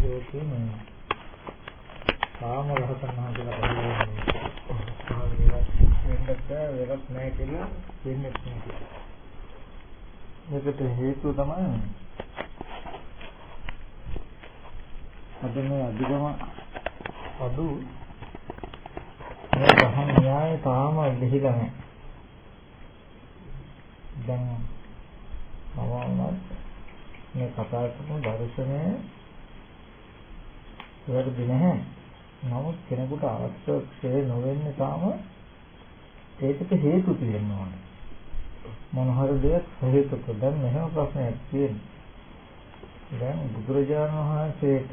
ලෝකේ නේ කාම රහතන් වහන්සේලා පරිලෝකයේ වෙන්නත් වෙලක් නැහැ කියලා වෙන්නේ නැහැ. මේකට හේතුව තමයි අද මේ අධිගම අඩු මේ දහම් න්‍යාය තාම ලිහිලා නැහැ. දැන් මම වුණත් මේ කතා කරන දර්ශනය වැරදි නැහැ. නමුත් කෙනෙකුට අවශ්‍ය නොවෙන්නේ තාම ඒකට හේතු තියෙනවා. මොන හරි දෙයක් හේතුක දැන් මෙහෙම ප්‍රශ්නයක් තියෙනවා. දැන් බුදුරජාණන් වහන්සේට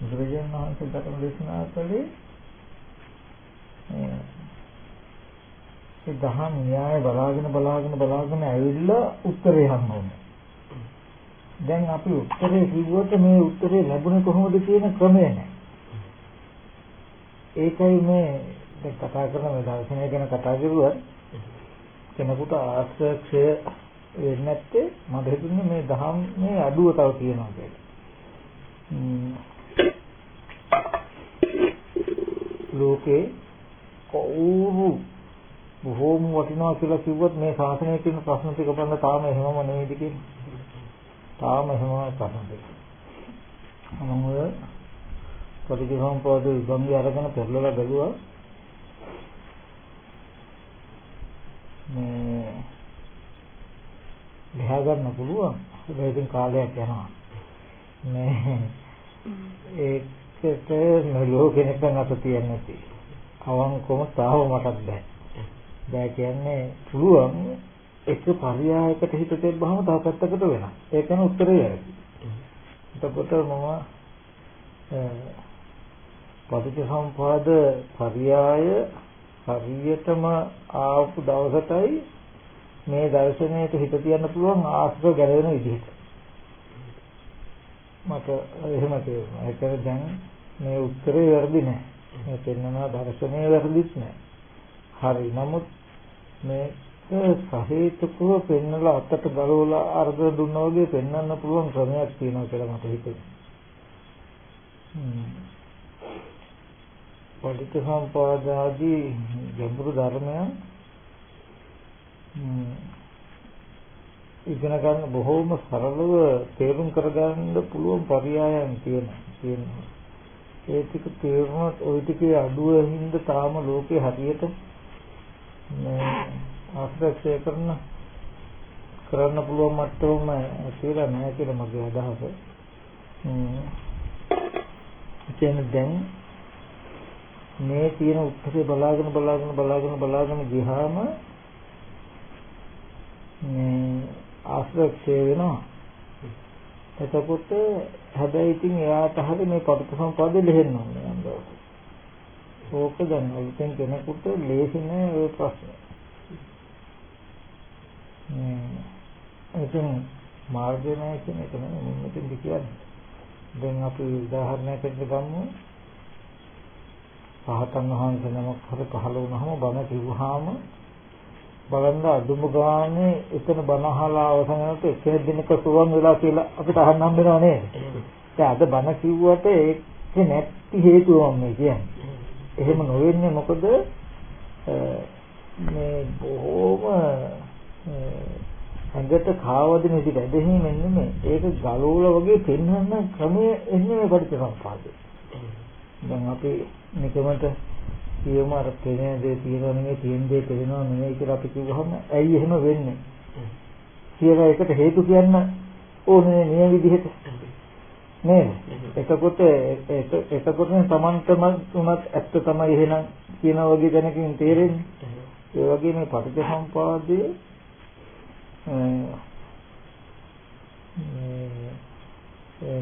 බුදුරජාණන් වහන්සේ ධර්ම දේශනා කළේ ඒ දහම් න්‍යාය බලාගෙන බලාගෙන බලාගෙන ඇවිල්ලා උත්තරේ හම්බුනේ. දැන් අපි උත්තරේ කිව්වට මේ උත්තරේ ලැබුණේ කොහොමද කියන ක්‍රමය නැහැ. ඒකයි මේ දැන් කතා කරන මේ දර්ශනය ගැන කතා කරුවා කෙනෙකුට ආශ්‍රය වෙන්නේ නැත්තේ මට හිතුනේ මේ දහම් මේ අඩුව තව තියෙනවා කියලා. ලෝකේ කවුරු බොහෝම වටිනවා කියලා කිව්වොත් මේ ශාසනයේ තියෙන ප්‍රශ්න ටික බලන්න තාම එහෙමම නෙවෙයිද කියන්නේ. තාම එහෙමම ප්‍රශ්න ටික. මම ඔය පටිච්චසමුප්පාද විභංගය අරගෙන පෙරලලා බැලුවා. මේ ලියා ගන්න පුළුවන්. ඒක ඉතින් කාලයක් යනවා. මේ ඒකට නලෝ කෙනෙක් අත තියන්නේ නැති. අවංකවම තාම මටත් බෑ. බෑ කියන්නේ පුළුවන් එක පරියායකට හිත දෙබ්බහම තව පැත්තකට වෙනවා. ඒක න උත්තරය වැරදි. එතකොට මම පටිච්චසමුපාද පරියාය හරියටම ආපු දවසටයි මේ දර්ශනයට හිත තියන්න පුළුවන් ආශ්‍රය ගැලවෙන විදිහට. මට එහෙම තේරුණා. ඒකද දැන් මේ උත්තරේ වැරදි නෑ. මේ පෙන්වන දර්ශනය වැරදිත් නෑ. හරි. නමුත් මේක සහේතුකව පෙන්වලා අතට ගලවලා අර්ධ දුන්නා වගේ පෙන්වන්න පුළුවන් ක්‍රමයක් තියෙනවා කියලා මට හිතෙනවා. පටිච්චසමුපාදාදී ගැඹුරු ධර්මයන් ඉගෙන ගන්න බොහොම සරලව තේරුම් කරගන්න පුළුවන් පරයයන් තියෙනවා තියෙනවා ඒ ටික තේරුණොත් ওই ටිකේ අඩුව හින්දා තාම ලෝකේ හරියට මේ ආශ්‍රය කරන කරන්න පුළුවන් මට්ටමම කියලා නැහැ කියලා මගේ අදහස. එතන දැන් මේ තියෙන උත්තරේ බලාගෙන බලාගෙන බලාගෙන බලාගෙන ගියාම මේ ආශ්‍රය වෙනවා. එතකොට හැබැයි ඉතින් එයාට හරි මේ පටිච්චසමුප්පාදෙ ලෙහෙන්න ඕනේ යම් දවසක. ඕක දැන් ඉතින් කෙනෙකුට ලේසි නෑ ඔය ප්‍රශ්නේ. මේ ඉතින් මාර්ගය නෑ කියන එක නෙමෙයි මම මෙතෙන් කියන්නේ. දැන් අපි උදාහරණයකට ගමු. පහතන් වහන්සේ නමක් හරි පහළ වුණාම බණ කිව්වහම බලන්න අදුම ගානේ එතන බණ අහලා අවසන් වෙනකොට එක දිනක සුවන් වෙලා කියලා අපිට අහන්න හම්බ වෙනව නේද? දැන් අද බණ කිව්වට ඒක නැති හේතුව මම කියන්නේ. එහෙම නොවෙන්නේ මොකද මේ බොහෝම ඇඟට කාවදින විදිහට ඇදහිම මෙන්න මේ ඒක ගලෝල වගේ පෙන්වන්න ක්‍රමය එන්නේ මේ පරිච්ඡේදපාදේ. දැන් අපි නිකමට කියමු අර පෙනෙන දේ තියෙනවා නෙමෙයි තියෙන දේ පෙනෙනවා නෙමෙයි කියලා අපි කිව්වහම ඇයි එහෙම වෙන්නේ? කියලා ඒකට හේතු කියන්න ඕනේ මේ විදිහට. නේද? එතකොට එතකොට තමන්ටම උනත් ඇත්ත තමයි එහෙනම් කියන වගේ දැනකින් තේරෙන්නේ. ඒ වගේ මේ පටිච්චසමුපාදයේ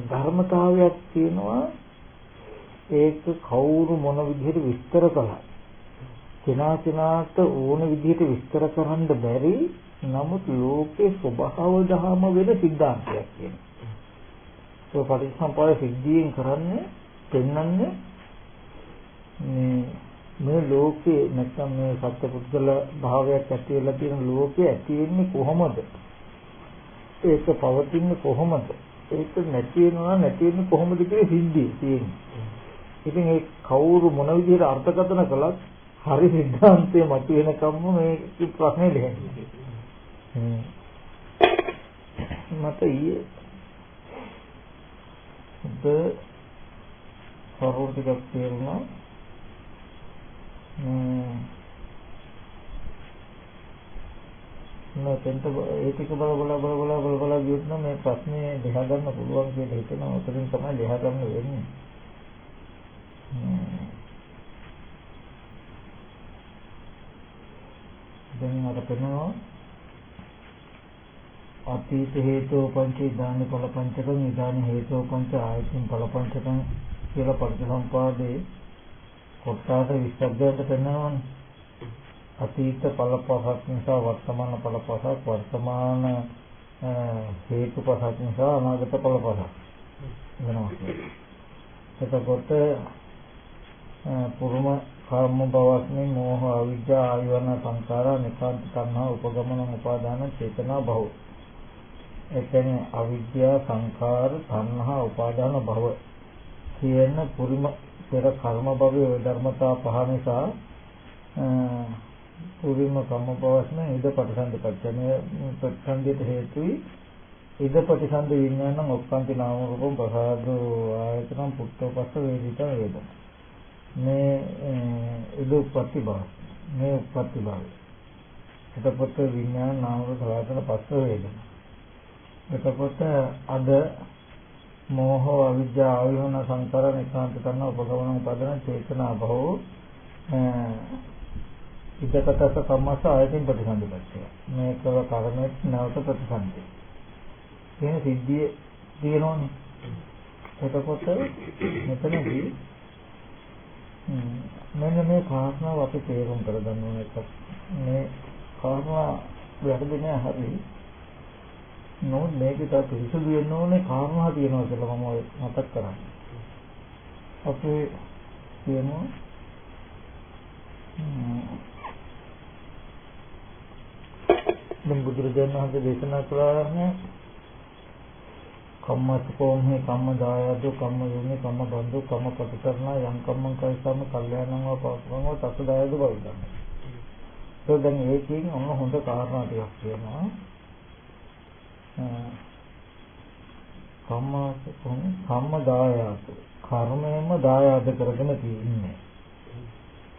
ධර්මතාවයක් තියෙනවා. ඒක කවුරු මොන විදිහට විස්තර කළා? කෙනා කෙනාට ඕන විදිහට විස්තර කරන්න බැරි නමුත් ලෝකේ ස්වභාව දහම වෙන සිද්ධාන්තයක් කියනවා. ඒ පරිසම්පාද සිද්ධියෙන් කරන්නේ පෙන්වන්නේ මේ මේ ලෝකේ නැත්නම් මේ සත්පුද්ගල භාවයක් ඇති වෙලා තියෙන ලෝකේ ඇති වෙන්නේ කොහොමද? ඒක පවතින්නේ කොහොමද? ඒක නැති වෙනවා නැති වෙන්නේ කොහොමද කියලා සිද්ධිය තියෙන්නේ. ඉතින් ඒ කවුරු මොන විදිහට අර්ථකථන කළත් හරි සිද්ධාන්තයේ මතුවෙනකම්ම මේ ප්‍රශ්නේ දෙන්නේ. මට ඊයේ ද කරුණු ටිකක් තේරුණා. මෙතෙන්ට ඒ ටික බල බල බල බල බල බල ගියොත් නම් මේ ප්‍රශ්නේ ලියා ගන්න පුළුවන් කියලා හිතනවා. උතරින් තමයි ලියා ගන්න වෙන්නේ. දැන් අර පෙනවා අතීත හේතෝ පංච ඉදානි ඵල පංචකං ඉදානි හේතෝ පංච ආයතන ඵල පංචකං කියලා පරිසම්පාදේ කොටාට විස්තරයට පෙන්නනවනේ අතීත ඵල පහක් නිසා වර්තමාන ඵල පහක් වර්තමාන හේතු පහක් නිසා අනාගත ඵල පහක් වෙනවා. එතකොට පුරුම කර්ම භවස්මේ මෝහ අවිජ්ජා ආයවන සංකාරා නිකාන්ත තණ්හා උපගමන උපාදාන චේතනා භව. එතන අවිද්‍යා සංඛාර තණ්හා උපාදාන භව කියන පුරිම පෙර කර්ම භවයේ ධර්මතා පහ නිසා පුරිම කම්ම භවස්ම ඉද ප්‍රතිසන්ද පච්චනේ ප්‍රතිසන්දිත හේතුයි. ඉද ප්‍රතිසන්ද විඥානං ඔක්කාන්ති නාම රූපම් ප්‍රසාද. ආයතනම් පුට්ඨ පස්ස වේදිත වේද. මේ ඉද උප්පත්ති භව. මේ උප්පත්ති භව. එතකොට විඥාන නාම රූප සලආයතන පස්ස වේදනා. එතකොට අද මෝහ අවිජ්ජා ආයෝන සංකාර නිකාන්ත කරන උපගමන උපදන චේතනා භව ඉදකටස කම්මස ආයතින් ප්‍රතිසන්දිපත්ය මේකව කර්මයක් නැවත ප්‍රතිසන්දි. කියන සිද්ධිය තියෙනෝනේ. එතකොට මෙතනදී මෙන්න මේ කාරණාව අපි තේරුම් කරගන්න ඕනේ මේ කාරණා වැරදි නෑ හරියි නමුත් මේකේ තව පිරිසුදු වෙන්න ඕනේ කාරණා තියෙනවා කියලා මම මතක් කරන්නේ. අපේ කියනවා දැන් බුදුරජාණන් වහන්සේ දේශනා කළානේ කම්මස්කෝම් හේ කම්ම දායද කම්ම යුනේ කම්ම බන්දු කම්ම ප්‍රතිකරණ යම් කම්මං කයිසම කල්යාණං වා පස්වං තත් දායද බවිදන්න. ඒක දැන් ඒකෙන් ඔන්න හොඳ කාරණා ටිකක් කියනවා. කම්ම කම්ම දායාද කර්මයෙන්ම දායාද කරගෙන තියෙන්නේ.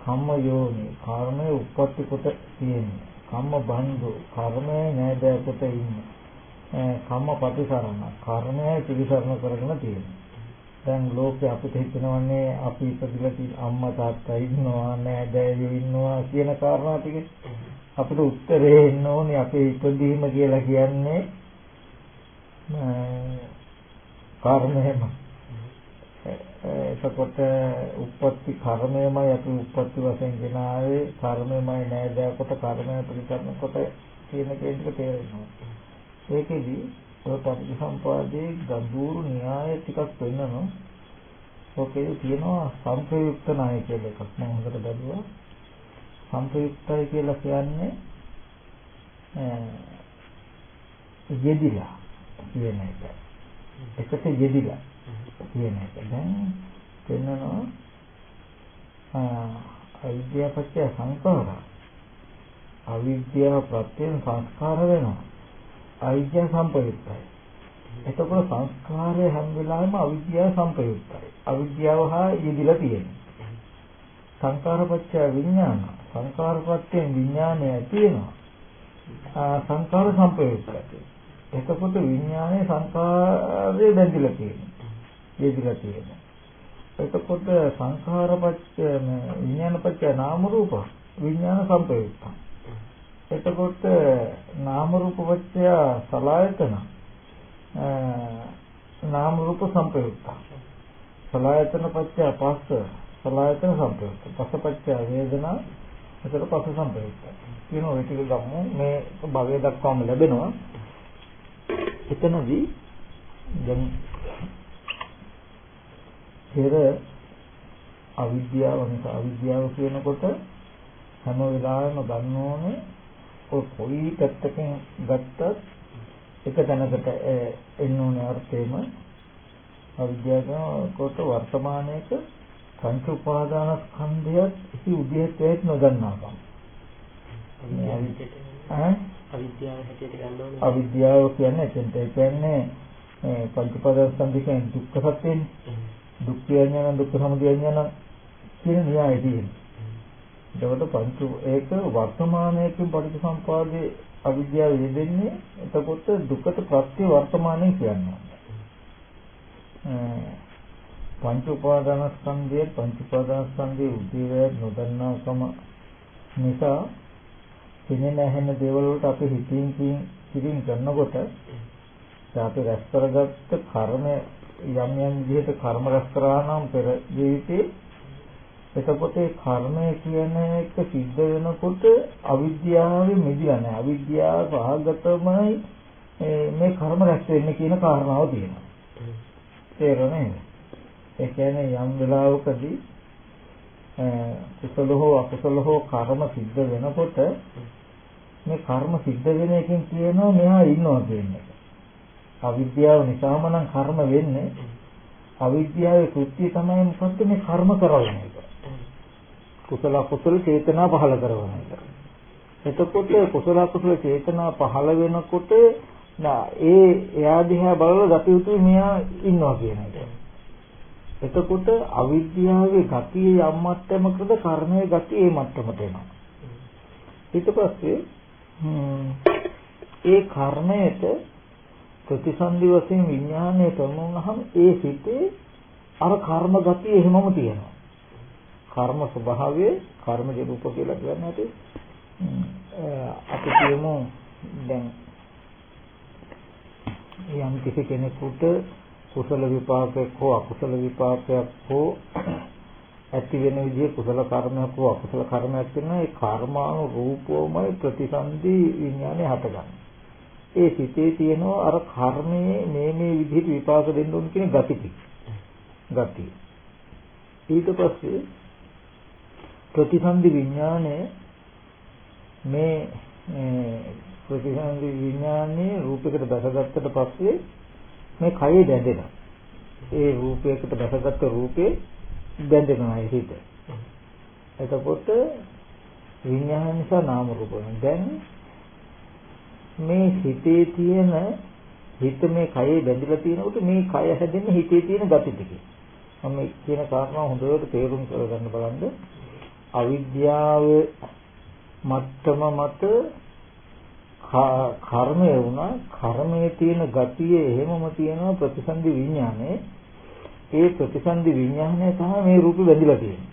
කම්ම යෝනි කර්මයේ උප්පත්ති කොට තියෙන්නේ. කම්ම බන්දු කර්මයේ නෑදෑ කොට ඉන්නේ. කම්ම ප්‍රතිසරණ කර්මයේ පිළිසරණ කරගෙන තියෙන්නේ. දැන් ලෝකේ අපිට හිතනවන්නේ අපි ඉපදිලා තියෙන අම්මා තාත්තා ඉන්නවා නෑදෑයෝ ඉන්නවා කියන කාරණා ටික. අපිට උත්තරේ එන්න ඕනේ අපේ ඉපදීම කියලා කියන්නේ කර්මයම. එතකොට උප්පත්ති කර්මයමයි අපි උප්පත්ති වශයෙන් ගෙන ආවේ. කර්මයමයි නෑදෑ කොට කර්මය පිළිකරන කොට කියන කේන්ද්‍ර තේරෙනවා. ඒකෙදි ඔය පටිසම්පාදයේ ගම්බූරු න්‍යාය ටිකක් වෙන්නනවා ඔකේ තියෙනවා සංප්‍රයුක්ත ණය කියලා එකක්. මම හොඳට බැලුවා. සංප්‍රයුක්තයි කියලා කියන්නේ යෙදිලා. කියන එක. එකට යෙදිලා කියන එක. දැන් පෙන්නනවා අවිද්‍යාව පත්‍ය සංකාර. අවිද්‍යාව ප්‍රත්‍යයෙන් සංස්කාර වෙනවා. අවිද්‍යාව සම්පයුක්තයි. එතකොට සංස්කාරය හැම වෙලාවෙම අවිද්‍යාව සම්පයුක්තයි. අවිද්‍යාව හා යෙදිලා තියෙනවා. සංකාරපච්චය විඥාන සංකාරපත්‍යයෙන් විඥානය තියෙනවා. සංකාර සම්පයුක්තයි. එතකොට විඥානයේ සංකාරයේ බැඳිලා තියෙනවා. යෙදිලා තියෙනවා. එතකොට සංඛාරපච්චය විඥානපච්චය නාම රූප විඥාන සම්පයුක්ත. එතකොට නාම රූප පච්චය සලායතන නාම රූප සම්පයුක්ත. සලායතන පච්චය පස්ස සලායතන සම්පයුක්ත. පස්ස පච්චය වේදනා එතකොට පස්ස සම්පයුක්ත. කියන ඔය ටික ගමු මේ භවය දක්වාම ලැබෙනවා. එතනදී දැන් පෙර අවිද්‍යාව නිසා අවිද්‍යාව කියනකොට හැම වෙලාවෙම ගන්න ඕනේ ඔය කොයි පැත්තකින් ගත්තත් එක තැනකට එන්න ඕනේ අර්ථයම අවිද්‍යාව කොට වර්තමානයේක පංච උපාදානස්කන්ධයත් ඉති උදේට නොදන්නාකම. අවිද්‍යාව හැටියට ගන්න ඕනේ. අවිද්‍යාව කියන්නේ එතෙන්ට ඒ කියන්නේ මේ පංච උපාදානස්කන්ධ කියන්නේ දුක්ඛ සත්‍යනේ. දුක්ඛ ඥාන දුක්ඛ සමුදය ඥාන කියන න්‍යායය තියෙනවා. එතකොට පංච ඒක වර්තමානයේකින් පටිච්චසම්පාදේ අවිද්‍යාව යෙදෙන්නේ එතකොට දුකට ප්‍රත්‍ය වර්තමානයේ කියන්නේ. පංච උපාදානස්කන්ධයේ පංච උපාදානස්කන්ධයේ උදේවැය නොදන්නාකම නිසා පෙනෙන ඇහෙන දේවල් වලට අපි හිතින් කිරින් කරනකොට අපි රැස් කරගත්ත කර්ම යම් යම් විදිහට කර්ම රැස් කරා නම් පෙර ජීවිතේ එතකොට ඒ කර්මය කියන එක සිද්ධ වෙනකොට අවිද්‍යාවෙන් මිදිලා නැහැ. අවිද්‍යාව පහගතමයි මේ කර්ම රැස් වෙන්නේ කියන කාරණාව තියෙනවා. තේරෙන්නේ? ඒ කියන්නේ යම් වෙලාවකදී කුසල හෝ අකුසල හෝ කර්ම සිද්ධ වෙනකොට මේ කර්ම සිද්ධ වෙන එකෙන් කියනවා මෙහා ඉන්නවා කියන්නේ. අවිද්‍යාව නිසාම නම් කර්ම වෙන්නේ. අවිද්‍යාවේ කෘත්‍යය තමයි මොකද්ද මේ කර්ම කරවන එක. කුසල අකුසල චේතනා පහළ කරන එක. එතකොට කුසල අකුසල චේතනා පහළ වෙනකොට ඒ එයා දිහා බලලා ගත යුතු මෙයා ඉන්නවා කියන එක. එතකොට අවිද්‍යාවේ ගතිය යම් මට්ටමකද කර්මයේ ගතිය ඒ මට්ටමට එනවා. ඊට පස්සේ ඒ කර්මයට ප්‍රතිසන්දි වශයෙන් විඥානය කරනවහම ඒ සිතේ අර කර්ම ගතිය එහෙමම තියෙනවා. කර්ම ස්වභාවය කර්මජ රූප කියලා කියන්නේ ඇති. අපි කියමු දැන් යම් කිසි කෙනෙකුට කුසල විපාකයක් හෝ අකුසල විපාකයක් හෝ ඇති වෙන විදිහේ කුසල කර්මයක් හෝ අකුසල කර්මයක් වෙනවා ඒ කර්මානු රූපෝමයි ප්‍රතිසන්දි විඥානේ හටගන්නේ. ඒ සිතේ තියෙනවා අර කර්මයේ මේ මේ විදිහට විපාක දෙන්න ඕන කියන gati ගති. ඊට පස්සේ ප්‍රතිසන්දි විඥානය මේ ප්‍රතිසන්දි විඥානයේ රූපයකට දැසගත්තට පස්සේ මේ කයේ බැඳෙනවා. ඒ රූපයකට දැසගත්ත රූපේ බැඳෙනවා ඒ හිත. එතකොට විඥාන නිසා නාම රූප දැන් මේ හිතේ තියෙන හිත මේ කයේ බැඳිලා තියෙනකොට මේ කය හැදෙන්නේ හිතේ තියෙන gati ටික. මම කියන කාරණා හොඳට තේරුම් කරගන්න බලන්න. අවිද්‍යාව මට්ටම මත කර්මය වුණා කර්මයේ තියෙන gatiය එහෙමම තියෙනවා ප්‍රතිසන්දි විඥානේ ඒ ප්‍රතිසන්දි විඥානය තමයි මේ රූපෙ බැඳිලා තියෙන්නේ.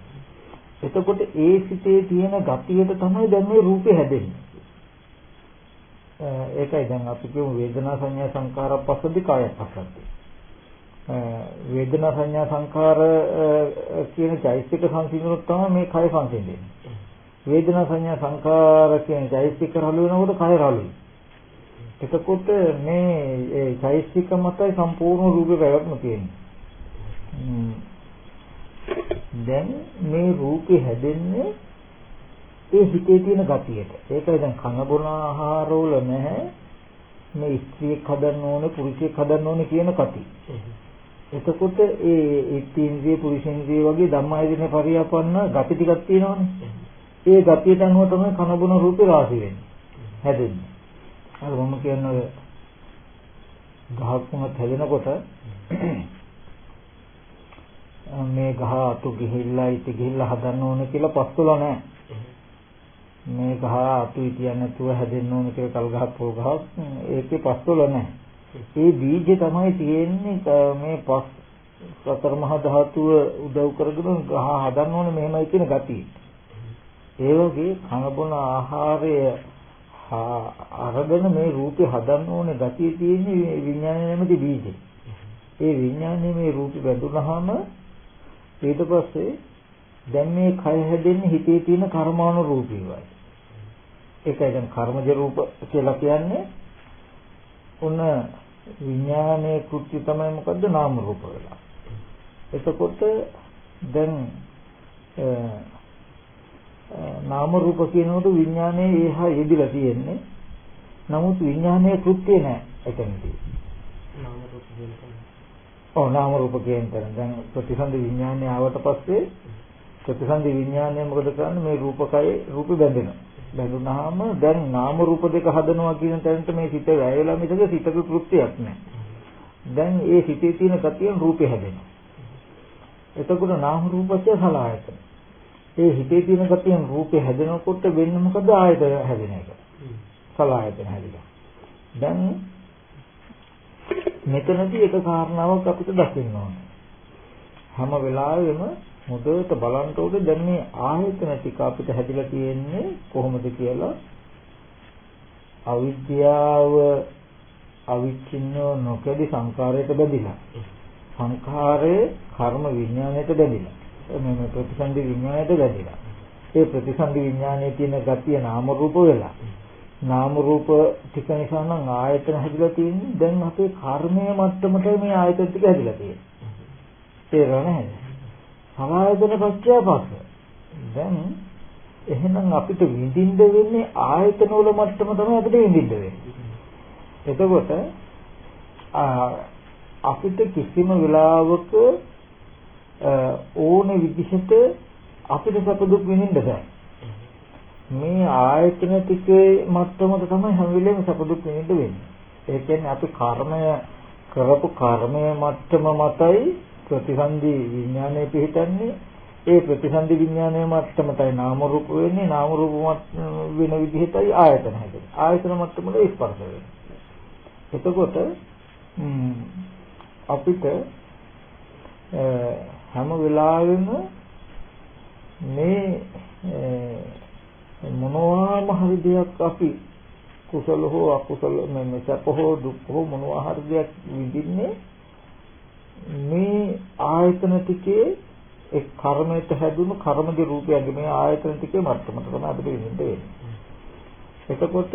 එතකොට ඒ සිතේ තියෙන ගතියට තමයි දැන් මේ රූපේ හැදෙන්නේ. ඒකයි දැන් අපි කියමු වේදනා සංඥා සංකාර පස්සද්ධි කාය පස්සද්ධි. වේදනා සංඥා සංකාර කියන චෛතසික සංසිඳුනොත් තමයි මේ කය සංසිඳෙන්නේ. වේදනා සංඥා සංකාර කියන චෛතසික රළු වෙනකොට කය රළුයි. එතකොට මේ චෛතසික මතයි සම්පූර්ණ රූපේ පැවැත්ම තියෙන්නේ. දැන් මේ රූපේ හැදෙන්නේ ඒ හිතේ තියෙන ගතියට. ඒකයි දැන් කන බොන ආහාරවල නැහැ මේ ස්ත්‍රියක් හදන්න ඕනේ පුරුෂයෙක් හදන්න ඕනේ කියන කති. එතකොට ඒ ඉත්ත්‍ින්ද්‍රිය පුරුෂින්ද්‍රිය වගේ ධම්මායතන පරියාපන්න ගති ටිකක් තියෙනවනේ. ඒ ගතියට අනුව තමයි කන බොන රූපේ රාශි වෙන්නේ. හැදෙන්නේ. අර මම කියන්නේ ගහක් වුණත් හැදෙනකොට මේ ගහ අතු ගිහිල්ලා ඉති ගිහිල්ලා හදන්න ඕනේ කියලා පස්තුල නැහැ. මේ ගහ අතු ඉතියන්න නැතුව හැදෙන්න ඕනේ කියලා කල් ගහක් පොල් ගහක් ඒකේ පස්තුල නැහැ. ඒ බීජ තමයි තියෙන්නේ මේ පස් සතර මහා ධාතුව උදව් කරගෙන ගහ හදන්න ඕනේ මෙහෙමයි කියන ගතිය. ඒ වගේ කන බොන ආහාරය අරගෙන මේ රූපේ හදන්න ඕනේ ගතිය තියෙන්නේ විඥානය නැමැති බීජේ. ඒ විඥානයේ මේ රූපේ බැඳුනහම ඊට පස්සේ දැන් මේ කය හැදෙන්නේ හිතේ තියෙන කර්මානු රූපීවයි. ඒකයි දැන් කර්මජ රූප කියලා කියන්නේ උන විඥානයේ කෘත්‍ය තමයි මොකද්ද නාම රූප වෙලා. එතකොට දැන් නාම රූප කියනකොට විඥානයේ ඒහා යෙදිලා තියෙන්නේ. නමුත් විඥානයේ කෘත්‍ය නැහැ එතනදී. නාම රූප කියන තැන. ඔව් නාම රූප කියන තැන. දැන් ප්‍රතිසන්දි විඥානය ආවට පස්සේ ප්‍රතිසන්දි විඥානය මොකද කරන්නේ මේ රූපකයේ රූප බැඳෙනවා. බැඳුනහම දැන් නාම රූප දෙක හදනවා කියන තැනට මේ සිත වැය වෙලා මිසක සිතක කෘත්‍යයක් නැහැ. දැන් ඒ සිතේ තියෙන ගතියෙන් රූපේ හැදෙනවා. එතකොට නාම රූපච්ච සලආයතන. ඒ හිතේ තියෙන ගතියෙන් රූපේ හැදෙනකොට වෙන්නේ මොකද ආයතන හැදෙන එක. සලආයතන හැදිලා. දැන් මෙතනදී එක කාරණාවක් අපිට දකින්න ඕනේ. හැම වෙලාවෙම හොඳට බලන්න ඕනේ දැන් මේ ආයතන ටික අපිට හැදිලා තියෙන්නේ කොහොමද කියලා අවිද්‍යාව අවිච්ඡින්න නොකඩි සංකාරයට බැඳිලා සංඛාරයේ කර්ම විඥාණයට බැඳිලා මේ ප්‍රතිසන්දි විඥාණයට බැඳිලා ඒ ප්‍රතිසන්දි විඥානයේ තියෙන ගතිය නාම රූප වෙලා. නාම රූප ටික නිසා නම් ආයතන හැදිලා තියෙන්නේ දැන් අපේ කර්මයේ මට්ටමට මේ ආයතන ටික හැදිලා තියෙන්නේ. තේරෙනවද සමායතන පත්‍යාපස්ස. දැන් එහෙනම් අපිට විඳින්න වෙන්නේ ආයතන වල මට්ටම තමයි අපිට විඳින්න වෙන්නේ. එතකොට අපිට කිසිම වෙලාවක ඕන විදිහට අපිට සැප දුක් විඳින්න බෑ. මේ ආයතන ටිකේ මට්ටමට තමයි හැම වෙලේම සැප දුක් විඳින්න වෙන්නේ. ඒ කියන්නේ අපි කර්මය කරපු කර්මය මට්ටම මතයි ප්‍රතිසන්දි විඥානය පිහිටන්නේ ඒ ප්‍රතිසන්දි විඥානයේ මට්ටමටයි නාම රූප වෙන්නේ නාම රූප වෙන විදිහටයි ආයතන හැදෙන්නේ ආයතන මට්ටමට ස්පර්ශ වෙන්නේ එතකොට අපිට හැම වෙලාවෙම මේ මොනවාම හරි දෙයක් අපි කුසල හෝ අකුසල මේ සැප හෝ දුක් හෝ මොනවා හරි දෙයක් විඳින්නේ මේ ආයතන ටිකේ ඒ කර්මයට හැදුණු කර්මගේ රූපයගේ මේ ආයතන ටිකේ මට්ටමට තමයි අපිට විඳින්න වෙන්නේ. එතකොට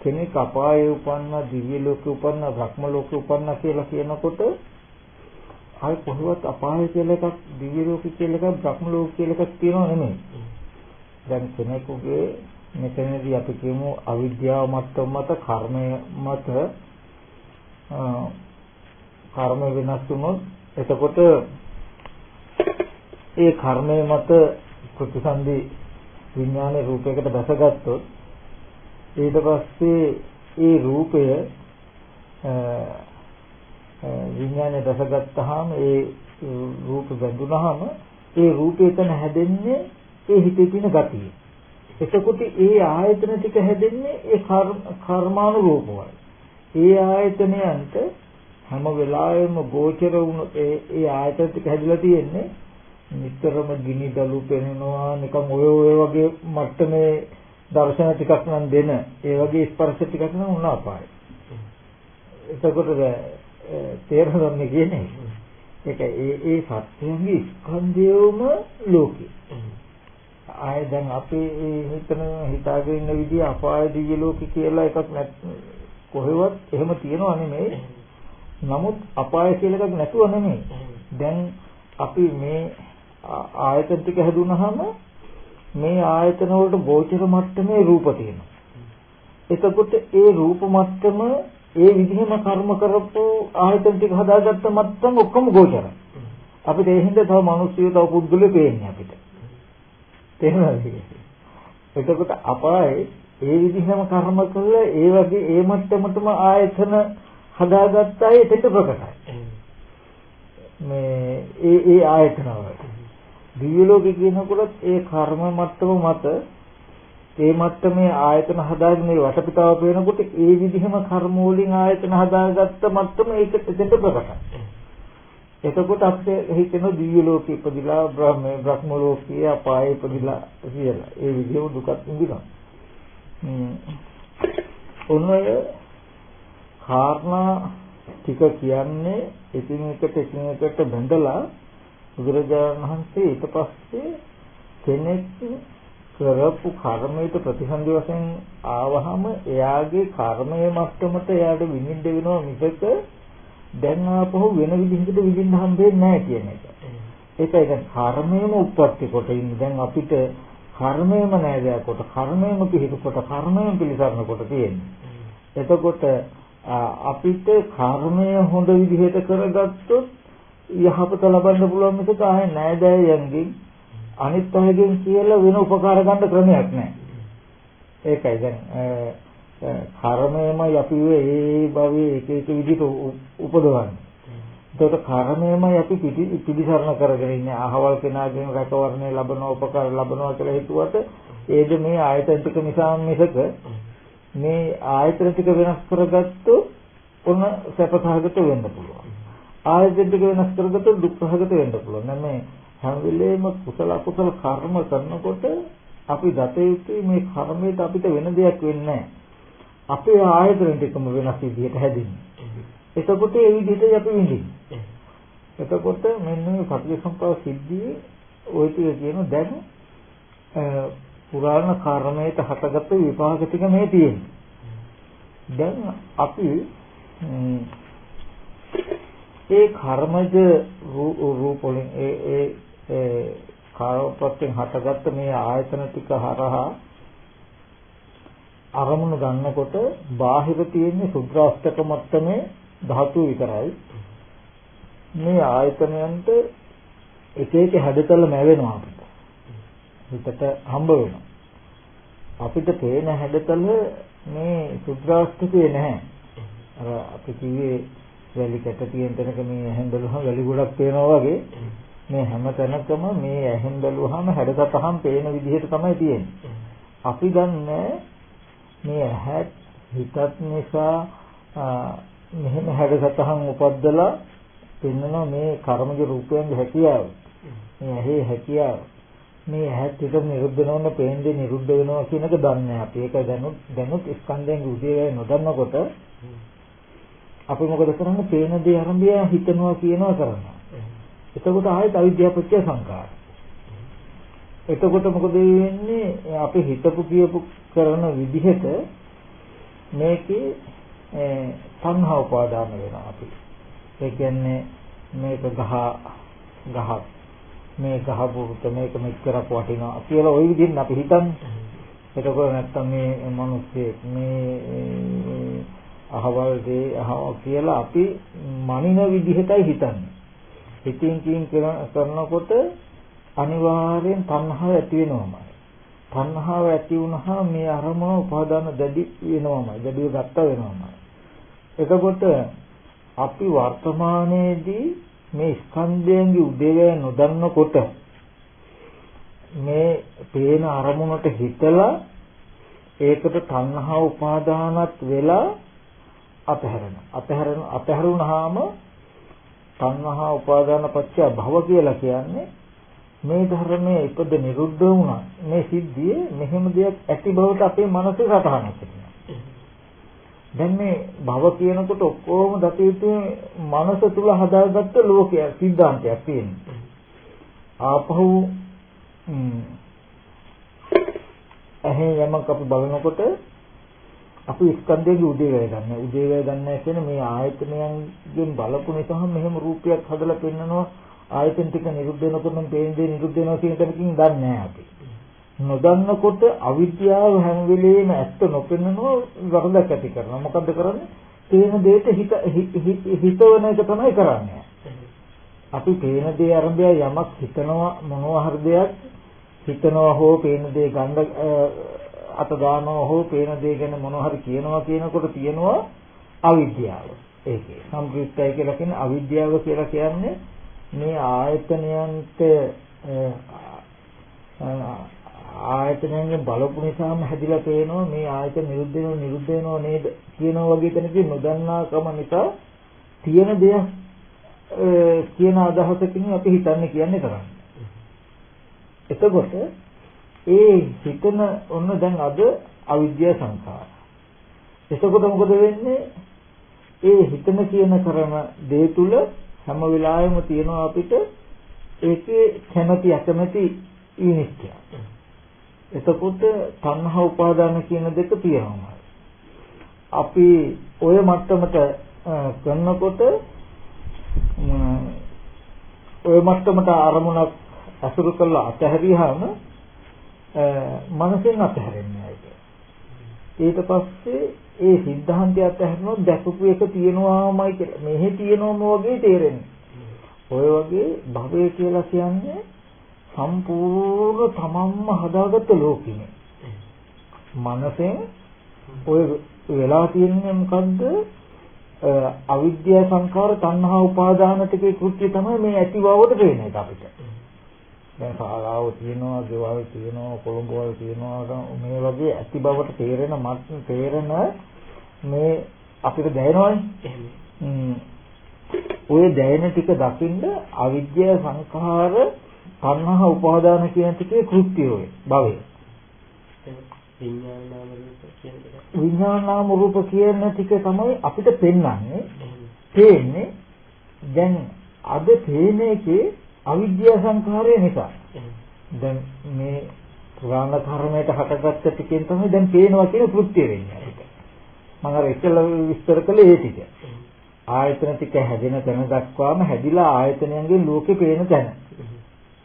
කෙනෙක් අපායේ උපන්න දිව්‍ය ලෝකේ උපන්න භ්‍රම ලෝකේ උපන්න කියලා කියනකොට ආයි කොහොමවත් අපාය කියලා එකක් දිව්‍ය ලෝකේ කියලා එකක් භ්‍රම ලෝක කියලා එකක් තියෙනව නෙමෙයි. දැන් කෙනෙකුගේ මෙතනදී අපි කියමු අවිද්‍යාව මට්ටම මත කර්මය මත කර්ම වෙනස් වුණොත් එතකොට ඒ කර්මය මත ප්‍රතිසන්දි විඥානයේ රූපයකට දැසගත්තොත් ඊට පස්සේ ඒ රූපය විඥානය දැසගත්තාම ඒ රූප බැඳුනහම ඒ රූපය එතන හැදෙන්නේ ඒ හිතේ තියෙන ගතිය. එතකොට ඒ ආයතන ටික හැදෙන්නේ ඒ කර්මානුරූපවයි. ඒ ආයතනයන්ට හැම වෙලාවෙම ගෝචර වුණු ඒ ඒ ආයතන ටික හැදිලා තියෙන්නේ නිතරම ගිනි දළු පෙනෙනවා නිකන් ඔය ඔය වගේ මට්ටමේ දර්ශන ටිකක් නම් දෙන ඒ වගේ ස්පර්ශ ටිකක් නම් උනා පායි. එතකොට තේරෙන්නේ කියන්නේ ඒක ඒ ඒ සත්‍යයේ ස්කන්ධයම ලෝකේ. ආය දැන් අපි හිතන හිතාගෙන ඉන්න විදිහ අපාය දිව්‍ය ලෝකේ කියලා එකක් නැත් කොහෙවත් එහෙම තියනව නෙමෙයි. නමුත් අපාය කියලා එකක් නැතුව නෙමෙයි. දැන් අපි මේ ආයතන ටික හැදුනහම මේ ආයතන වලට ගෝචර මට්ටමේ රූප තියෙනවා. එතකොට ඒ රූප මට්ටම ඒ විදිහම කර්ම කරපු ආයතන ටික හදාගත්ත මට්ටම ඔක්කොම ගෝචරයි. අපිට ඒ හින්දා තව මිනිස්සු තව පුද්ගලෙ පේන්නේ අපිට. තේරුණාද? එතකොට අපායේ ඒ විදිහම කර්ම කළා ඒ වගේ ඒ මට්ටමටම ආයතන හදාගත්ත අය එතෙන්ට ප්‍රකටයි. මේ ඒ ඒ ආයතන වල දිව්‍ය ලෝකේ කියනකොට ඒ කර්ම මට්ටම මත ඒ මට්ටමේ ආයතන හදාගෙන මේ වටපිටාව පේනකොට ඒ විදිහම කර්ම වලින් ආයතන හදාගත්ත මට්ටම ඒක එතෙන්ට ප්‍රකටයි. එතකොට අපිට හිතෙන දිව්‍ය ලෝකෙ ඉපදිලා බ්‍රහ්ම බ්‍රහ්ම ලෝකයේ අපායේ ඉපදිලා කියලා. ඒ විදිහම දුකක් විඳිනවා. ඔන්නය කාරණා ටික කියන්නේ එකින් එකට එකින් එකට බඳලා බුදුරජාණන් වහන්සේ ඊට පස්සේ කෙනෙක් කරපු කර්මයට ප්‍රතිසන්දි වශයෙන් ආවහම එයාගේ කර්මයේ මට්ටමට එයාට විඳින්න වෙනවා මිසක දැන් ආපහු වෙන විදිහකට විඳින්න හම්බෙන්නේ නැහැ කියන එක. ඒකයි දැන් කර්මයේම උප්පත්ති කොට ඉන්නේ. දැන් අපිට කර්මයම නෑදෑ කොට කර්මයම පිහිට කොට කර්මයම පිළිසරණ කොට තියෙන්නේ. එතකොට අපිට කර්මය හොඳ විදිහට කරගත්තොත් යහපත ලබන්න පුළුවන් මිසක ආයේ නෑදෑයන්ගෙන් අනිත් අයගෙන් කියලා වෙන උපකාර ගන්න ක්‍රමයක් නෑ. ඒකයි දැන් කර්මයමයි අපි ඒ භවයේ එක එක විදිහට උපදවන්නේ. ඒකට කර්මයමයි අපි පිළිසරණ කරගෙන ඉන්නේ. අහවල් කෙනාගෙන් රැකවරණය ලැබනවා, උපකාර ලැබනවා කියලා හිතුවට ඒද මේ ආයතන ටික නිසා මිසක මේ ආයතන ටික වෙනස් කරගත්තොත් ඔන්න සැපසහගත වෙන්න පුළුවන්. ආයතන ටික වෙනස් කරගත්තොත් දුක්සහගත වෙන්න පුළුවන්. නම් මේ හැම වෙලේම කුසල අකුසල කර්ම කරනකොට අපි දත යුතුයි මේ කර්මයට අපිට වෙන දෙයක් වෙන්නේ නැහැ. අපේ ආයතන ටිකම වෙනස් විදිහට හැදෙන්නේ. එතකොට ඒ විදිහට අපි විඳින්නේ. එතකොට මෙන්න මේ පටිච්චසමුප්පාද සිද්ධියේ ওই ටික කියන දැන් පුරාණ කර්මයට හටගත්ත විපාක ටික මේ තියෙන්නේ. දැන් අපි ඒ කර්මජ රූප වලින් ඒ ඒ කායපත්තෙන් හටගත්ත මේ ආයතන ටික හරහා අරමුණු ගන්නකොට බාහිර තියෙන සුද්‍රාෂ්ටක මට්ටමේ ධාතු විතරයි. මේ ආයතනයන්ට එක එක හැඩතල නැවෙනවා අපිට. හිතට හම්බ වෙනවා. අපිට පේන හැඩතල මේ සුද්‍රාෂ්ටකේ නැහැ. අර අපි කිව්වේ වැලි කැට තියෙන තැනක මේ ඇහෙන් බැලුවහම වැලි ගොඩක් පේනවා වගේ. මේ හැම තැනකම මේ ඇහෙන් බැලුවහම හැඩතලහම් පේන විදිහට තමයි තියෙන්නේ අපි දන්නේ මේ ඇහත් හිතත් නිසා මෙහෙම හැඩසතහන් උපද්දලා පෙන්වන මේ කර්මජ රූපයන්ගේ හැකියාව. මේ ඇහි හැකියාව. මේ ඇහත් හිත නිරුද්ධ වෙනවන පේන්නේ නිරුද්ධ වෙනවා කියන එක දන්නේ අපි. ඒක දැනුත් දැනුත් ස්කන්ධයන්ගේ උදේවැය නොදන්නකොට අපි මොකද කරන්නේ? පේන දේ අරඹය හිතනවා කියනවා කරනවා. එතකොට ආයෙත් අවිද්‍යාපත්‍ය සංකාර. එතකොට මොකද වෙන්නේ? අපි හිතපු කියපු කරන විදිහට මේකේ සංහා උපාදාන වෙනවා අපි. ඒ කියන්නේ මේක ගහ ගහක් මේ ගහ පුරුත මේක මෙච්චරක් වටිනවා කියලා ওই විදිහෙන් අපි හිතන්නේ. එතකොට නැත්තම් මේ මිනිස්සෙක් මේ අහවල් දේ අහව කියලා අපි මනින විදිහටයි හිතන්නේ. හිතින් කින් කරනකොට අනිවාර්යෙන් තණ්හාව ඇති වෙනවමයි. තණ්හාව ඇති වුණාම මේ අරමුණ උපාදාන දැඩි වෙනවමයි. දැඩිව ගත්ත වෙනවමයි. එතකොට අපි වර්තමානයේදී මේ ස්කන්ධයන්ගේ උදේවැය නොදන්නකොට මේ පේන අරමුණට හිතලා ඒකට තණ්හා උපාදානත් වෙලා අතහැරෙන. අතහැරෙන අතහැරුණාම තණ්හා උපාදාන පත්‍ය භව කියලා කියන්නේ මේ ධර්මයේ ඉපද නිරුද්ධ වුණා. මේ සිද්ධියේ මෙහෙම දෙයක් ඇති බවට අපේ මනසේ සටහනක් තියෙනවා. දැන් මේ භව කියනකොට ඔක්කොම දතියුතුනේ මනස තුල හදාගත්ත ලෝකයක් සිද්ධාන්තයක් තියෙනවා. ආපහු ඇහෙන් යමක් අපි බලනකොට අපි ස්කන්ධයේ උදේවැය ගන්න. උදේවැය ගන්න කියන්නේ මේ ආයතනයන්ගෙන් බලපු නිසා මෙහෙම රූපයක් හදලා පෙන්නනවා ආයතන ටික නිරුද්ධ වෙනකොට නම් පේන දේ නිරුද්ධ වෙනවා කියන තැනකින් දන්නේ නැහැ අපි. නොදන්නකොට අවිද්‍යාව හැම වෙලෙම ඇත්ත නොපෙන්නනෝ වරදක් ඇති කරනවා. මොකද්ද කරන්නේ? පේන දෙයට හිත හිතවන එක තමයි කරන්නේ. අපි පේන දේ අරඹය යමක් හිතනවා මොනවා හරි දෙයක් හිතනවා හෝ පේන දේ ගන්න අත දානවා හෝ පේන දේ ගැන මොනවා හරි කියනවා කියනකොට තියෙනවා අවිද්‍යාව. ඒකේ සම්ප්‍රයුක්තයි කියලා කියන්නේ අවිද්‍යාව කියලා කියන්නේ මේ ආයතනයන්ට ආයතනයෙන් බලපු නිසාම හැදිලා පේනවා මේ ආයතන නිරුද්ධ වෙනව නිරුද්ධ වෙනව නේද කියනවා වගේ තැනකින් නොදන්නාකම නිසා තියෙන දෙයක් කියන අදහසකින් අපි හිතන්නේ කියන්නේ කරන්නේ. එතකොට ඒ හිතන ඔන්න දැන් අද අවිද්‍යා සංඛාර. එතකොට මොකද වෙන්නේ? ඒ හිතන කියන කරන දේ තුල හැම වෙලාවෙම තියෙනවා අපිට ඒකේ කැමැති අකමැති විනිශ්චය. එතකොට තණ්හා උපාදාන කියන දෙක තියෙනවා. අපි ඔය මට්ටමට කරනකොට ඔය මට්ටමට අරමුණක් අසුරු කරලා අතහැරියාම මනසෙන් අතහැරෙන්නේ ඒක. ඊට පස්සේ ඒ සිද්ධාන්තය අතහැරනොත් දැකපු එක තියෙනවාමයි කියලා. මෙහෙ තියෙනවම වගේ තේරෙන්නේ. ඔය වගේ භවය කියලා කියන්නේ සම්පූර්ණ තමන්ම හදාගත්ත ලෝකෙනේ. මනසෙන් ඔය වෙලා තියෙන්නේ මොකද්ද? අවිද්‍යා සංඛාර තණ්හා උපාදාන ටිකේ කෘත්‍ය තමයි මේ ඇති බවට පේන එක අපිට. දැන් ශාලාව තියෙනවා, ගෙවල් තියෙනවා, කොළඹ වල තියෙනවා මේ වගේ ඇති බවට තේරෙන මත් තේරෙන මේ අපිට දැනෙනවනේ. ඔය දැනෙන ටික දකින්න අවිද්‍යා සංඛාර තණ්හා උපාදාන කියන ටිකේ කෘත්‍ය ඔය භවය. විඥාන නාම රූප කියන එක. විඥාන නාම රූප කියන ටික තමයි අපිට පෙන්වන්නේ. තේන්නේ දැන් අද තේන එකේ අවිද්‍යා සංඛාරය නිසා. දැන් මේ පුරාණ කර්මයට හටගත්ත ටිකෙන් තමයි දැන් පේනවා කියන කෘත්‍ය වෙන්නේ අපිට. මම අර ඉස්සෙල්ලා විස්තර කළේ ඒ ටික. ආයතන ටික හැදෙන තැන දක්වාම හැදිලා ආයතනයන්ගෙන් ලෝකේ පේන තැන.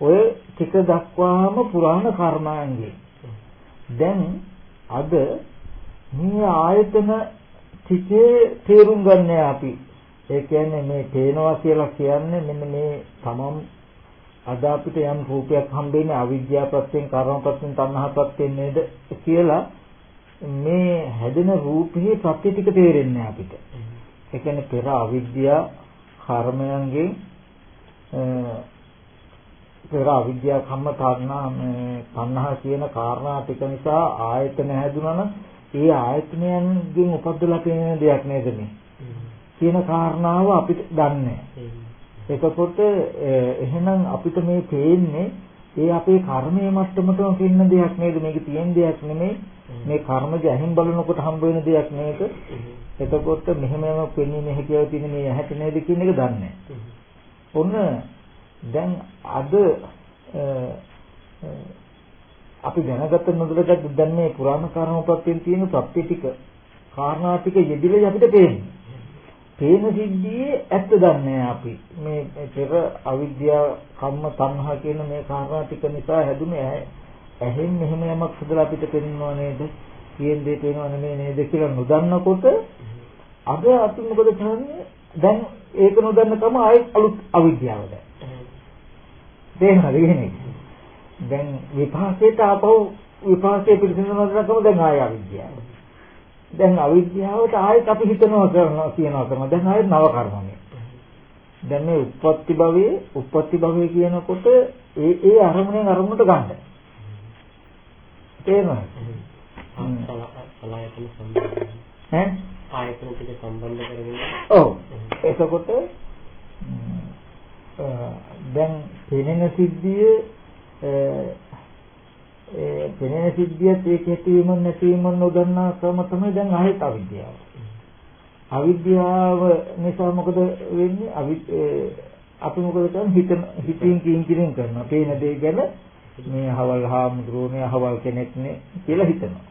ඔය ටික දක්වාම පුරාණ කර්මාංගේ. දැන් අද මේ ආයතන ටිකේ තේරුම් ගන්න අපි. ඒ කියන්නේ මේ පේනවා කියලා කියන්නේ මෙන්න මේ තමන් අද අපිට යම් රූපයක් හම්බෙන්නේ අවිද්‍යාව ප්‍රත්‍යයෙන් කර්ම ප්‍රත්‍යයෙන් තණ්හා ප්‍රත්‍යයෙන් නේද කියලා මේ හැදෙන රූපේ ප්‍රත්‍ය ටික තේරෙන්නේ අපිට. ඒ කියන්නේ පෙර අවිද්‍යා කර්මයන්ගෙන් පෙර අවිද්‍යා කම්ම තණ්හා මේ තණ්හා කියන කාරණා ටික නිසා ආයතන හැදුනා නම් ඒ ආයතනයන්ගෙන් උපද්දලා තියෙන දෙයක් නේද මේ? කියන කාරණාව අපිට දන්නේ එතකොට එහෙනම් අපිට මේ පේන්නේ ඒ අපේ කර්මයේ මට්ටමටම පෙන්න දෙයක් නේද? මේක තියෙන දෙයක් නෙමෙයි. මේ කර්මජ ඇහින් බලනකොට හම්බ වෙන දෙයක් නේද? එතකොට මෙහෙමම පෙන්නේ නැහැ කියලා තියෙන මේ ඇහැට නේද කියන එක දන්නේ ඔන්න දැන් අද අපි දැනගත්ත නොදැනගත් දැන් මේ පුරාණ කර්මපත්යෙන් තියෙන ප්‍රත්‍ය ටික කාරණා ටික යෙදිලා අපිට පේන්නේ. පේන සිද්ධියේ ඇත්ත දන්නේ අපි. මේ පෙර අවිද්‍යාව, කම්ම, තණ්හා කියන මේ කාරණා ටික නිසා හැදුනේ ඇහෙන් මෙහෙම යමක් හදලා අපිට පෙන්වනව නේද? කියන දේ පේනව නෙමෙයි නේද කියලා නොදන්නකොට අද අපි මොකද කරන්නේ? දැන් ඒක නොදන්නකම ආයෙත් අලුත් අවිද්‍යාවද. තේරෙනවද කියන්නේ? දැන් විපාකයට ආපහු විපාකයේ පිළිසඳනකම දැන් ආය අවිද්‍යාව. දැන් අවිද්‍යාවට ආයෙත් අපි හිතනවා කරනවා කියනවා කරනවා දැන් ආයෙත් නව කර්මනේ. දැන් මේ උප්පත්ති භවයේ උප්පත්ති භවයේ කියනකොට ඒ ඒ අරමුණෙන් අරමුණට ගන්න. තේරෙනවද? ඈ? ආයතන ටික සම්බන්ධ කරගෙන. ඔව්. එතකොට දැන් පෙනෙන සිද්ධිය ඒ පෙනෙන සිද්ධියත් ඒක ඇතිවීම නැතිවීම නොදන්නා ක්‍රම තමයි දැන් ආයෙත් අවිද්‍යාව. අවිද්‍යාව නිසා මොකද වෙන්නේ? අවි අපි මොකද කරන්නේ? හිතන හිතින් කින් කින් කරනවා. පේන දේ ගැන මේ හවල් හාමුදුරුවනේ අහවල් කෙනෙක් නේ කියලා හිතනවා.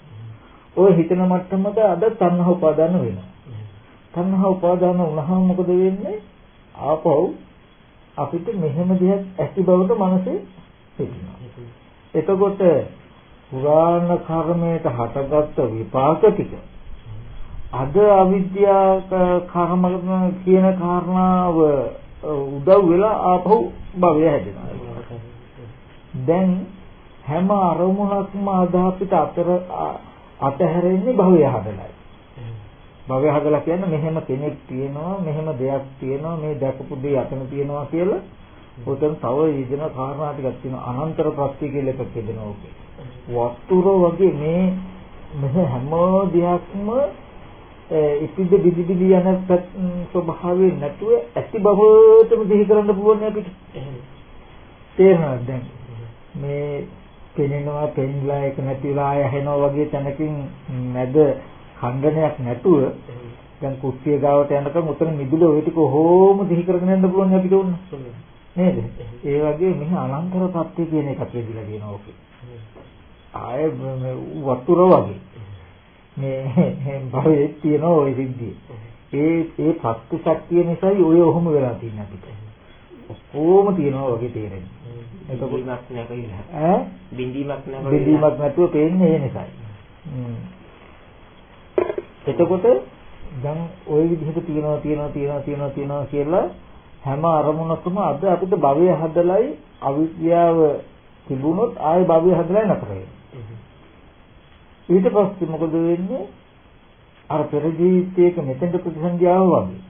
ওই හිතන මට්ටමද අද තණ්හා උපාදාන වෙනවා. තණ්හා උපාදාන වුණාම මොකද වෙන්නේ? ආපහු අපිට මෙහෙම දෙයක් ඇති බවට මනසේ හිතෙනවා. එතකොට පුරාණ කර්මයට හටගත්ත විපාක ටික අද අවිද්‍යා කර්ම කියන කාරණාව උදව් වෙලා ආපහු භවය හැදෙනවා. දැන් හැම අරමුණක්ම අද අපිට අතර අතහැරෙන්නේ භවය හදලා. භවය හදලා කියන්නේ මෙහෙම කෙනෙක් තියෙනවා මෙහෙම දෙයක් තියෙනවා මේ දැකපු දේ අතන තියෙනවා කියලා උතන තව යෙදෙන කාරණා ටිකක් තියෙනවා අනන්තර ප්‍රත්‍ය කියලා එකක් යෙදෙනවා ඔකේ. වස්තුර වගේ මේ මෙහෙ හැම දෙයක්ම ඉතිද බිදි බිදි යන ස්වභාවයෙන් නැතුව ඇති බවටම දිහි කරන්න පුළුවන් අපිට. තේරෙනවද දැන්? මේ පෙනෙනවා පෙන්ලා එක නැතිලා ආය හැනවා වගේ තැනකින් නැද ඛණ්ඩනයක් නැතුව දැන් කුස්සිය ගාවට යනකම් උතන මිදුල ওই ටික කොහොම දිහි කරගෙන යන්න පුළුවන් අපිට ඕන නේද ඒ වගේ මෙහි අනන්තර තත්ත්වය කියන එකක් කියවිලා කියනවා ඕකේ ආය වතුර වගේ මේ භවයේ තියෙන ওই සිද්ධිය ඒ ඒ පත්තු ශක්තිය නිසායි ඔය ඔහොම වෙලා තියෙන්නේ අපිට ඔක්කොම තියෙනවා වගේ තේරෙන්නේ. එතකොට- බිඳීමක් නැතිලා. ඈ බිඳීමක් නැතිලා. බෙදීමක් නැතුව පේන්නේ ඒ නිසායි. හ්ම්. එතකොට දැන් ওই විදිහට තියනවා තියනවා තියනවා තියනවා තියනවා කියලා හැම අරමුණකම අද අපිට භවය හදලයි අවිද්‍යාව තිබුණොත් ආයෙ භවය හදලයි නතර වෙන්නේ. ඊට පස්සේ මොකද වෙන්නේ? අර පෙර ජීවිතයක මෙතෙන්ට ප්‍රතිසන්දියාව වගේ.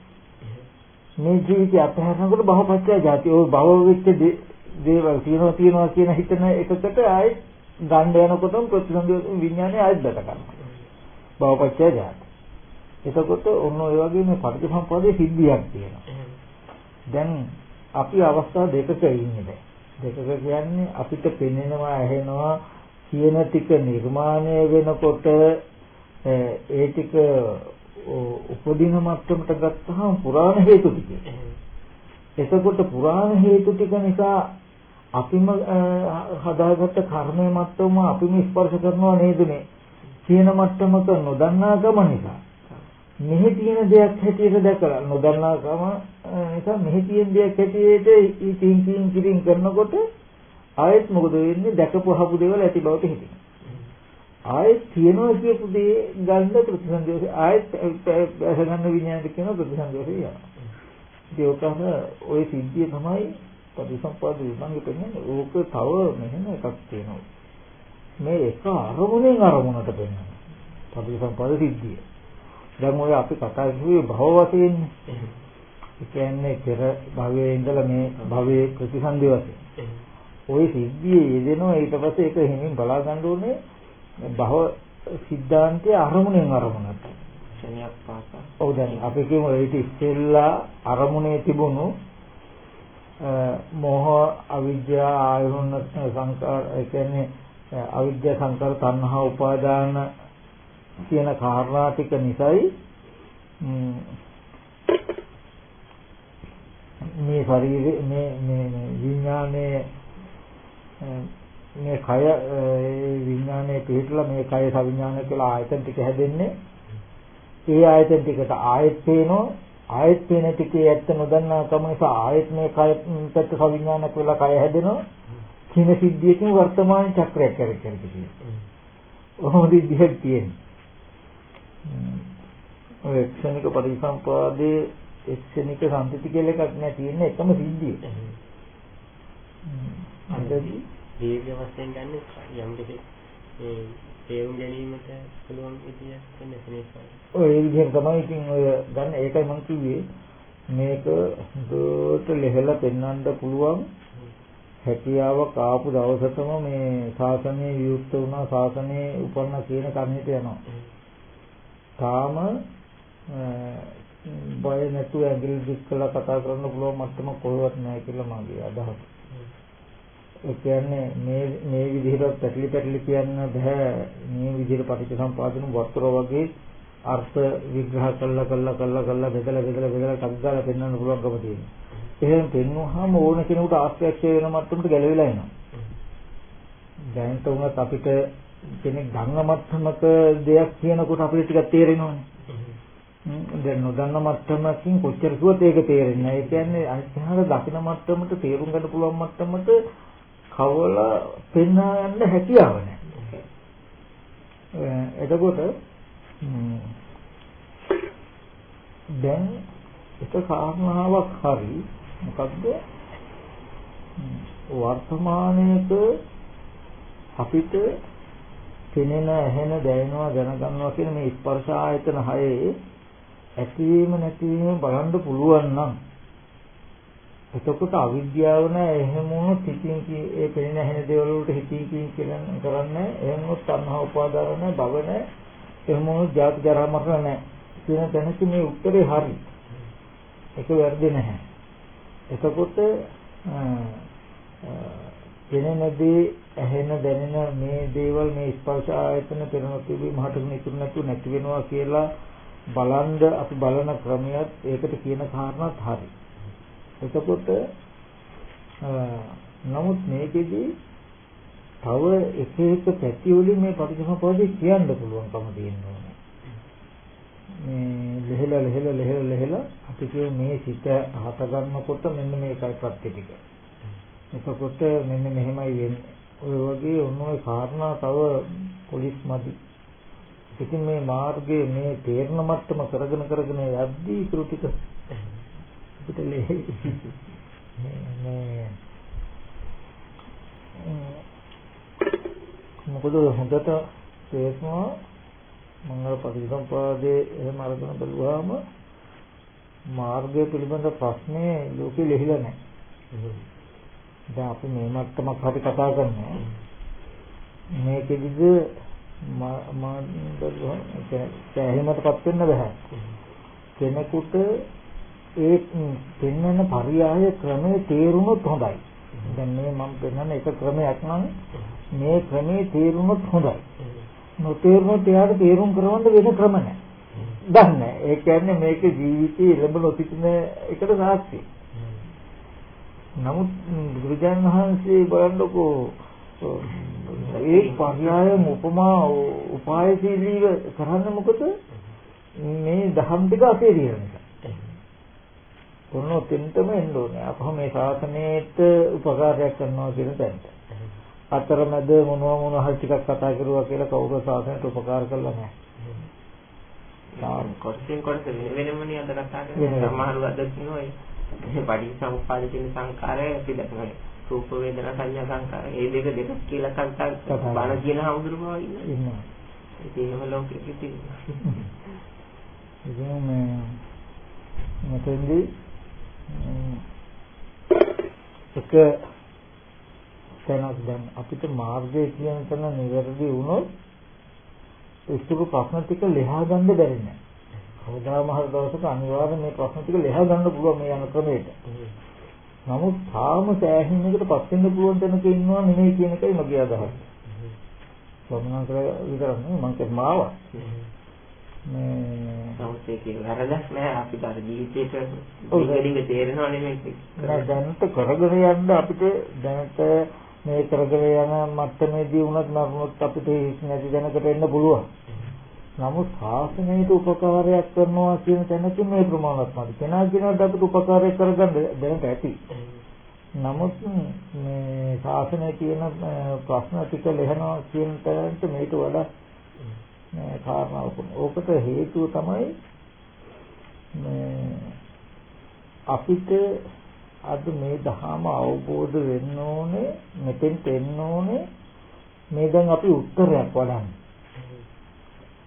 මේ ජීවිතය අත්හැරනකොට භවපත්‍ය ජාති ඔය භව වෙච්ච දේ- දේවල් තියෙනවා තියෙනවා කියන හිතන එකකට ආයෙ ගන්න යනකොටම ප්‍රතිසන්දිය විඥානය ආයෙත් දැක ගන්නවා. භවපත්‍ය ජාති. එතකොට ඔන්න ඔය වගේ මේ පටිච්චසමුප්පාදයේ සිද්ධියක් තියෙනවා. දැන් අපි අවස්ථා දෙකක ඉන්නේ දැන්. දෙකක කියන්නේ අපිට පෙනෙනවා ඇහෙනවා කියන ටික නිර්මාණය වෙනකොට ඒ ටික උපදින මට්ටමට ගත්තාම පුරාණ හේතු ටික. එතකොට පුරාණ හේතු ටික නිසා අපිම හදාගත්ත කර්මයේ මට්ටම අපිම ස්පර්ශ කරනවා නේද මේ කියන මට්ටමක නොදන්නාකම නිසා මෙහි තියෙන දෙයක් හැටියට දැකලා නොදන්නාකම නිසා මෙහි තියෙන දෙයක් හැටියට ඉතින් කින් කිරින් කරනකොට ආයෙත් මොකද වෙන්නේ? දැකපු හපු දේවල් ඇති බවට හිතෙනවා. ආයෙත් තියනවා කියපු දේ ගන්න ප්‍රතිසන්දේශය ආයෙත් බැස ගන්න විඤ්ඤාණයට කියන ප්‍රතිසන්දේශය යනවා. ඉතින් ඔක ඔය සිද්ධිය තමයි පරිසම්පාද විභංගෙ පෙන්වන්නේ ඕක තව මෙහෙම එකක් තියෙනවා. මේ එක අරමුණෙන් අරමුණට පෙන්වනවා. පරිසම්පාද සිද්ධිය. දැන් ඔය අපි කතා කිව්වේ භව වශයෙන් ඒ කියන්නේ පෙර භවයේ ඉඳලා මේ භවයේ ප්‍රතිසන්දි වශයෙන්. ওই සිද්ධියේ යෙදෙනවා ඊට පස්සේ ඒක හිමින් බලා ගන්න ඕනේ. භව සිද්ධාන්තයේ අරමුණෙන් අරමුණට ශනියක් පාසා. ඔව් දැන් අපි කියමු ඒක ඉස්සෙල්ලා අරමුණේ තිබුණු මෝහ අවිද්‍යා ආයුර්ණ සංකාර ඒ කියන්නේ අවිද්‍යා සංකාර තණ්හා උපාදාන කියන කාරණා ටික නිසායි මේ ශරීරේ මේ මේ විඥානයේ මේ කය විඥානයේ පිටලා මේ කය සවිඥාන කියලා ආයතන ටික හැදෙන්නේ. ඒ ආයතන ටිකට ආයෙත් පේනවා. ආයෙත් පේන ටිකේ ඇත්ත නොදන්නා කම නිසා ආයෙත් මේ කය පැත්ත සවිඥාන කියලා කය හැදෙනවා. කින සිද්ධියකින් වර්තමාන චක්‍රයක් කරේ කරේ ඔහොම විදිහක් තියෙනවා ඔය ක්ෂණික පරිසම්පාදයේ ක්ෂණික සම්පති කියලා එකක් නෑ තියෙන එකම සිද්ධිය. අදදී දීර්ඝ වශයෙන් ගන්න යම් දෙයක් ඒ තේරුම් ගැනීමට පුළුවන් විදියක් නැතිනේ. ඔය විදිහෙන් තමයි ඉතින් ඔය ගන්න. ඒකයි මම කිව්වේ. මේක දුරට ලෙහෙලා පෙන්වන්න පුළුවන්. හැකියාවක් ආපු දවසටම මේ ශාසනය වියුක්ත වුණා. ශාසනය උපන්න කියන කර්ණයට යනවා. තාම බය නැතුව ඇඟිලි දික් කළා කතා කරන්න පුළුවන් මට්ටම කොහෙවත් නැහැ කියලා මගේ අදහස. ඒ කියන්නේ මේ මේ විදිහට පැටලි පැටලි කියන්න බෑ මේ විදිහට පටිච්චසමුපාදන වස්තුර වගේ අර්ථ විග්‍රහ කළා කළා කළා කළා බෙදලා බෙදලා බෙදලා ටක් ගාලා පෙන්වන්න පුළුවන්කම තියෙනවා. එහෙම පෙන්වුවාම ඕන කෙනෙකුට ආශ්‍රයක්ෂය වෙන මට්ටමට ගැලවිලා එනවා. දැන් තුනත් අපිට කෙනෙක් ධම්ම මට්ටමක දෙයක් කියනකොට අපිට ටිකක් තේරෙනවනේ. දැන් නොදන්න මට්ටමකින් කොච්චර කිව්වත් ඒක තේරෙන්නේ නැහැ. ඒ කියන්නේ අනිත්‍යහර දකින මට්ටමට තේරුම් ගන්න පුළුවන් මට්ටමට කවල පෙන්වන්න හැකියාව නැහැ. එතකොට දැන් එක කාරණාවක් හරි මොකද්ද වර්තමානයේක අපිට පෙනෙන ඇහෙන දැනෙනවා දැනගන්නවා කියන මේ ස්පර්ශ ආයතන හයේ ඇතිවීම නැතිවීම බලන්න පුළුවන් නම් එතකොට අවිද්‍යාව නැහැ එහෙම වුණොත් හිතින් ඒ පෙනෙන ඇහෙන දේවල් වලට හිතින් කින් කියලා කරන්නේ එහෙම වුණොත් තණ්හා උපාදාන නැහැ භව නැහැ එහෙම වුණොත් ජාති ජරා මරණ නැහැ කියන තැනක මේ උත්තරේ හරි. ඒක වැරදි නැහැ. එතකොට පෙනෙන දේ ඇහෙන දැනෙන මේ දේවල් මේ ස්පර්ශ ආයතන පෙරණ තිබීම හටගෙන ඉතුරු නැතු නැති වෙනවා කියලා බලන්ද අපි බලන ක්‍රමයක් ඒකට කියන කාරණාත් හරි. එතකොට නමුත් මේකෙදි තව එක එක පැති වලින් මේ පටිච්චසමුප්පාදේ කියන්න පුළුවන්කම තියෙනවා. මේ ලෙහෙලා ලෙහෙලා ලෙහෙලා ලෙහෙලා අපි කියමු මේ සිත හත ගන්නකොට මෙන්න මේකයි ප්‍රත්‍ය ටික. එතකොට මෙන්න මෙහෙමයි වෙන්නේ. ඔය වගේ ඔන්න ඔය කාරණා තව පොලිස් මදි. ඉතින් මේ මාර්ගයේ මේ තේරණ මට්ටම කරගෙන කරගෙන යද්දී ඉතුරු ටික අපිට ලෙහෙයි. මේ මොකද හොඳට තේරෙනවා මංගල පටිසම්පාදයේ එහෙම අරගෙන බලුවාම මාර්ගය පිළිබඳ ප්‍රශ්නේ ලෝකෙ ලෙහිලා නැහැ. දැන් අපි මේ මට්ටමක් හරි කතා කරනවා. මේකෙදිද මා සෑහීමටපත් වෙන්න බෑ. කෙනෙකුට ඒ පෙන්වන පරියාය ක්‍රමයේ තේරුනොත් හොඳයි. දැන් මේ මම පෙන්වන එක ක්‍රමයක් නම් මේ ක්‍රමයේ තේරුනොත් හොඳයි. නොතේරුනොත් එයාට තේරුම් කරවන්න වෙන ක්‍රම නැහැ. දන්නේ. ඒ කියන්නේ මේක ජීවිතයේ ලැබෙන ඔතිතින එකට සාක්ෂි. නමුත් බුදුරජාණන් වහන්සේ බලන්නකෝ ඒ පර්යාය උපමා උපායශීලීව කරන්නේ මොකද? මේ දහම් ටික අපේ දින නිසා. කොනොතෙන්ටම එන්න ඕනේ. අපහ මේ ශාසනයට උපකාරයක් කරනවා කියන තැනට. අතරමැද මොනවා මොනවා හරි ටිකක් කතා කරුවා කියලා කවුරු සාසනයට උපකාර කළා නැහැ. තාම කොටසින් කොටස වෙන වෙනමනේ අද කතා කරන්නේ. සමහරව අද කියනවා පටිච්චසමුප්පාද කියන සංකාරය අපි දැක්කම රූප වේදනා සංඥා සංකාර ඒ දෙක දෙක කියලා කතා බණ කියන හවුදුරු බව ඉන්නවා. ඉතින් එහෙම ලෝකෙක තියෙනවා. ඉතින් මේ මෙතෙන්දී එක තැනක් දැන් අපිට මාර්ගය කියන තැන නිවැරදි වුණොත් ඉතුරු ප්‍රශ්න ටික ලියා ගන්න බැරි නෑ. කවදාම හරි දවසක අනිවාර්යයෙන් මේ ප්‍රශ්න ටික ලියා ගන්න පුළුවන් මේ යන ක්‍රමයට. නමුත් තාම සෑහීමකටපත් වෙන්න පුළුවන් තැනක ඉන්නවා නෙමෙයි කියන එකයි මගේ අදහස. වමනා කර විතරක් නෙමෙයි මම කිය මාව. මේ නමුත් ඒක වැරදක් නෑ අපිට අර ජීවිතේට දිගින් තේරෙනව නෙමෙයි. දැනට කරගෙන යන්න අපිට දැනට මේ කරගෙන යන මට්ටමේදී වුණත් නරුණොත් අපිට නැති දැනකට එන්න පුළුවන්. නමුත් ශාසනයට උපකාරයක් කරනවා කියන තැනකින් මේ ප්‍රමාණවත් කෙනා කෙනාට අපිට උපකාරයක් කරගන්න දැනට ඇති. නමුත් මේ ශාසනය කියන ප්‍රශ්න ටික ලෙහනවා කියන තැනට මේක වඩා මේ කාරණාවක්. ඕකට හේතුව තමයි මේ අපිට අද මේ ධහම අවබෝධ වෙන්න ඕනේ මෙතෙන්ට එන්න ඕනේ මේ දැන් අපි උත්තරයක් වඩන්නේ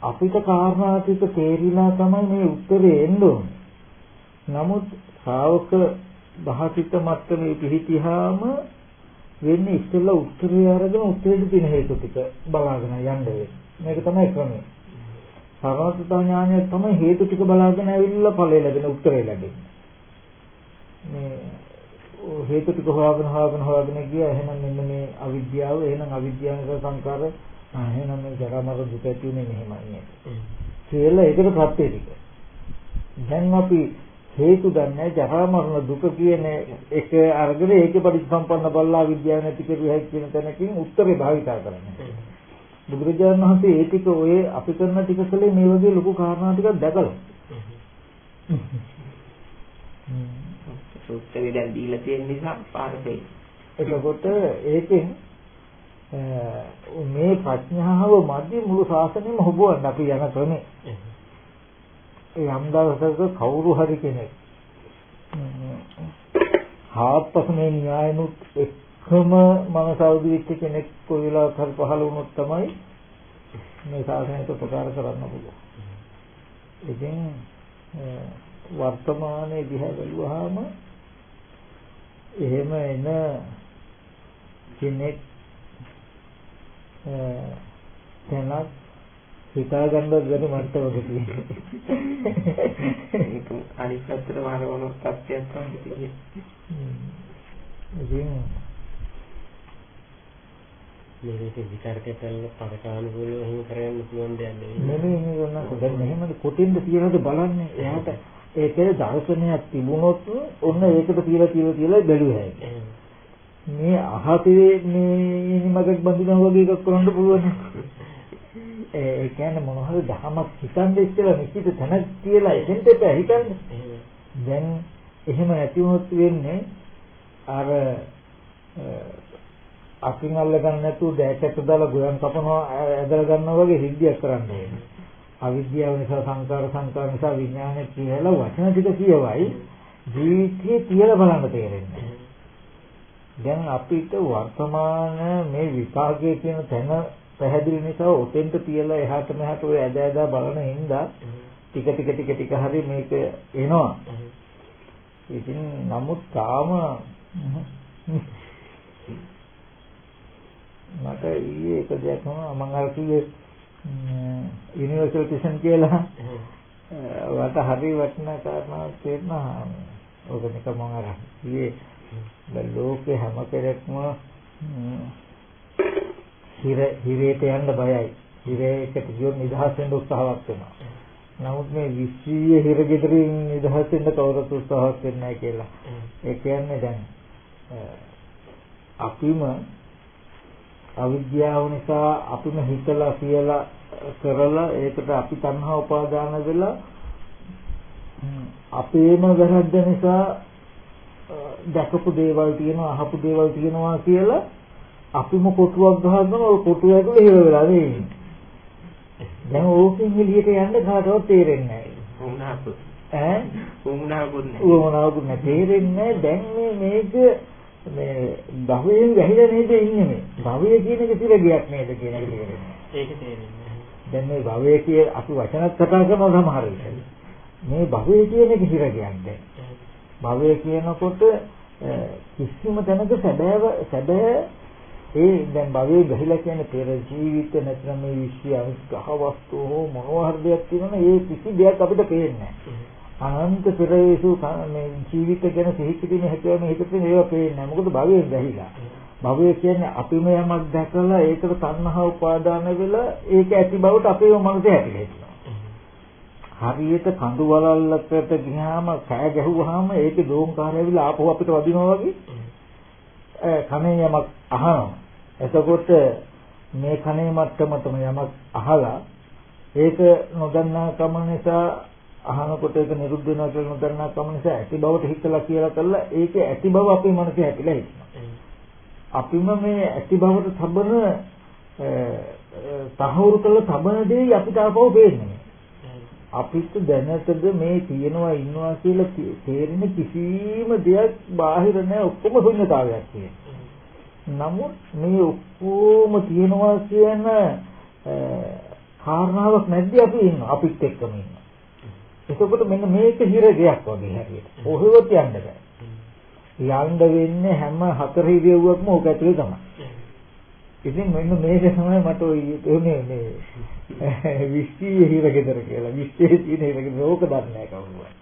අපිට කාරණා ටික තේරිලා තමයි මේ උත්තරේ එන්න ඕනේ. නමුත් ශ්‍රාවක භාසිත මට්ටමේ පිහිටියාම වෙන්නේ ඉස්සෙල්ලා උත්තරය අරගෙන උත්තරෙට තියෙන හේතු ටික බලාගෙන යන්න මේක තමයි ක්‍රමය. සර්වඥතා ඥානය තමයි හේතු ටික බලාගෙන ඇවිල්ලා ඵලය ලැබෙන උත්තරය ලැබෙන්නේ. මේ හේතු ටික හොයාගෙන හොයාගෙන හොයාගෙන ගියා. එහෙනම් මෙන්න මේ අවිද්‍යාව එහෙනම් අවිද්‍යාවක සංකාර එහෙනම් මේ ජරා මරණ දුක ඇති උනේ මෙහෙමයි නේද? කියලා ඒකට ප්‍රත්‍ය ටික දැන් අපි හේතු දන්නේ ජරා මරණ දුක කියන එක අරගෙන ඒකේ පරිසම්පන්න බල්ලා විද්‍යාව නැති කරුවයි කියන තැනකින් උත්තරේ භාවිතා කරන්නේ. බුදුරජාණන් වහන්සේ ඒ ටික ඔය අපි කරන ටික කලේ මේ වගේ ලොකු කාරණා ටිකක් දැකලා. සූත්‍රය දැන් දීලා තියෙන නිසා පාරේ. එතකොට ඒකෙන් මේ ප්‍රඥාව මැදි මුළු ශාසනයම හොබවන්න අපි යන ක්‍රමේ. යම් දවසක කවුරු හරි කෙනෙක් හාත්පස මේ න්‍යායනුත් එක්කම මනස අවදි වෙච්ච කෙනෙක් කොයි වෙලාවක හරි පහළ වුණොත් තමයි මේ ශාසනයට උපකාර කරන්න පුළුවන්. ඉතින් වර්තමානයේ දිහා බැලුවාම එහෙම එන කෙනෙක් තැනක් හිතා ගන්න බැරි මට්ටමක තියෙනවා. ඒක අනිත් පැත්තට වහරවන තත්ත්වයක් තමයි තියෙන්නේ. ඉතින් මේක විචාරක කරලා පරකානුකූලව එහෙම කරන්න පුළුවන් දෙයක් නෙවෙයි. නෙමෙයි නේ ඔන්න දැන් මෙහෙම කොටින්ද තියෙනවද බලන්නේ. එයාට ඒකේ දර්ශනයක් තිබුණොත් ඔන්න ඒකට තියලා තියලා තියලා බැලුව. මේ අහතේ මේ ඉනිමකට බඳිනවා වගේ එකක් කරන්න පුළුවන්. ඒ කියන්නේ මොන හරි දහමක් හිතන්නේ ඉස්සෙල්ලා නිශ්චිත තැනක් කියලා එතෙන්ට එපා හිතන්නේ. දැන් එහෙම නැති වුණොත් වෙන්නේ අර අකින් අල්ල ගන්න නැතුව දැකට දාලා ගොයන් කපනවා ඇදලා ගන්නවා වගේ සිද්ධියක් කරන්න ඕනේ. අවිද්‍යාව නිසා සංකාර සංකාර නිසා විඥානය කියලා වචන ටික කියවයි ජීවිතේ තියලා බලන්න තේරෙන්නේ. දැන් අපිට වර්තමාන මේ විපාකයේ කියන තැන පැහැදිලි නිසා ඔතෙන්ට තියලා එහාට මෙහාට ඔය ඇද ඇද බලන හින්දා ටික ටික ටික ටික හරි මේක එනවා. ඉතින් නමුත් තාම මට ඊයේ එක දෙයක් වුණා මම අර කිව්වේ යුනිවර්සල් ටිෂන් කියලා වට හරි වටිනා කාරණාවක් තේරෙනවා ඕක නිකන් මම අර ඊයේ දැන් ලෝකේ හැම කෙනෙක්ම හිර හිරේට යන්න බයයි. හිරේකට ගියොත් නිදහස් වෙන්න උත්සාහවත් වෙනවා. නමුත් මේ විශ්වීය හිරගෙදරින් නිදහස් වෙන්න කවුරුත් උත්සාහවත් වෙන්නේ නැහැ කියලා. ඒ කියන්නේ දැන් අපිම අවිද්‍යාව නිසා අපිම හිතලා කියලා කරලා ඒකට අපි තණ්හා උපාදාන වෙලා අපේම වැරද්ද නිසා දැකපු දේවල් තියෙනවා අහපු දේවල් තියෙනවා කියලා අපිම කොටුවක් ගහගෙන ඔය කොටුව ඇතුලේ හිර වෙලා නේ. දැන් ඕකෙන් එළියට යන්න කාටවත් තේරෙන්නේ නැහැ. ඈ? වුණාපු නෑ. වුණාපු නෑ තේරෙන්නේ දැන් මේ මේක මේ භවයෙන් වැහිලා නේද ඉන්නේ මේ. භවය කියන එක සිරගයක් නේද කියන එක තේරෙන්නේ. ඒක තේරෙන්නේ. දැන් මේ භවය කිය අපි වචනත් කතා කරනවා සමහර විට. මේ භවය කියන එක සිරගයක් දැන්. භවය කියනකොට කිසිම තැනක සැබෑව සැබෑ ඒ දැන් භවයේ ගහිලා කියන්නේ පෙර ජීවිත නැත්නම් මේ විශ්ව අනිග්‍රහ වස්තු හෝ මොනවා හරි දෙයක් තියෙනවනේ ඒ කිසි දෙයක් අපිට පේන්නේ නැහැ. අනන්ත පෙරේසු මේ ජීවිත ගැන සිහි කිරීම හැකියාව මේ හිතේ ඒවා පේන්නේ නැහැ. මොකද භවයේ ගහිලා. භවය කියන්නේ අපිම යමක් දැකලා ඒකට තණ්හා උපාදාන වෙලා ඒක ඇති බවට අපේම මනසේ හැටිලා හරියට කඳු වලල්ලකට ගියාම කෑ ගැහුවාම ඒකේ දෝංකාරය ඇවිල්ලා ආපහු අපිට වදිනවා වගේ කනේ යමක් අහනවා. එතකොට මේ කනේ මට්ටමටම යමක් අහලා ඒක නොදන්නා කම නිසා අහනකොට ඒක නිරුද්ධ වෙනවා කියලා නොදන්නා කම නිසා ඇති බවට හිතලා කියලා කළා ඒකේ ඇති බව අපේ මනසේ හැටිලා හිටිනවා. අපිම මේ ඇති බවට තබන තහවුරු කළ තබන දේ අපිට ආපහු පේන්නේ. අපිට දැනටද මේ තියෙනවා ඉන්නවා කියලා තේරෙන කිසිම දෙයක් බාහිර නැහැ ඔක්කොම ශුන්‍යතාවයක් තියෙනවා. නමුත් මේ ඔක්කොම තියෙනවා කියන කාරණාවක් නැද්ද අපි ඉන්නවා අපිත් එක්කම ඉන්නවා. එතකොට මෙන්න මේක හිර දෙයක් වගේ හැටියට. කොහෙවත් යන්න බෑ. යන්න වෙන්නේ හැම හතර ඉරියව්වක්ම ඕක ඇතුලේ තමයි. ඉතින් මෙන්න මේක තමයි මට ඔය මේ මේ විශ්වීය හිරගෙදර කියලා. විශ්වයේ තියෙන හිරගෙදර ඕක දන්නේ නැහැ කවුරුවත්.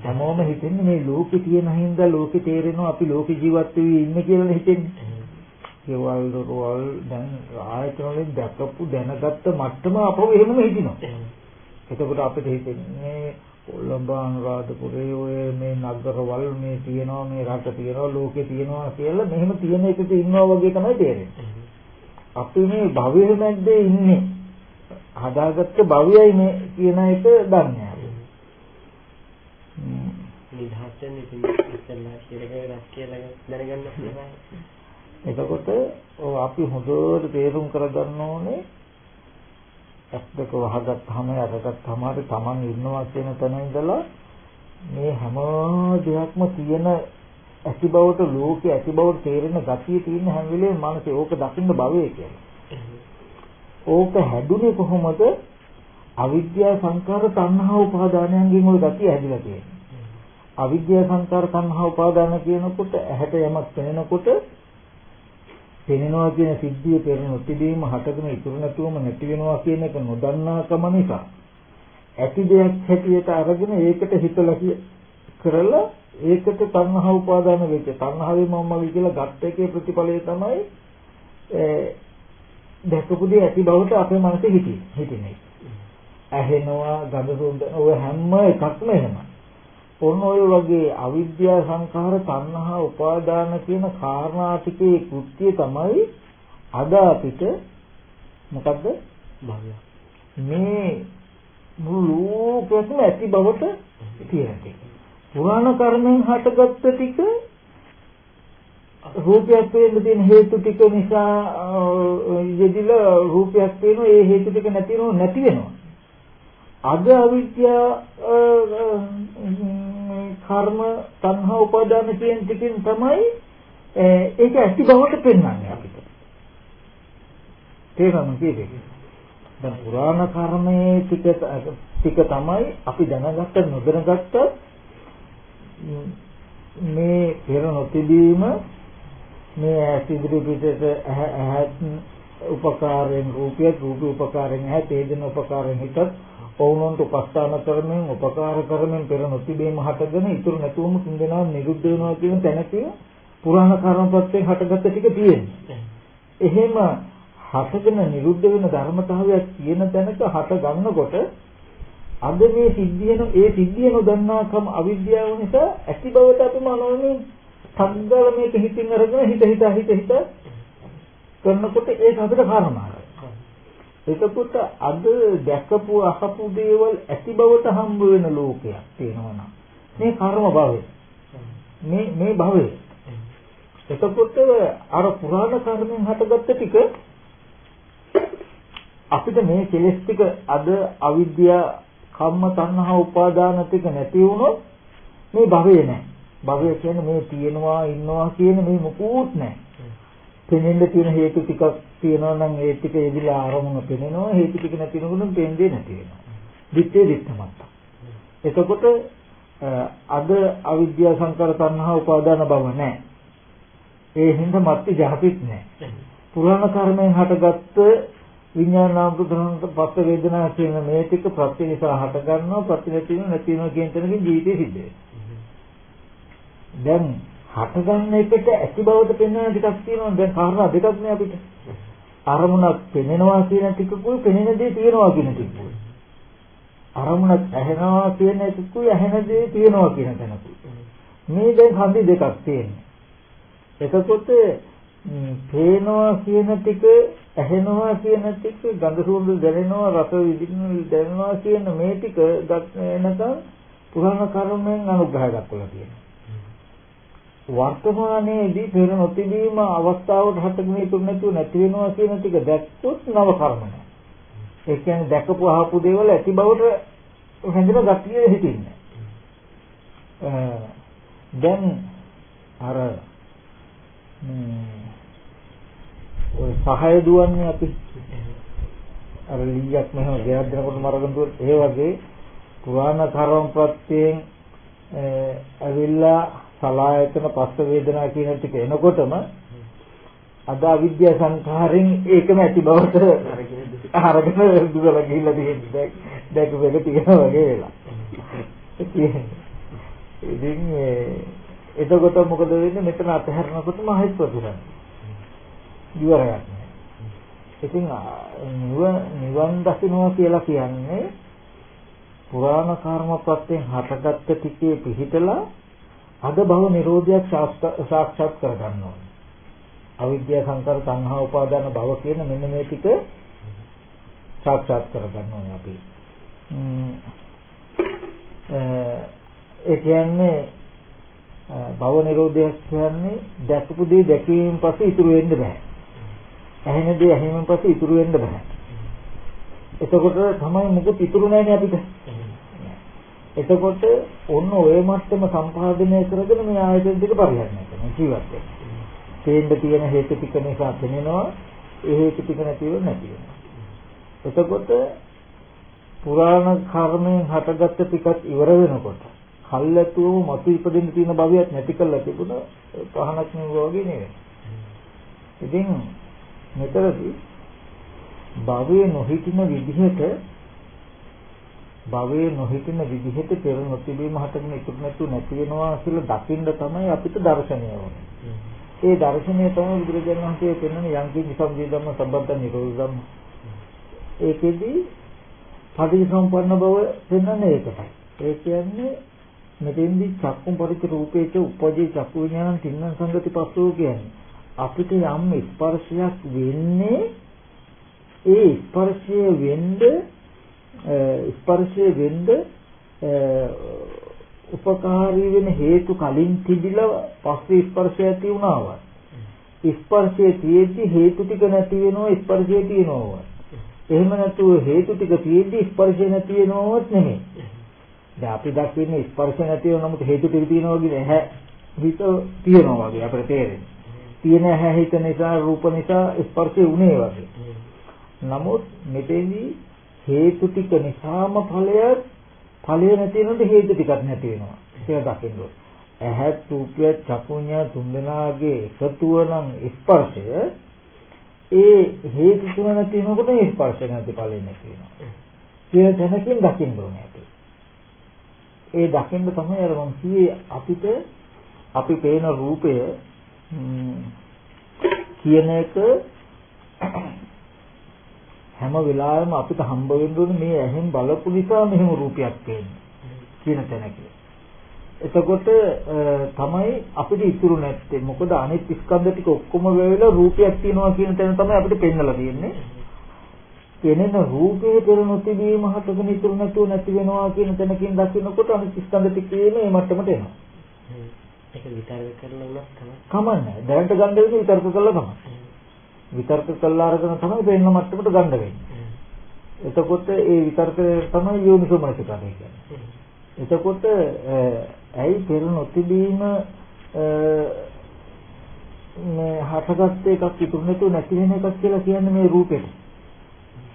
තමෝම හිතන්නේ මේ ලෝකේ තියෙන හින්දා ලෝකේ තේරෙනවා අපි ලෝකේ ජීවත් වෙවි ඉන්නේ කියලා හිතෙන්නේ. ඒවල් දොරවල් දැන් ආයතන වලින් දැකපු දැනගත්ත මට්ටම අපව එහෙමම හිතිනවා. එතකොට අපිට හිතෙන්නේ කොළඹ අනුරාධපුරේ ඔය මේ නගරවල මේ තියෙනවා මේ රට තියෙනවා ලෝකේ තියෙනවා කියලා මෙහෙම තියෙන එකට ඉන්නවා වගේ තමයි තේරෙන්නේ. අපි මේ භවයේ මැද්දේ ඉන්නේ. හදාගත්ත භවයයි මේ කියන එක දන්නේ නැහැ. නිදහසෙන් ඉතින් ඉස්සෙල්ලා කියලා කියලා දැනගන්න පුළුවන්. එතකොට අපි හොඳට තේරුම් කරගන්න ඕනේ ඇස් දෙක වහගත්තාම අරගත්තාම Taman ඉන්නවා කියන තැන ඉඳලා මේ හැම දෙයක්ම තියෙන ඇති බවට ලෝකේ ඇති බවට තේරෙන ගතිය තියෙන හැම වෙලේම මනසේ ඕක දකින්න භවය කියලා. ඕක හැදුනේ කොහොමද? අවිද්‍යා සංකාර තණ්හා උපාදානයන්ගෙන් ওই ගතිය හැදිලා තියෙන්නේ. අවිද්‍යා සංකාර තණ්හා උපාදාන කියනකොට ඇහැට යමක් පෙනෙනකොට පෙනෙනවා කියන සිද්ධිය පෙරෙන නොතිබීම හටගෙන ඉතුරු නැතුවම නැති වෙනවා කියන එක නොදන්නාකම නිසා ඇති දෙයක් හැටියට අරගෙන ඒකට හිතලා කරලා ඒකට තණ්හා උපාදාන වෙච්ච තණ්හාවේ මමමගේ කියලා ගත්ත එකේ ප්‍රතිඵලය තමයි දැකපු දේ ඇති බවට අපේ මනසේ හිටින්නේ. ඇහෙනවා, ගඳ සුවඳ ඔය හැම එකක්ම එහෙමයි. ඔන්න ඔය වගේ අවිද්‍යා සංඛාර තණ්හා උපාදාන කියන කාරණා ටිකේ කෘත්‍යය තමයි අද අපිට මොකද්ද? භවය. මේ මුළු ලෝකෙම ඇති බවට තියෙන ටික. පුරාණ කර්මෙන් හටගත්ත ටික රූපයක් වෙන්න තියෙන හේතු ටික නිසා යෙදිලා රූපයක් වෙනවා ඒ හේතු ටික නැති වෙනව නැති වෙනවා. අද අවිද්‍යා කර්ම තණ්හා උපාදාන කියන ටිකෙන් තමයි ඒක ඇති බවට පෙන්වන්නේ අපිට. තේරෙනවද කියන්නේ? දැන් පුරාණ කර්මයේ ටික ටික තමයි අපි දැනගත්ත නොදැනගත්ත මේ පෙර නොතිබීම මේ ඇස් ඉදිරි පිටට ඇහත් උපකාරයෙන් රූපය රූප උපකාරයෙන් ඇහ තේජන උපකාරයෙන් හිතත් ඔවුනොන්ට උපස්ථාන කරමින් උපකාර කරමින් පෙර නොතිබීම හටගෙන ඉතුරු නැතුවම තුන්දෙනා නිරුද්ධ වෙනවා කියන තැනකින් පුරාණ කර්මපත්යෙන් හටගත්ත ටික තියෙනවා. එහෙම හටගෙන නිරුද්ධ වෙන ධර්මතාවයක් කියන තැනක හට ගන්නකොට අද මේ සිද්ධියන ඒ සිද්ධිය නොදන්නාකම අවිද්‍යාව නිසා ඇති බවට අපි මනෝමය සංගල මේක හිතින් අරගෙන හිත හිත හිත හිත කරනකොට ඒක අපිට කාරණාවක්. එතකොට අද දැකපු අහපු දේවල් ඇති බවට හම්බ වෙන ලෝකයක් තියෙනවා මේ කර්ම භවය. මේ මේ භවය. එතකොට අර පුරාණ කර්මෙන් හටගත්ත ටික අපිට මේ කෙලෙස් ටික අද අවිද්‍යා කම්ම තණ්හා උපාදාන ටික නැති වුණොත් මේ භවය නැහැ. භවය කියන්නේ මේ තියෙනවා ඉන්නවා කියන මේ මොකුත් නැහැ. පෙනෙන්න තියෙන හේතු ටිකක් තියෙනවා නම් ඒ ටික එදිලා ආරමුණ පෙනෙනවා හේතු ටික නැති වෙනකොට පෙන්නේ නැති වෙනවා. දිත්තේ දිත්තමත්ත. එතකොට අද අවිද්‍යා සංකාර තණ්හා උපාදාන භව නැහැ. ඒ හින්දා මත්ති ජහපිත් නැහැ. පුරාණ කර්මයෙන් හටගත්ත විඥානාමෘතනන්ත පස්ස වේදනා කියන මේ ටික ප්‍රත්‍ය නිසා හට ගන්නවා ප්‍රත්‍ය නැති වෙන නැති වෙනවා කියන තැනකින් ජීවිතේ සිද්ධ වෙනවා. දැන් හට ගන්න එකට ඇති බවට පෙන්වන ටිකක් තියෙනවා දැන් කාරණා දෙකක් නේ අපිට. අරමුණක් පෙනෙනවා කියන ටිකකුයි පෙනෙන දේ තියෙනවා කියන ටිකකුයි. අරමුණක් ඇහෙනවා කියන එකකුයි ඇහෙන දේ තියෙනවා කියන තැනකුයි. මේ දැන් හන්දි දෙකක් තියෙනවා. එතකොට පේනවා කියන ටික ඇහෙනවා කියන ටික ගඳ සුවඳ දැනෙනවා රස විඳින්න දැනෙනවා කියන මේ ටික එනකම් පුරාණ කර්මයෙන් අනුග්‍රහ දක්වලා තියෙනවා. වර්තමානයේදී පෙර නොතිබීම අවස්ථාවට හටගෙන ඉතුරු නැතුව නැති වෙනවා කියන ටික දැක්කොත් නව කර්ම නැහැ. ඒ කියන්නේ දැකපු අහපු දේවල් ඇති බවට හැඳින ගතිය හිතින්නේ. දැන් අර ඔය සහය දුවන්නේ අපි. අර ලීයක් මෙහෙම ගෙනත් දෙනකොට මරගෙන දුව ඒ වගේ පුරාණ කර්ම ප්‍රත්‍යයෙන් ඇවිල්ලා සලායතන පස්ස වේදනා කියන ටික එනකොටම අද අවිද්‍යා සංඛාරෙන් ඒකම ඇති බවට අරගෙන දුවලා ගිහිල්ලා තියෙන්නේ. දැක වෙල තියෙනවා වගේ වෙලා. ඉතින් එතකොට මොකද වෙන්නේ? මෙතන අතහැරනකොටම ආයෙත් ප්‍රතිසං ඉවරයක් නෑ. ඉතින් නිවන් දකින්නවා කියලා කියන්නේ පුරාණ කර්මපත්තෙන් හටගත්ත ටිකේ පිහිටලා අද භව නිරෝධයක් සාක්ෂාත් කරගන්න ඕනේ. අවිද්‍යා සංකාර සංහා උපාදාන භව කියන මෙන්න මේ ටික සාක්ෂාත් කරගන්න ඕනේ අපි. ඒ කියන්නේ භව නිරෝධයක් කියන්නේ දැකපු දේ දැකීමෙන් පස්සේ ඉතුරු වෙන්න බෑ. ඇහෙන දේ ඇහිමෙන් පස්සේ ඉතුරු වෙන්න බෑ. එතකොට තමයි මොකද ඉතුරු නැන්නේ අපිට. එතකොට ඔන්න ඔය මට්ටම සම්පාදනය කරගෙන මේ ආයතන දෙක පරිහරණය කරනවා ජීවත් වෙනවා. තේන්න තියෙන හේතු ටික නිසා පෙනෙනවා ඒ හේතු ටික නැතිව නැති වෙනවා. එතකොට පුරාණ කර්මයෙන් හටගත්ත ටිකත් ඉවර වෙනකොට කල්ැතුවම මතු ඉපදෙන්න තියෙන භවයක් නැති කරලා තිබුණ පහනක් නෙවෙයි වගේ නෙවෙයි. ඉතින් මෙතරදී භවයේ නොහිටින විදිහට භවයේ නොහිටින විදිහට පෙර නොතිබීම හටගෙන ඉතුරු නැතු නැති වෙනවා කියලා දකින්න තමයි අපිට දර්ශනය ඕනේ. ඒ දර්ශනය තමයි බුදුරජාණන් වහන්සේ පෙන්වන යම්කින් විසම්ජී ධම්ම සම්බන්ධ නිරෝධ ධම්ම. ඒකෙදි පටිච්චසමුප්පන්න බව පෙන්වන්නේ ඒකයි. ඒ කියන්නේ මෙතෙන්දි චක්කුම් පරිච්ඡ රූපේච උපජී චක්කු විඥානං තින්න සංගති පස්සෝ කියන්නේ අපිට යම් ස්පර්ශයක් වෙන්නේ ඒ ස්පර්ශය වෙන්න ස්පර්ශය වෙන්න උපකාරී වෙන හේතු කලින් තිබිලා පස්සේ ස්පර්ශය ඇති වුණාවා. ස්පර්ශයේ තියෙද්දි හේතු ටික නැති වෙනවා ස්පර්ශය තියෙනවා. එහෙම නැතුව හේතු ටික තියෙද්දි ස්පර්ශය නැති වෙනවවත් නෙමෙයි. දැන් අපි දකින්නේ ස්පර්ශ නැති වෙන නමුත් හේතු ටික තියෙනවා වගේ නැහැ. හිත තියෙනවා වගේ අපිට තේරෙන්නේ. තියෙන ඇහැ හිත නිසා රූප නිසා ස්පර්ශය උනේ වගේ. නමුත් මෙතෙන්දී හේතු ටික නිසාම ඵලය ඵලය නැති වෙනකොට හේතු ටිකක් නැති වෙනවා. ඒක දකින්න ඕනේ. ඇහැ රූපය චකුඤ්ඤ තුන්දෙනාගේ එකතුව නම් ස්පර්ශය ඒ හේතු තුන නැති වෙනකොට ඒ ස්පර්ශ නැති ඵලෙ නැති වෙනවා. කියන දැනකින් දකින්න ඕනේ අපි. ඒ දකින්න තමයි අර මම කියේ අපිට අපි පේන රූපය කියන එක හැම වෙලාවෙම අපිට හම්බ වෙන්න ඕනේ මේ ඇහෙන් බලපු නිසා මෙහෙම රූපයක් පේන්නේ කියන තැනක. එතකොට තමයි අපිට ඉතුරු නැත්තේ. මොකද අනිත් ස්කන්ධ ටික ඔක්කොම වෙවිලා රූපයක් තියෙනවා කියන තැන තමයි අපිට පෙන්නලා තියෙන්නේ. පෙනෙන රූපේ පෙර නොතිබීම හතගෙන ඉතුරු නැතුව නැති වෙනවා කියන තැනකින් දකිනකොට අනිත් ස්කන්ධ ටිකේම මේ මට්ටමට එනවා. ඒක විතරක කරලා උනත් තමයි. කමන්නේ. දැනට ගන්න විදිහ විතර්ක කළා තමයි. විතර්ක කළා අරගෙන තමයි පෙන්න මට්ටමට ගන්න වෙන්නේ. එතකොට ඒ විතර්කය තමයි යෝනිසෝ මනසිකාරය කියන්නේ. එතකොට ඇයි පෙර නොතිබීම මේ හටගත් එකක් ඉතුරු නැතුව නැති වෙන එකක් කියලා කියන්නේ මේ රූපෙට.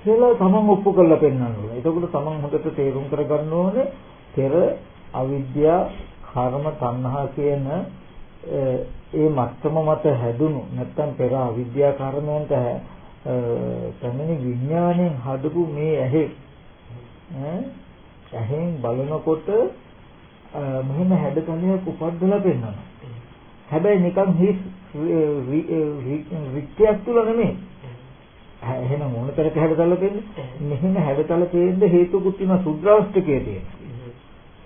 කියලා තමන් ඔප්පු කරලා පෙන්වන්න ඕනේ. එතකොට තමන් හොඳට තේරුම් කරගන්න ඕනේ පෙර අවිද්‍යාව, කර්ම, තණ්හා කියන ඒ මත්තම මත හැදුණු නැත්තම් පෙර අවිද්‍යා කර්මයන්ට පැමිණි විඥාණයෙන් හදපු මේ ඇහි ඇහෙන් බලනකොට මෙහෙම හැඩතලයක් උපද්දලා පෙන්වනවා. හැබැයි නිකන් හිස් රික්කයක් තුල නෙමෙයි. එහෙනම් මොනතරක හැඩතල තියෙන්නේ? මෙහෙම හැඩතල තියෙන්න හේතුකුත් තියෙන සුද්‍රාෂ්ටකයේ තියෙන.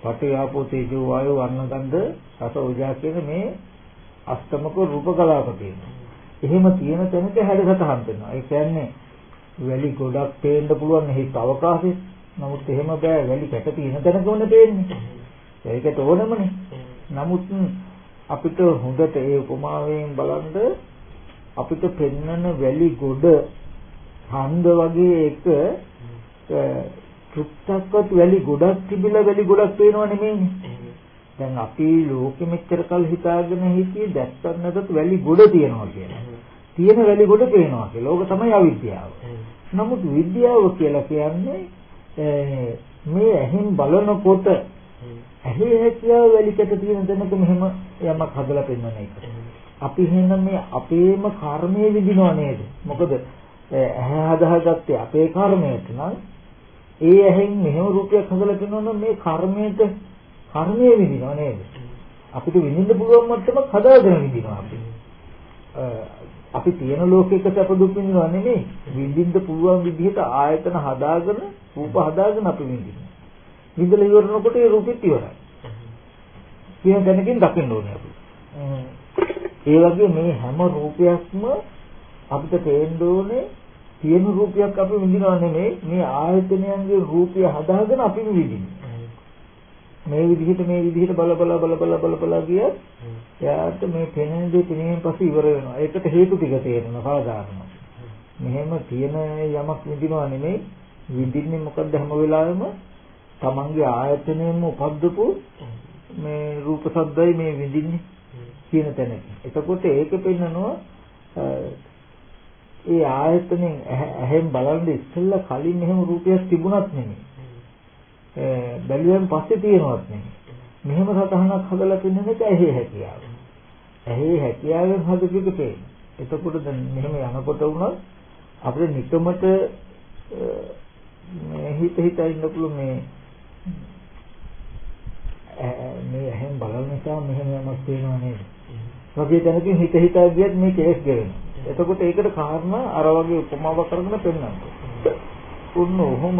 පඨවි ආපෝ තේජෝ වායෝ වර්ණ ගන්ධ රස ඕජා කියන මේ අෂ්ටමක රූප කලාප තියෙනවා. එහෙම තියෙන තැනක හැඩසටහන් වෙනවා. ඒ කියන්නේ වැලි ගොඩක් පේන්න පුළුවන් හිත අවකාශෙ. නමුත් එහෙම බෑ වැලි කැට තියෙන තැනකම පේන්නේ. ඒකට ඕනමනේ. නමුත් අපිට හොඳට ඒ උපමාවෙන් බලන්න අපිට පෙන්වන වැලි ගොඩ හන්ද වගේ එක චුට්ටක්වත් වැලි ගොඩක් තිබිලා වැලි ගොඩක් පේනව නෙමෙයිනේ. දැන් අපි ලෝකෙ මෙච්චර කල් හිතාගෙන හිටියේ දැක්කත් නැතත් වැලි ගොඩ තියනවා කියලා. තියෙන වැලි ගොඩ පේනවා කියලා. ඕක තමයි අවිද්‍යාව. නමුත් විද්‍යාව කියලා කියන්නේ මේ ඇහෙන් බලනකොට ඇහි හැකියාව වැලි කැට තියෙන තැනක මෙහෙම යමක් හදලා පෙන්වන එක. අපි එහෙනම් මේ අපේම කර්මයේ විඳිනව නේද? මොකද ඇහැ හදාගත්තේ අපේ කර්මයට නම් ඒ ඇහෙන් මෙහෙම රූපයක් හදලා පෙන්වනවා මේ කර්මයට කර්මයේ විඳිනව නේද? අපිට විඳින්න පුළුවන් මට්ටමක් හදාගෙන විඳිනවා අපි. අපි තියෙන ලෝකයක සැප දුක් විඳිනව නෙමෙයි. විඳින්න පුළුවන් විදිහට ආයතන හදාගෙන රූප හදාගෙන අපි විඳිනවා. විඳලා ඉවරනකොට ඒ රූපෙත් ඉවරයි. කියන දැනකින් දකින්න ඕනේ අපි. ඒ වගේ මේ හැම රූපයක්ම අපිට තේන්න ඕනේ තියෙන රූපයක් අපි විඳිනව නෙමෙයි මේ ආයතනයන්ගේ රූපය හදාගෙන අපි විඳින්නේ. මේ විදිහට මේ විදිහට බල බල බල බල බල බල ගිය එයාට මේ පෙනෙන දේ පෙනීමෙන් පස්සේ ඉවර වෙනවා. ඒකට හේතු ටික තේරෙනවා සාධාරණ. මෙහෙම තියෙන යමක් විඳිනවා නෙමෙයි විඳින්නේ මොකද්ද හැම වෙලාවෙම තමන්ගේ ආයතනයෙන්ම උපද්දපු මේ රූප සද්දයි මේ විඳින්නේ කියන තැනක. එතකොට ඒක පෙන්නනවා ඒ ආයතනෙන් ඇහෙන් බලන් ඉස්සෙල්ලා කලින් එහෙම රූපයක් තිබුණත් නෙමෙයි. බැලුවෙන් පස්සේ තියෙනවත් නෙමෙයි. මෙහෙම සතහනක් හදලා තින්න එක ඇහි හැකියාව. ඇහි හැකියාවෙන් හදපු එක පේන්නේ. එතකොට දැන් මෙහෙම යනකොට වුණත් අපිට නිකමට මේ හිත හිත ඉන්න පුළුවන් මේ මේ ඇහෙන් බලන නිසා මෙහෙම යමක් තියෙනවා නේද? වගේ දැනකින් හිත හිතා ගියත් මේ කේස් ගෙවෙනවා. එතකොට ඒකට කාරණා අර වගේ උපමාවක් කරගෙන පෙන්නනවා. උන්න ඔහොම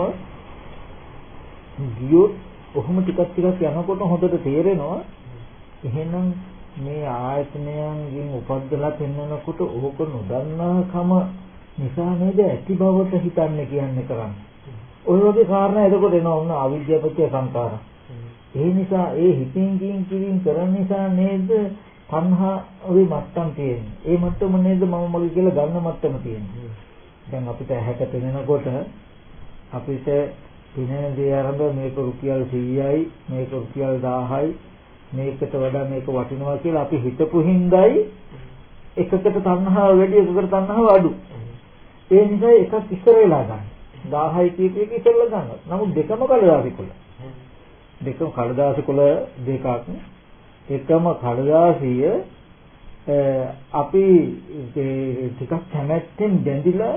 ගියොත් කොහොම ටිකක් ටිකක් යනකොට හොඳට තේරෙනවා එහෙනම් මේ ආයතනයන්ගෙන් උපද්දලා පෙන්වනකොට ඕක නොදන්නාකම නිසා නේද ඇති බවට හිතන්නේ කියන්නේ කරන්නේ. ඔය වගේ කාරණා එතකොට එනවා වුණ අවිද්‍යාවපත්‍ය සංකාර. ඒ නිසා ඒ හිතින් කින් කිවින් කරන නිසා නේද තණ්හාවේ මට්ටම් තියෙන්නේ. ඒ මට්ටම නේද මම මගේ කියලා ගන්න මට්ටම තියෙන්නේ. දැන් අපිට ඇහැට පෙනෙනකොට අපිට පෙනෙන දේ ආරම්භ මේක රුපියල් 100යි මේක රුපියල් 1000යි මේකට වඩා මේක වටිනවා කියලා අපි හිතපු හිඳයි එකකට තණ්හාව වැඩි එකකට තණ්හාව අඩු. ඒ නිසා එකක් ඉස්සර වෙලා ගන්න. 1000යි කියපු එක ඉස්සරලා ගන්නවා. නමුත් දෙකම කලදාසි කුල. දෙකම කලදාසි කුල දෙකක්. එකම කලදාසිය අපි ටිකක් කැමැත්තෙන් බැඳිලා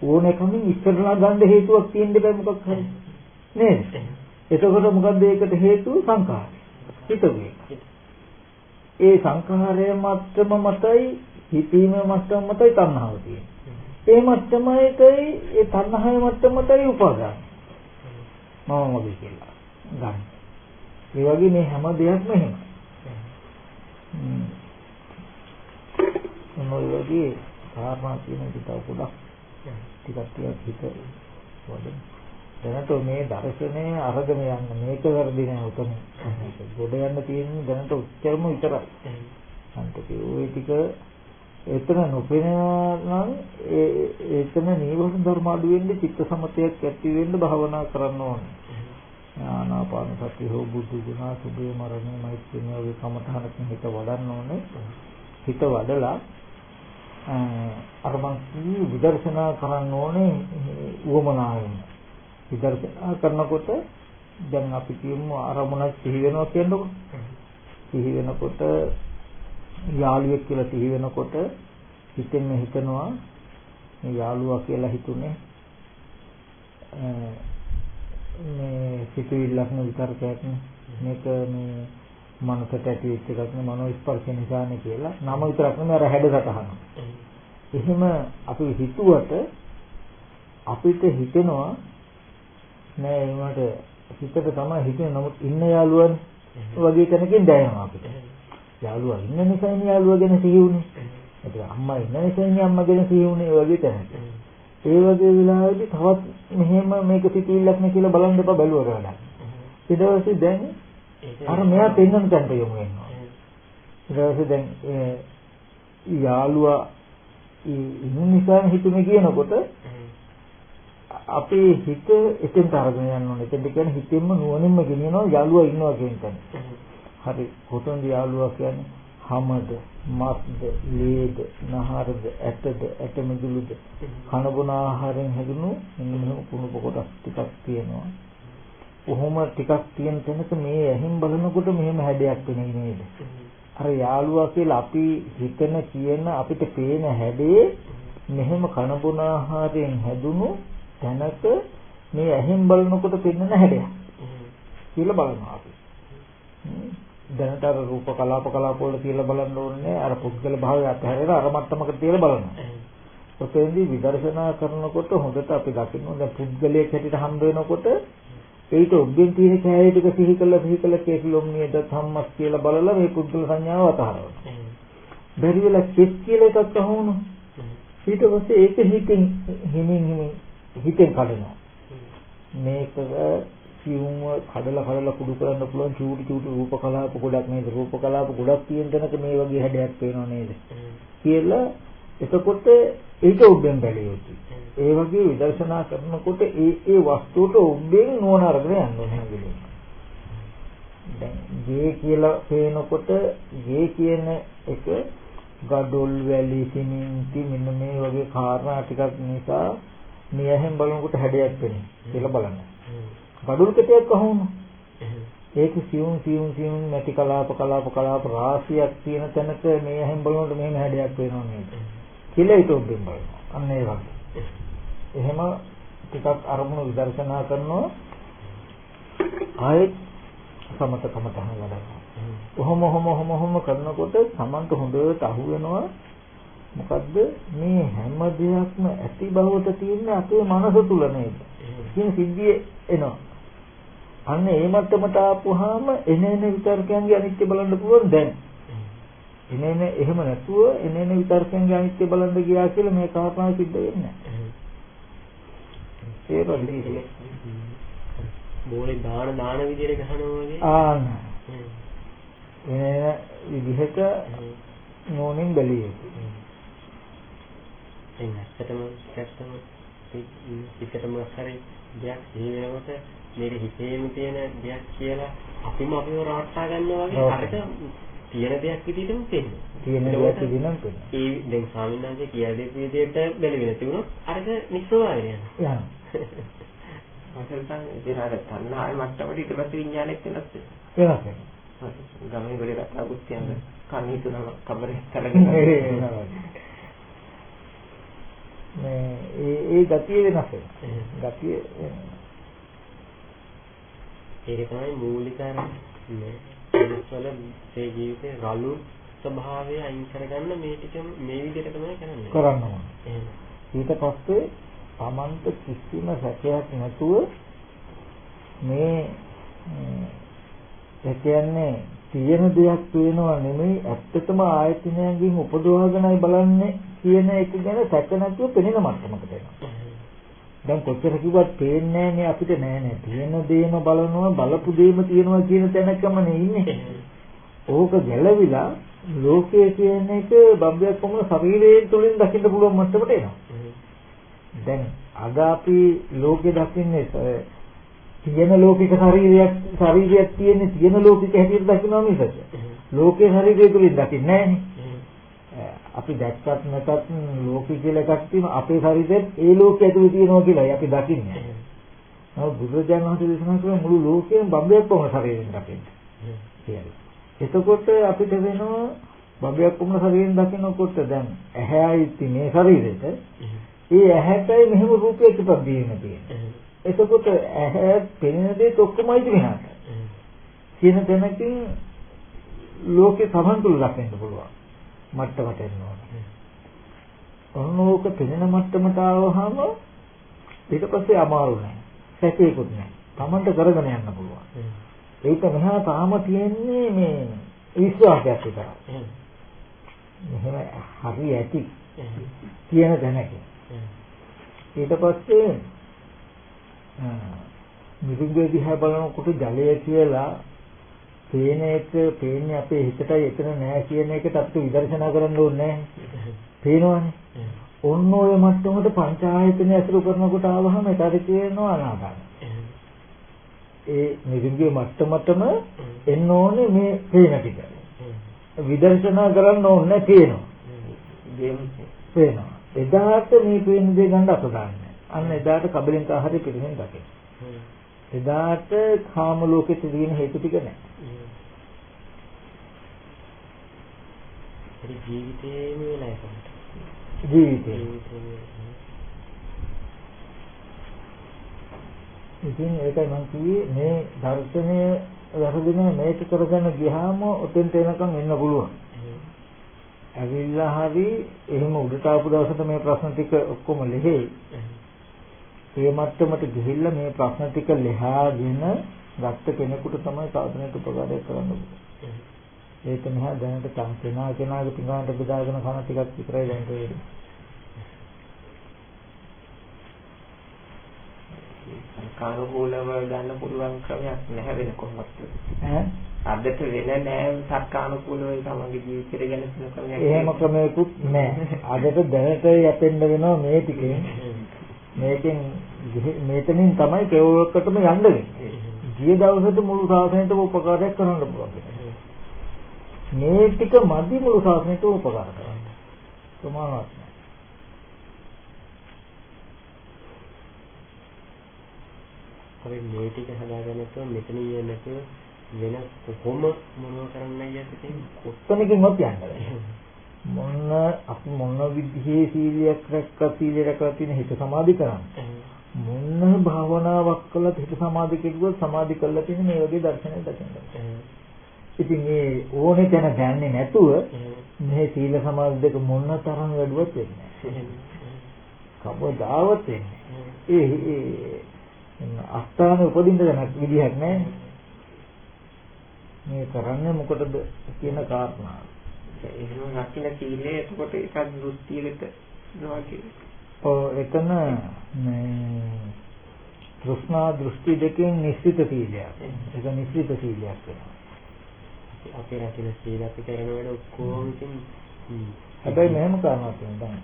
ඕනකමින් ඉස්සරලා ගන්න හේතුවක් තියෙන්න බෑ මොකක් හරි. නේද? එතකොට මොකද්ද ඒකට හේතුව සංකාර. හිතුවේ. ඒ සංඛාරය මත්තම මතයි හිතීම මත්තම මතයි තණ්හාව තියෙන්නේ. ඒ මත්තමයිතයි ඒ තණ්හාවේ මත්තම මතයි උපාදාන. මම මගේ කියලා ගන්න. ඒ වගේ මේ හැම දෙයක්ම එහෙම. මොන වගේ කාරණා තියෙන විතර පොඩක් ටිකක් ටිකක් හිත වදින. දැනට මේ දර්ශනයේ අරගෙන යන්න මේක වැරදි නෑ උතන. ගොඩ යන්න තියෙන්නේ දැනට උච්චරම විතරයි. අන්තිකේ ওই ටික එතන නොපෙනෙනවා නම් ඒ එතන නීවරණ ධර්ම අඩු වෙන්නේ චිත්ත සමතයක් ඇති වෙන්න භාවනා කරන්න ඕනේ. ආනාපාන සති හෝ බුදු ගුණ සුභේ මරණය මෛත්‍රිය වගේ කමඨහනක් හිත වඩන්න ඕනේ. හිත වඩලා අර මං විදර්ශනා කරන්න ඕනේ උවමනාවෙන්. විදර්ශනා කරනකොට දැන් අපි කියමු අරමුණක් සිහි වෙනවා කියනකොට සිහි වෙනකොට යාළුවෙක් කියලා සිහි වෙනකොට හිතෙන් හිතනවා මේ යාළුවා කියලා හිතුනේ මේ සිතුවිල්ලක් නේ විතරකයක් මේක මේ මනසට ඇති වෙච්ච එකක් නේ මනෝ ස්පර්ශ නිසානේ කියලා නම විතරක් නෙමෙයි අර හැඩසටහන. එහෙම අපි හිතුවට අපිට හිතෙනවා නෑ ඒකට හිතට තමයි හිතෙන්නේ නමුත් ඉන්න යාළුවනේ වගේ තැනකින් දැනෙනවා අපිට. යාළුවා ඉන්න නිසානේ යාළුවා ගැන සිහි වුනේ. ඒක අම්මා ඉන්න නිසානේ අම්මා ගැන සිහි වුනේ වගේ තැනක. ඒ වගේ වෙලාවෙදි තවත් මෙහෙම මේක සිතුවිල්ලක් නේ කියලා බලන්න එපා බැලුවට වඩා. ඊට පස්සේ දැන් අර මෙයා පෙන්වන තැනට යමු වෙනවා. ඊට පස්සේ දැන් යාළුවා ඉන්න නිසා හිතුනේ කියනකොට අපේ හිත එතෙන්ට අරගෙන යන්න ඕනේ. එතෙන්ට කියන්නේ හිතෙන්ම නුවණින්ම ගෙනියනවා යාළුවා ඉන්නවා කියන තැන. හරි. කොතනද යාළුවා කියන්නේ? හමද, මස්ද, ලේද, නහරද, ඇටද, ඇට මිදුළුද, කන බොන ආහාරයෙන් හැදුණු මෙන්න මෙහෙම කුණුප කොටස් ටිකක් තියෙනවා. කොහොම ටිකක් තියෙන තැනක මේ ඇහින් බලනකොට මෙහෙම හැඩයක් වෙන්නේ නේද? අර යාළුවා කියලා අපි හිතන කියන අපිට පේන හැඩේ මෙහෙම කන බොන ආහාරයෙන් හැදුණු තැනක මේ ඇහෙන් බලනකොට පෙන්වන හැඩයක් කියලා බලනවා අපි. දැනට අර රූප කලාප කලාප වල කියලා බලන්න ඕනේ අර පුද්ගල භාවය අතහැරලා අර මට්ටමකට තියලා බලනවා. ඔතෙන්දී විදර්ශනා කරනකොට හොඳට අපි දකින්න දැන් පුද්ගලයෙක් හැටියට හම්බ වෙනකොට ඒක ඔබෙන් තියෙන කෑලි ටික සිහි කළා සිහි කළා කේසලොම් නියද සම්මස් කියලා බලලා මේ පුද්ගල සංඥාව අතහරනවා. බැරි වෙලා කෙස් කියලා එකක් අහුණා. ඊට පස්සේ ඒක හිතින් හිමින් හිමින් හිතෙන් කඩනවා. මේක සියුම්ව කඩලා කඩලා කුඩු කරන්න පුළුවන් චූටි චූටි රූප කලාප ගොඩක් නේද? රූප කලාප ගොඩක් තියෙන තැනක මේ වගේ හැඩයක් පේනව නේද? කියලා එතකොට ඒක ඔබෙන් බැලිය යුතුයි. ඒ වගේ විදර්ශනා කරනකොට ඒ ඒ වස්තුවට ඔබෙන් නුවණ අරගෙන යන්න ඕනේ දැන් ගේ කියලා පේනකොට ගේ කියන එක ගඩොල් වැලි සිමෙන්ති මෙන්න මේ වගේ කාරණා ටිකක් නිසා නියහෙන් බලනකොට හැඩයක් වෙන්නේ කියලා බලන්න. ගඩොල් කෙටයක් අහුණා. ඒක සියුම් සියුම් සියුම් නැති කලාප කලාප කලාප රාශියක් තියෙන තැනක මේ ඇහෙන් බලනකොට මෙහෙම හැඩයක් වෙනවා නේද? කියලා ඔබෙන් බලනවා. අන්න ඒ වගේ. එහෙම ටිකක් අරමුණු විදර්ශනා කරනවා ආයෙත් සමතකම තමයි වඩනවා. කොහොම හොම හොම හොම කරනකොට Tamanට හොඳට අහු වෙනවා මොකද්ද මේ හැම දෙයක්ම ඇති බවට තියෙන්නේ අපේ මනස තුල නේද කියන සිද්ධිය එනවා අන්න ඒ මට්ටමට ආපුවාම එන එන විතර්කයන්ගේ අනිත්‍ය බලන්න පුළුවන් දැන් එනේන එහෙම නැතුව එනේන විතර්කයන්ගේ අනිත්‍ය බලන්න ගියා කියලා මේ කාරණාව සිද්ධ වෙන්නේ නැහැ. බෝලේ දාන දාන විදියට ගහනවා වගේ. ආන්න. එනේන විදිහට නෝනින් බැලිය. ඒ නැත්තටම ඇත්තම හිතට මොකක් හරි දෙයක් සිහි වෙනකොට මේක හිතේම තියෙන දෙයක් කියලා අපිම අපිව රවට්ටා ගන්නවා වගේ අරක තියෙන දෙයක් විදිහටම පේනවා. තියෙන දෙයක් විදිහටම පේනවා. ඒ දැන් ස්වාමීන් වහන්සේ කියලා දෙපු විදිහට බැලුවේ තිබුණොත් අරක නිස්සවාරය යනවා. අසල්තන් ඉතින් තණ්හාවේ මට්ටමට ඊට පස්සේ විඥානෙත් වෙනස් වෙනවා. වෙනස් වෙනවා. ගමේ ගොඩේ කතාකුත් කියන්නේ කන්නේ තුනම කබරේ කරගෙන මේ ඒ ඒ ගතිය වෙනස් වෙනවා. ගතිය ඒක තමයි මූලික අර මේ කෙලස්වල මේ ජීවිතේ රළු ස්වභාවය අයින් කරගන්න මේ ටික මේ විදිහට තමයි කරන්නේ. කරන්න ඕනේ. ඊට පස්සේ Tamanta කිසිම සැකයක් නැතුව මේ ඒ කියන්නේ තියෙන දෙයක් පේනවා නෙමෙයි ඇත්තටම ආයතනයන්ගෙන් උපදවාගෙනයි බලන්නේ කියන එක ගැන සැක නැතුව පෙනෙන මට්ටමකට එනවා. දැන් කොච්චර කිව්වත් පේන්නේ නැහැ අපිට නෑ නෑ තියෙන දේම බලනවා බලපු දේම තියෙනවා කියන තැනකම නේ ඉන්නේ. ඕක ගැළවිලා ලෝකයේ කියන එක බම්බයක් කොමන ශරීරයෙන් තුලින් දකින්න පුළුවන් මට්ටමට එනවා. දැන් අද අපි ලෝකේ දකින්නේ තියෙන ලෝකික ශරීරයක් ශරීරයක් තියෙන තියෙන ලෝකික හැටියට දකිනවා මිසක් ලෝකේ ශරීරය තුලින් දකින්නේ නැහැ අපි දැක්කත් නැතත් ලෝකي කියලා එකක් තියෙනවා අපේ ශරීරෙත් ඒ ලෝකයේ ඇතුලේ තියෙනවා කියලායි අපි දකින්නේ. නමුත් බුදුරජාණන් වහන්සේ දේශනා කරන මුළු ලෝකයම බම්බයක් වුණ ශරීරයෙන් දකින්න. කියලා. එතකොට අපිට වෙනවා බම්බයක් වුණ ශරීරයෙන් දකින්නකොට දැන් ඇහැයි තිනේ ශරීරෙට ඒ ඇහැටයි මෙහෙම රූපයක් ඉපදීම තියෙනවා. එතකොට ඇහැ පෙනෙන දේ ඔක්කොමයි වෙනස්. කියන තැනකින් ලෝකේ සමන්තුල දකින්න පුළුවන්. මට්ටමට ඕනේ. ඔන්නෝක පෙනෙන මට්ටමට ආවහම ඊට පස්සේ අමාරු නෑ. සැකේකුත් නෑ. Tamanට කරගෙන යන්න පුළුවන්. ඒක මෙහා තාම තියෙන්නේ මේ විශ්වාසයක් විතරයි. මෙහෙම හරි ඇති කියන දැනක. ඊට පස්සේ මිරිඟුවේ දිහා බලනකොට ජලය කියලා පේන එක පේන්නේ අපේ හිතටයි එතන නෑ කියන එකට අපිට විදර්ශනා කරන්න ඕනේ නෑ. පේනවනේ. ඔන්න ඔය මට්ටමට පංචායතන ඇසුරු කරනකොට ආවහම ඒකට කියනවා අනාගත. ඒ මිරිඟුවේ මට්ටමටම එන්න ඕනේ මේ පේන ටික. විදර්ශනා කරන්න ඕනේ පේනවා. පේනවා. එදාට මේ පේන දේ ගන්න අප ගන්න. අන්න එදාට කබලෙන් ආහාරය පිළිහෙන් දකින්න. එදාට කාම ලෝකෙට තියෙන හේතු ටික නැහැ. ඒ ජීවිතේම වෙලා ඒකට. ජීවිතේ. ඉතින් ඒකයි මම කිව්වේ මේ දර්ශනය වැරදින මේක කරගෙන ගියාම ඔතෙන්ට එනකම් එන්න පුළුවන්. ඇවිල්ලා හරි එහෙම උඩට ආපු දවසට මේ ප්‍රශ්න ටික ඔක්කොම ලිහෙයි. ඒ මට්ටමට ගිහිල්ලා මේ ප්‍රශ්න ටික ලියාගෙන ගත්ත කෙනෙකුට තමයි සාධනයට උපකාරය කරන්න පුළුවන්. ඒක නෑ දැනට කෙනා කෙනාගේ පිඟානට බෙදාගෙන කන ටිකක් විතරයි දැනට වෙන්නේ. කානුකූලව ගන්න පුළුවන් ක්‍රමයක් නැහැ වෙන කොහොමද? ඈ අදට වෙන නෑ සක්කානුකූලව තමන්ගේ ජීවිතය ගැන ක්‍රමයක්. එහෙම ක්‍රමයකුත් නෑ. අදට දැනට යැපෙන්න වෙනවා මේ ටිකෙන්. මේකෙන් මෙතනින් තමයි කෙවලකටම යන්න. ගිය දවසට මුළු සාසනයටම උපකාරයක් කරන්න පුළුවන්. මේ ටික මදි මුළු සාසනයටම උපකාර කරන්න. ප්‍රමාණවත්. අපි මේ ටික හදාගන්න නැතුව මෙතනින් යන්නේ නැතුව වෙන කොහොම මොනව කරන්නයි යන්නේ ඔත්තනකින්වත් යන්න බෑ. මොන අපි මොන විදිහේ සීලයක් රැක්ක සීලය රැකලා තියෙන හිත සමාධි කරන්නේ. මොන භාවනාවක් කළත් හිත සමාධි කෙරුවොත් සමාධි කළා තියෙන මේ වගේ දර්ශනයක් දකින්න. ඉතින් මේ ඕනේ තැන ගන්නේ නැතුව මේ සීල සමාධි දෙක මොන තරම් වැඩුවත් වෙන්නේ නැහැ. කවදාවත් වෙන්නේ. ඒ ඒ අස්ථාන උපදින්න දැනක් විදිහක් නැහැ. මේ කරන්නේ මොකටද කියන කාරණාව. එහෙනම් රකින්න සීලය එතකොට එකක් දෘෂ්ටියකට වගේ. ඔව් එතන මේ තෘෂ්ණා දෘෂ්ටි දෙකෙන් නිස්සිත සීලයක්. ඒක නිස්සිත සීලයක් වෙනවා. අපි රකින්න සීල අපි කරන වැඩ ඔක්කොම ඉතින් හැබැයි මෙහෙම කරනවා කියන්නේ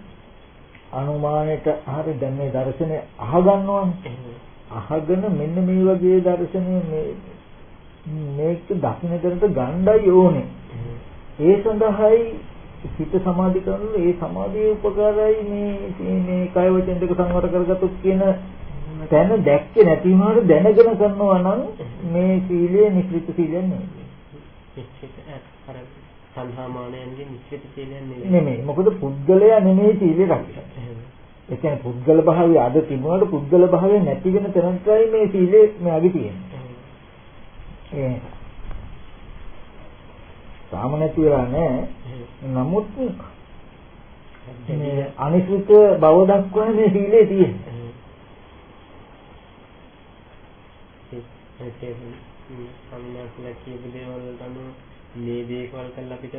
අනුමානෙට හරි දැන් මේ දර්ශනය අහගන්නවනේ. අහගෙන මෙන්න මේ වගේ දර්ශනය මේ මේක දකින්න දරට ගණ්ඩයි ඕනේ. ඒ සඳහායි හිත සමාධි කරනවා ඒ සමාධියේ උපකාරයි මේ මේ කය වචන දෙක සංවර කරගත්තොත් කියන තැන දැක්කේ නැති වුණාට දැනගෙන කරනවා නම් මේ සීලය නිකෘත සීලයක් නෙවෙයි. සංහාමානයන්ගේ නිශ්චිත සීලයක් නෙවෙයි. නෙමෙයි. මොකද පුද්ගලයා නෙමෙයි සීලය රකින්නේ. ඒ කියන්නේ පුද්ගල භාවය අද තිබුණාට පුද්ගල භාවය නැති වෙන තැනටයි මේ සීලය මේ අගි තියෙන්නේ. ඒ සාම නැති වෙලා නැහැ. නමුත් මේ අනිසිත බව දක්වන මේ සීලේ අනුව මේ දේවල් කරලා අපිට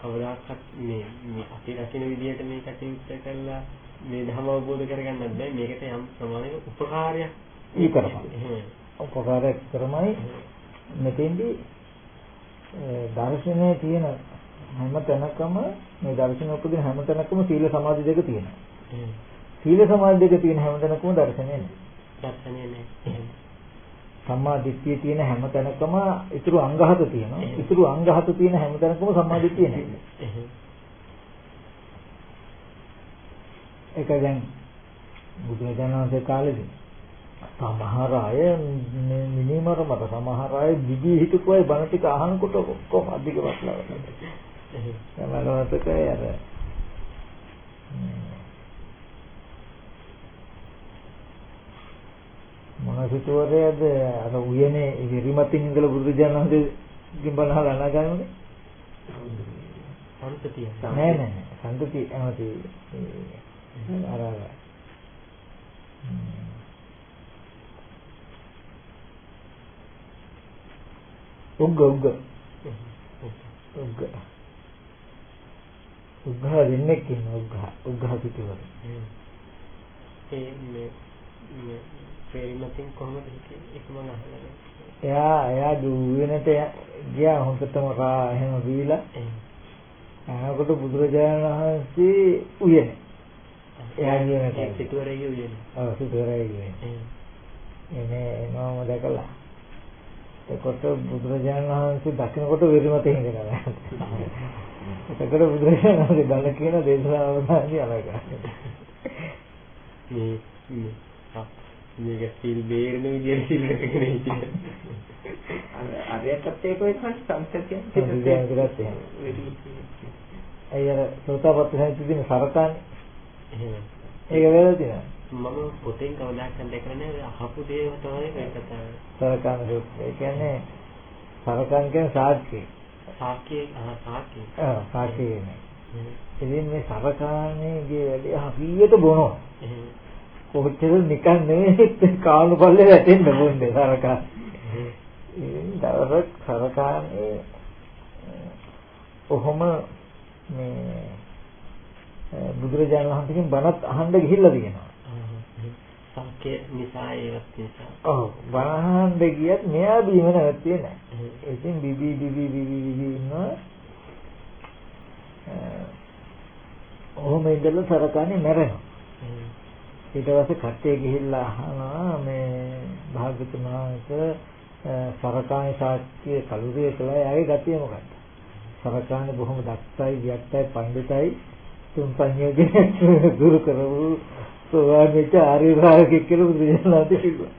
කවදාකවත් මේ මේ අපි රකින්න විදිහට මේ කටයුත්ත කරලා මේ ධර්ම අවබෝධ කරගන්නත් බෑ මේකට යම් ප්‍රමාණයක උපකාරයක්. ඊ කරපන්. උපකාරයක් කරමයි. මෙතෙන්දී දර්ශනයේ තියෙන හැම තැනකම මේ දර්ශන උපදින හැම තැනකම සීල සමාධි දෙක තියෙනවා. සීල සමාධි දෙක තියෙන හැම තැනකම දර්ශනය නැහැ. දර්ශනය නැහැ. සම්මා දිට්ඨිය තියෙන හැම තැනකම ඊතුරු අංගහත තියෙනවා. ඊතුරු අංගහත තියෙන හැම තැනකම සම්මා දිට්ඨිය නැහැ. ඒක දැන් බුදුරජාණන් වහන්සේ කාලේදී සමහර අය මිනිමර මත සමහර අය දිවි හිටපු අය බණ ටික අහනකොට ඔක්කොම අධික වස්ලාව තමයි. තමලවතකයි අර මොන සිතුවරයද අර උයනේ විරිමතින් ඉඳලා බුදුරජාණන් වහන්සේගෙන් බණ අහලා අනාගාමනේ. සම්පතිය. නෑ නෑ සම්පතිය ඇමති අර අර උග්ග උග්ග. උග්ග. උග්ග දෙන්නෙක් ඉන්න උග්ග උග්ග පිටුවර ඒ මේ මේ පෙරිමතින් කොහොමද මම අහලා එයා එයා දුවෙනට ගියා හොඳටම රා එහෙම බීලා අහකට බුදුරජාණන් වහන්සේ උයනේ. එයා කියන සිටුවරේ උයනේ. ඔව් සිටුවරේ උයනේ එනේ නෝම දැකලා එතකොට බුදුරජාණන් වහන්සේ දකින්නකොට විරිමතේ හිඳනවා. එතකොට බුදුරජාණන් වහන්සේ බල කියන දේශනාවදී අලගා. මේ මේක සිල් බේරෙන විදියට සිල් රැකගෙන හිටියා. අරයටත් ඒක වෙනස් සංසතියක් එහෙම. අයියර සෝතාපට්ටි සරකානේ. එහෙම. ඒක වෙලා තියෙනවා. මම පොතෙන් කවදාකවත් දැකලා නැහැ අහපු දේ තමයි මේ කතාව. සරකාන සූත්‍රය. ඒ කියන්නේ සරකාන කියන්නේ සාක්ෂි. සාක්ෂි ආ සාක්ෂි. ආ සාක්ෂි කියන්නේ. ඉතින් මේ සරකානේගේ වැඩි හරියට බොනවා. කොච්චර නිකන් නෙවෙයි කාණු පල්ලේ වැටෙන්න බොන්නේ සරකාන. ඉතින් දවසක් සරකානේ ඔහොම මේ බුදුරජාණන් වහන්සේගෙන් බණත් අහන්න ගිහිල්ලා තියෙනවා. සංකේ නිසා ඒවත් නිසා. ඔව් බණහන් ගියත් මෙයා බීම නැවතියේ නැහැ. ඉතින් බිබි බිබි බිබි බිබි ඉන්නවා. ඔහොම ඉඳලා සරකන්නේ මැරෙනවා. ඊට පස්සේ කට්ටිය ගිහිල්ලා අහනවා මේ භාග්‍යතුන් වහන්සේ සරකාණි සාක්ෂිය කලුරිය කළා එයාගේ ගතිය මොකක්ද? සරකාණි බොහොම දක්ෂයි, වික්තයි, පඬිතයි තුන් පඤ්ඤෝජන දුරු කරවූ සෝවාන්විත ආර්ය රාගික කියලා බුදුරජාණන් කිව්වා.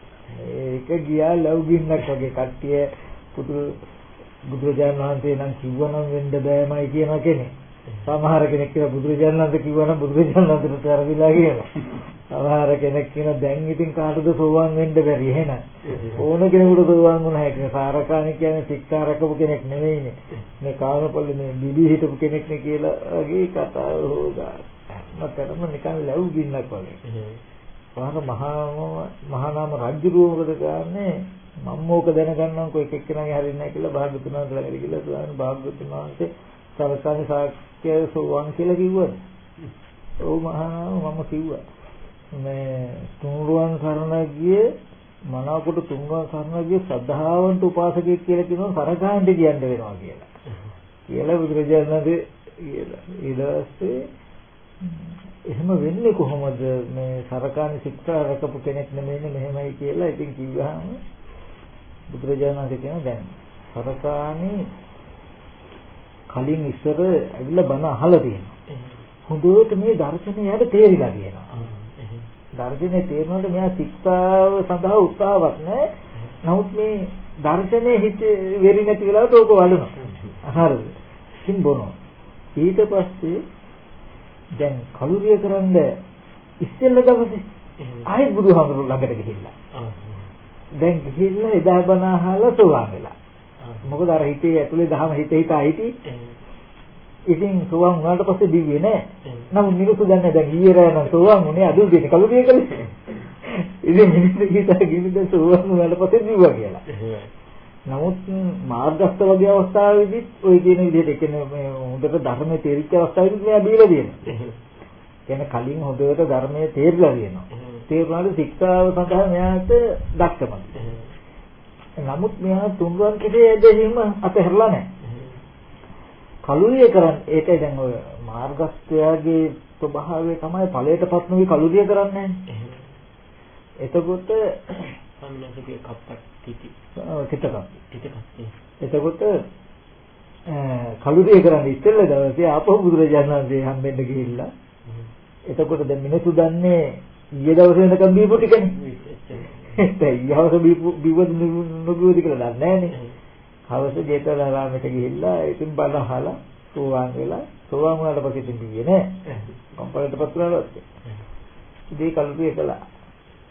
ඒක ගියා ලෞගින්නක් වගේ කට්ටිය පුදු බුදුරජාණන් වහන්සේ නම් කිව්වනම් වෙන්න බෑමයි කියන කෙනෙක්. සමහර කෙනෙක් කියලා බුදුරජාණන් වහන්සේ කිව්වනම් බුදුරජාණන් වහන්සේට තරවිලා කියනවා. සමහර කෙනෙක් කියන දැන් ඉතින් කාටද සෝවාන් වෙන්න බැරි එහෙනම්. ඕන කෙනෙකුට සෝවාන් වුණා හැකියි. සාරකාණි කියන්නේ සික්කාරකපු කෙනෙක් නෙවෙයිනේ. මේ කාමපල්ලේ මේ බිලි හිටපු කෙනෙක් නේ කියලා වගේ කතාව හොදා. මතරම නිකන් ලැබු ගින්නක් වගේ. පහර මහා මහා නාම රජු මොකද කරන්නේ? මම ඕක දැනගන්නම්කො එක එක්කෙනාගේ හරින්නේ නැහැ කියලා භාග්‍යතුන් වහන්සේ ළඟට ගිහලා ස්වාමීන් භාග්‍යතුන් වහන්සේ සරකානි සාක්‍ය සෝවන් කියලා කිව්වද? ඔව් මහා මම කිව්වා. මේ තුනුරුවන් සරණ ගියේ මනාවකට තුනුරුවන් සරණ ගියේ සද්ධාවන්ත උපාසකෙක් කියලා කියනවා සරකාන්ට කියන්න වෙනවා කියලා. කියලා බුදුරජාණන් වහන්සේ කියලා. පස්සේ එහෙම වෙන්නේ කොහොමද මේ සරකානි ශික්ෂා රකපු කෙනෙක් නෙමෙයිනේ මෙහෙමයි කියලා ඉතින් කිව්වහම බුදුරජාණන් වහන්සේ කියන දැන් සරකානි කලින් ඉස්සර ඇවිල්ලා බණ අහලා තියෙනවා. හොඳට මේ දර්ශනය යට තේරිලා තියෙනවා. දර්ශනේ තේරෙනකොට මෙයා ශික්ෂාව සඳහා උත්සාහවත් නැහැ. නමුත් මේ දර්ශනේ හිත වෙරි නැති වෙලාවට ඕක වඩනවා. හරිද? ඉතින් බොනවා. ඊට පස්සේ දැන් කලුරිය කරන්න ඉස්සෙල්ල දවසේ ආයෙත් බුදුහාමුදුරුවෝ ළඟට ගිහිල්ලා. දැන් ගිහිල්ලා එදා බණ අහලා සෝවාන් වෙලා. මොකද අර හිතේ ඇතුලේ දහම හිත හිතා හිටි. ඉතින් සෝවාන් වුණාට පස්සේ දිව්වේ නෑ. නමුත් මිනිස්සු දන්නේ දැන් ඊයේ රෑ නම් සෝවාන් වුණේ අද උදේ කලුරිය කළේ. ඉතින් මිනිස්සු හිතා ගිහින් සෝවාන් වුණාට පස්සේ දිව්වා කියලා. නමුත් මාර්ගස්ත වගේ අවස්ථාවේදීත් ওই කියන විදිහට කියන්නේ මේ හොඳට ධර්මයේ තේරිච්ච අවස්ථාවේදීත් මෙයා බීලා දෙනවා. කියන්නේ කලින් හොඳට ධර්මයේ තේරිලා දෙනවා. තේරුණාට ශික්ෂාව සඳහා මෙයාට දක්කමක්. නමුත් මෙයා තුන්වන් කෙරේ ඇදහිම අතහැරලා නැහැ. කලුරිය කරන්නේ ඒකයි දැන් ඔය මාර්ගස්ත්‍යයේ ස්වභාවය තමයි ඵලයටපත් නොවි කලුරිය කරන්නේ. එතකොට සම්මතකේ කප්පට් තිති. තිතකම්. තිතකම්. එතකොට කලුරිය කරන්නේ ඉස්සෙල්ලා දවසේ ආපහු බුදුරජාණන් වහන්සේ හම්බෙන්න ගිහිල්ලා එතකොට දැන් මිනිස්සු දන්නේ ඊයේ දවසේ වෙනකම් බීපු ටිකනේ. ඒ ඊහවස බීපු බිවද නුගුවද කියලා දන්නේ නැහනේ. හවස ජේතවනාරාමයට ගිහිල්ලා ඉතින් බල අහලා සෝවාන් වෙලා සෝවාන් වුණාට පස්සේ ඉතින් බියේ නෑ. කම්පලට පත් වුණාට පස්සේ. ඉතින් කල්පිය කළා.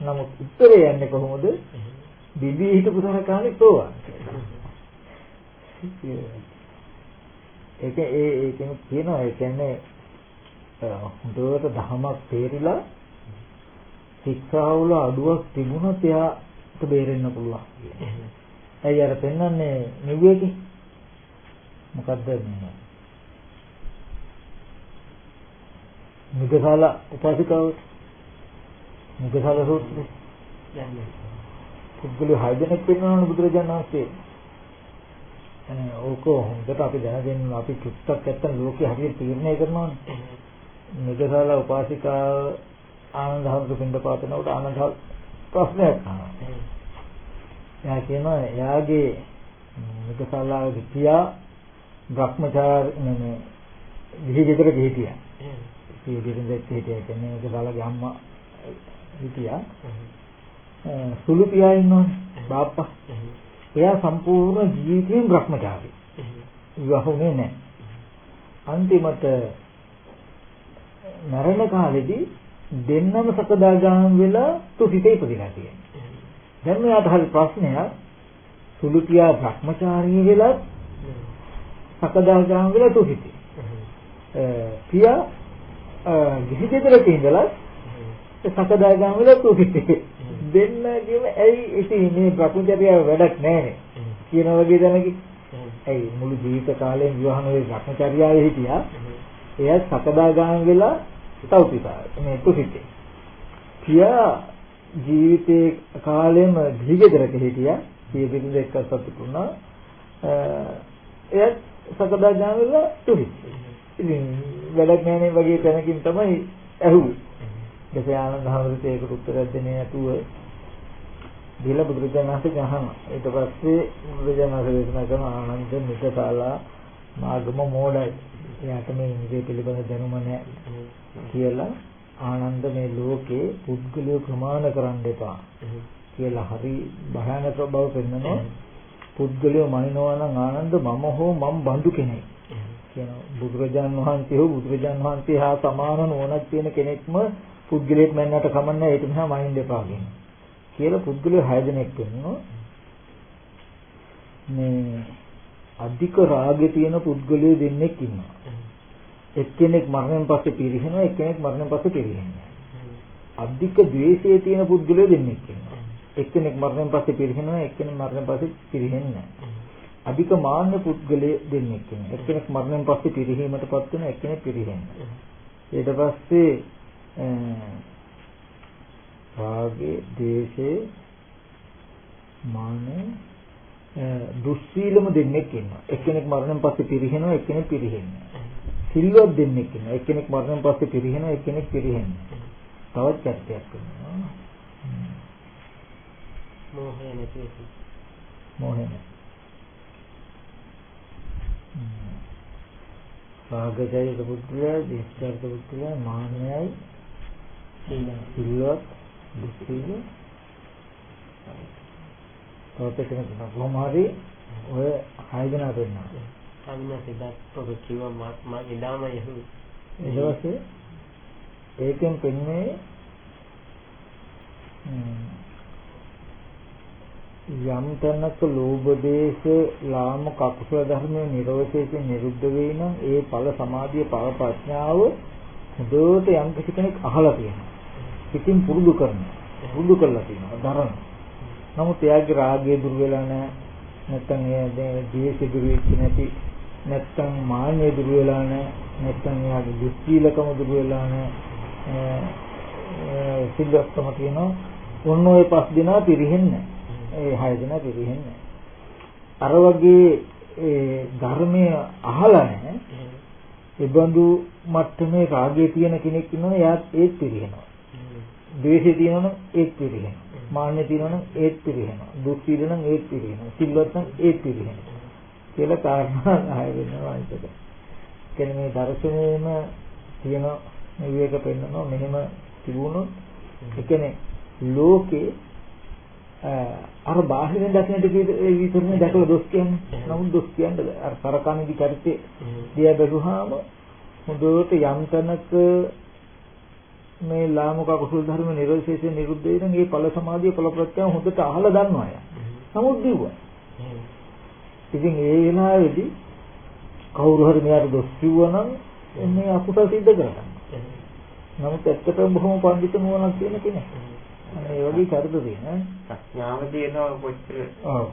නමුත් උත්තරේ යන්නේ කොහොමද? බිබී හිටපු තරකානේ සෝවාන්. ඒක ඒ ඒකෙන් කියනවා ඒ කියන්නේ හොඳට දහමක් තේරිලා ශික්ෂාවල අඩුවක් තිබුණොත් එයාට බේරෙන්න පුළුවන්. ඇයි අර පෙන්වන්නේ නිව්වේකේ? මොකද්ද මේ? මුදසාල උපාසිකාව මුදසාල සූත්‍රය. පුද්ගල හය දෙනෙක් වෙනවනේ බුදුරජාණන් වහන්සේ. ඕක හොඳට අපි දැනගෙන අපි චුට්ටක් නැත්තම් ලෝකේ හරියට තීරණය කරනවානේ. මුදසාල උපාසිකාව ආනන්ද හඳු පින්ඩ පාතනකොට ආනන්ද ප්‍රශ්නයක් අහනවා. එයා කියනවා එයාගේ මුදසාලාගේ පියා භ්‍රමචාර නෙමෙයි විහි ගෙදර ගිහිටියා. සිය දෙරෙන්දෙත් හිටියා කියන්නේ මුදසාලාගේ අම්මා හිටියා. සුළු පියා ඉන්නවනේ බාප්පා. එයා සම්පූර්ණ ජීවිතේම භ්‍රමචාරී. විවාහුනේ නැහැ. අන්තිමට මරණ කාලෙදී දෙන්නම සකදාගාම වෙලා තුසිතේ ඉපදිලා තියෙනවා. දැන් මෙයාට හරි ප්‍රශ්නයක් සුළු පියා භ්‍රමචාරී වෙලා සකදාගාම වෙලා තුසිතේ. පියා ගිහි ගෙදරක ඉඳලා සකදාගාම වෙලා තුසිතේ. දෙන්නගේම ඇයි ඉතින් මේ භ්‍රමචාරියාව වැඩක් නැහැනේ. කියන වගේ දැනගි. ඇයි මුළු ජීවිත කාලයෙන් විවාහ නොවේ භ්‍රමචාරියාවේ හිටියා. එයා සකදාගාම වෙලා තව්පිතා මේ තුසිතේ. පියා ජීවිතේ කාලෙම දීගෙදරක හිටියා. සිය පිටින් එක්ක සතුටු වුණා. එයත් සකදාගාම වෙලා තුසිතේ. ඉතින් වැඩක් නැහැනේ වගේ තැනකින් තමයි ඇහුවේ. ඊට ආනන්ද හැමෝටම ඒකට උත්තර දෙන්නේ නැතුව දීලා බුදුරජාණන් වහන්සේ අහනවා. ඊට පස්සේ බුදුරජාණන් වහන්සේ දේශනා කරන ආනන්ද මිත්‍යාලා මාර්ගම මෝඩයි. එයාට මේ ඉන්ද්‍රිය පිළිබඳ දැනුම නැහැ කියලා ආනන්ද මේ ලෝකේ පුද්ගලය ප්‍රමාණ කරන්න එපා කියලා හරි භයානක බව පෙන්වනවා. පුද්ගලය මනිනවා නම් ආනන්ද මම හෝ මම බඳු කෙනෙක්. කියනවා බුදුරජාන් වහන්සේ හෝ බුදුරජාන් වහන්සේ හා සමාන නුවණක් තියෙන කෙනෙක්ම පුද්ගලයෙක් මන්නට කමන්නේ ඒක නිසා මනින්න එපා කියන. කියලා පුද්ගලයෝ 6 දෙනෙක් වෙනවා. මේ අධික රාගය තියෙන පුද්ගලයෝ දෙන්නෙක් ඉන්නවා. එක්කෙනෙක් මරණයෙන් පස්සේ පිරිහෙනවා එක්කෙනෙක් මරණයෙන් පස්සේ පිරිහෙන්නේ අධික ද්වේෂය තියෙන පුද්ගලයෝ දෙන්නෙක් ඉන්නවා. එක්කෙනෙක් මරණයෙන් පස්සේ පිරිහෙනවා එක්කෙනෙක් මරණයෙන් පස්සේ පිරිහෙන්නේ අධික මාන්න පුද්ගලයේ දෙන්නෙක් කෙනෙක්. එක්කෙනෙක් මරණයෙන් පස්සේ පිරිහීමටපත් වෙන එක්කෙනෙක් පිරිහෙන්නේ. ඊට පස්සේ රාගේ, දේශේ, මාන්නේ දුස්සීලම දෙන්නෙක් ඉන්නවා. එක්කෙනෙක් මරණයෙන් පස්සේ පිරිහෙනවා, එක්කෙනෙක් පිරිහෙන්නේ. සිල්වත් දෙන්නෙක් ඉන්නවා. එක්කෙනෙක් මරණයෙන් පස්සේ පිරිහෙනවා, එක්කෙනෙක් පිරිහෙන්නේ. තවත් චර්යාවක් වෙනවා. මෝහය නැති එක. මෝහය නැති. රාගජයක පුත්‍රයා, දේශචර්ක පුත්‍රයා, මාන්නයයි සිල්වත් තවත් කෙනෙක් කොහොම හරි ඔය හය දෙනා වෙන්නවා. සම්ම සිද්ධාර්ථ ඔබ කිව්වා මා මා ඉඳාම යහු. පස්සේ ඒකෙන් පෙන්නේ යම් තැනක ලෝභ දේශ ලාමක අකුසල ධර්මයේ නිරෝධයෙන් නිරුද්ධ වෙයි නම් ඒ ඵල සමාධිය ඵල ප්‍රඥාව හොඳට යම් කිසි කෙනෙක් අහලා තියෙනවා. පිටින් පුරුදු කරනවා. පුරුදු කරලා තියෙනවා. දරන. නමුත් එයාගේ රාගය දුර වෙලා නැහැ. නැත්තම් ඒ දේශ දුර වෙච්ච නැති නැත්තම් මාන්නය දුර වෙලා නැහැ. නැත්තම් එයාගේ දුස්සීලකම දුර වෙලා නැහැ. සිල්වත්කම තියෙනවා. ඔන්න ඔය පස් දෙනා පිරෙන්නේ ඒ හය දෙනා පිරෙන්නේ අර වගේ ඒ ධර්මය අහලා නැහැ. ඒබඳු මට්ටමේ රාගය තියෙන කෙනෙක් ඉන්නවනේ එයාත් ඒත් පිරිහෙනවා. ද්වේෂය තියෙනවනම් ඒත් පිරිහෙනවා. මාන්නය තියෙනවනම් ඒත් පිරිහෙනවා. දුක් තියෙනවනම් ඒත් පිරිහෙනවා. සිල්වත් නම් ඒත් පිරිහෙනවා. කියලා කාරණා ආය වෙනවා ඒකට. කියන්නේ මේ දර්ශනයේම තියෙන විවේක පෙන්නනවා මෙහෙම තිබුණොත් ඒ කියන්නේ ලෝකේ අර බාහිරින් දකින්නට විතරනේ දැකලා දොස් කියන්නේ. නමුත් දොස් කියන්නේ අර කරකණේදී චරිතේ දිහා බැලුවාම හොඳට යම් තැනක මේ ලාමක කුසල ධර්ම නිරෝධයෙන් නිරුද්ධ වෙන මේ ඵල සමාධිය ඵල ප්‍රත්‍යය හොඳට අහලා දන්නවා යා. නමුත් දිව්වා. ඉතින් ඒ වෙලාවේදී කවුරු හරි මෙයාට දොස් කිව්වනම් මේ අකුසල සිද්ධ කරගන්නවා. නමුත් ඇත්තටම බොහොම පඬිතු නුවණක් තියෙන කෙනෙක්. ඒ වගේ චරිත තියෙන ප්‍රඥාව තියෙනවා කොච්චර ඔව්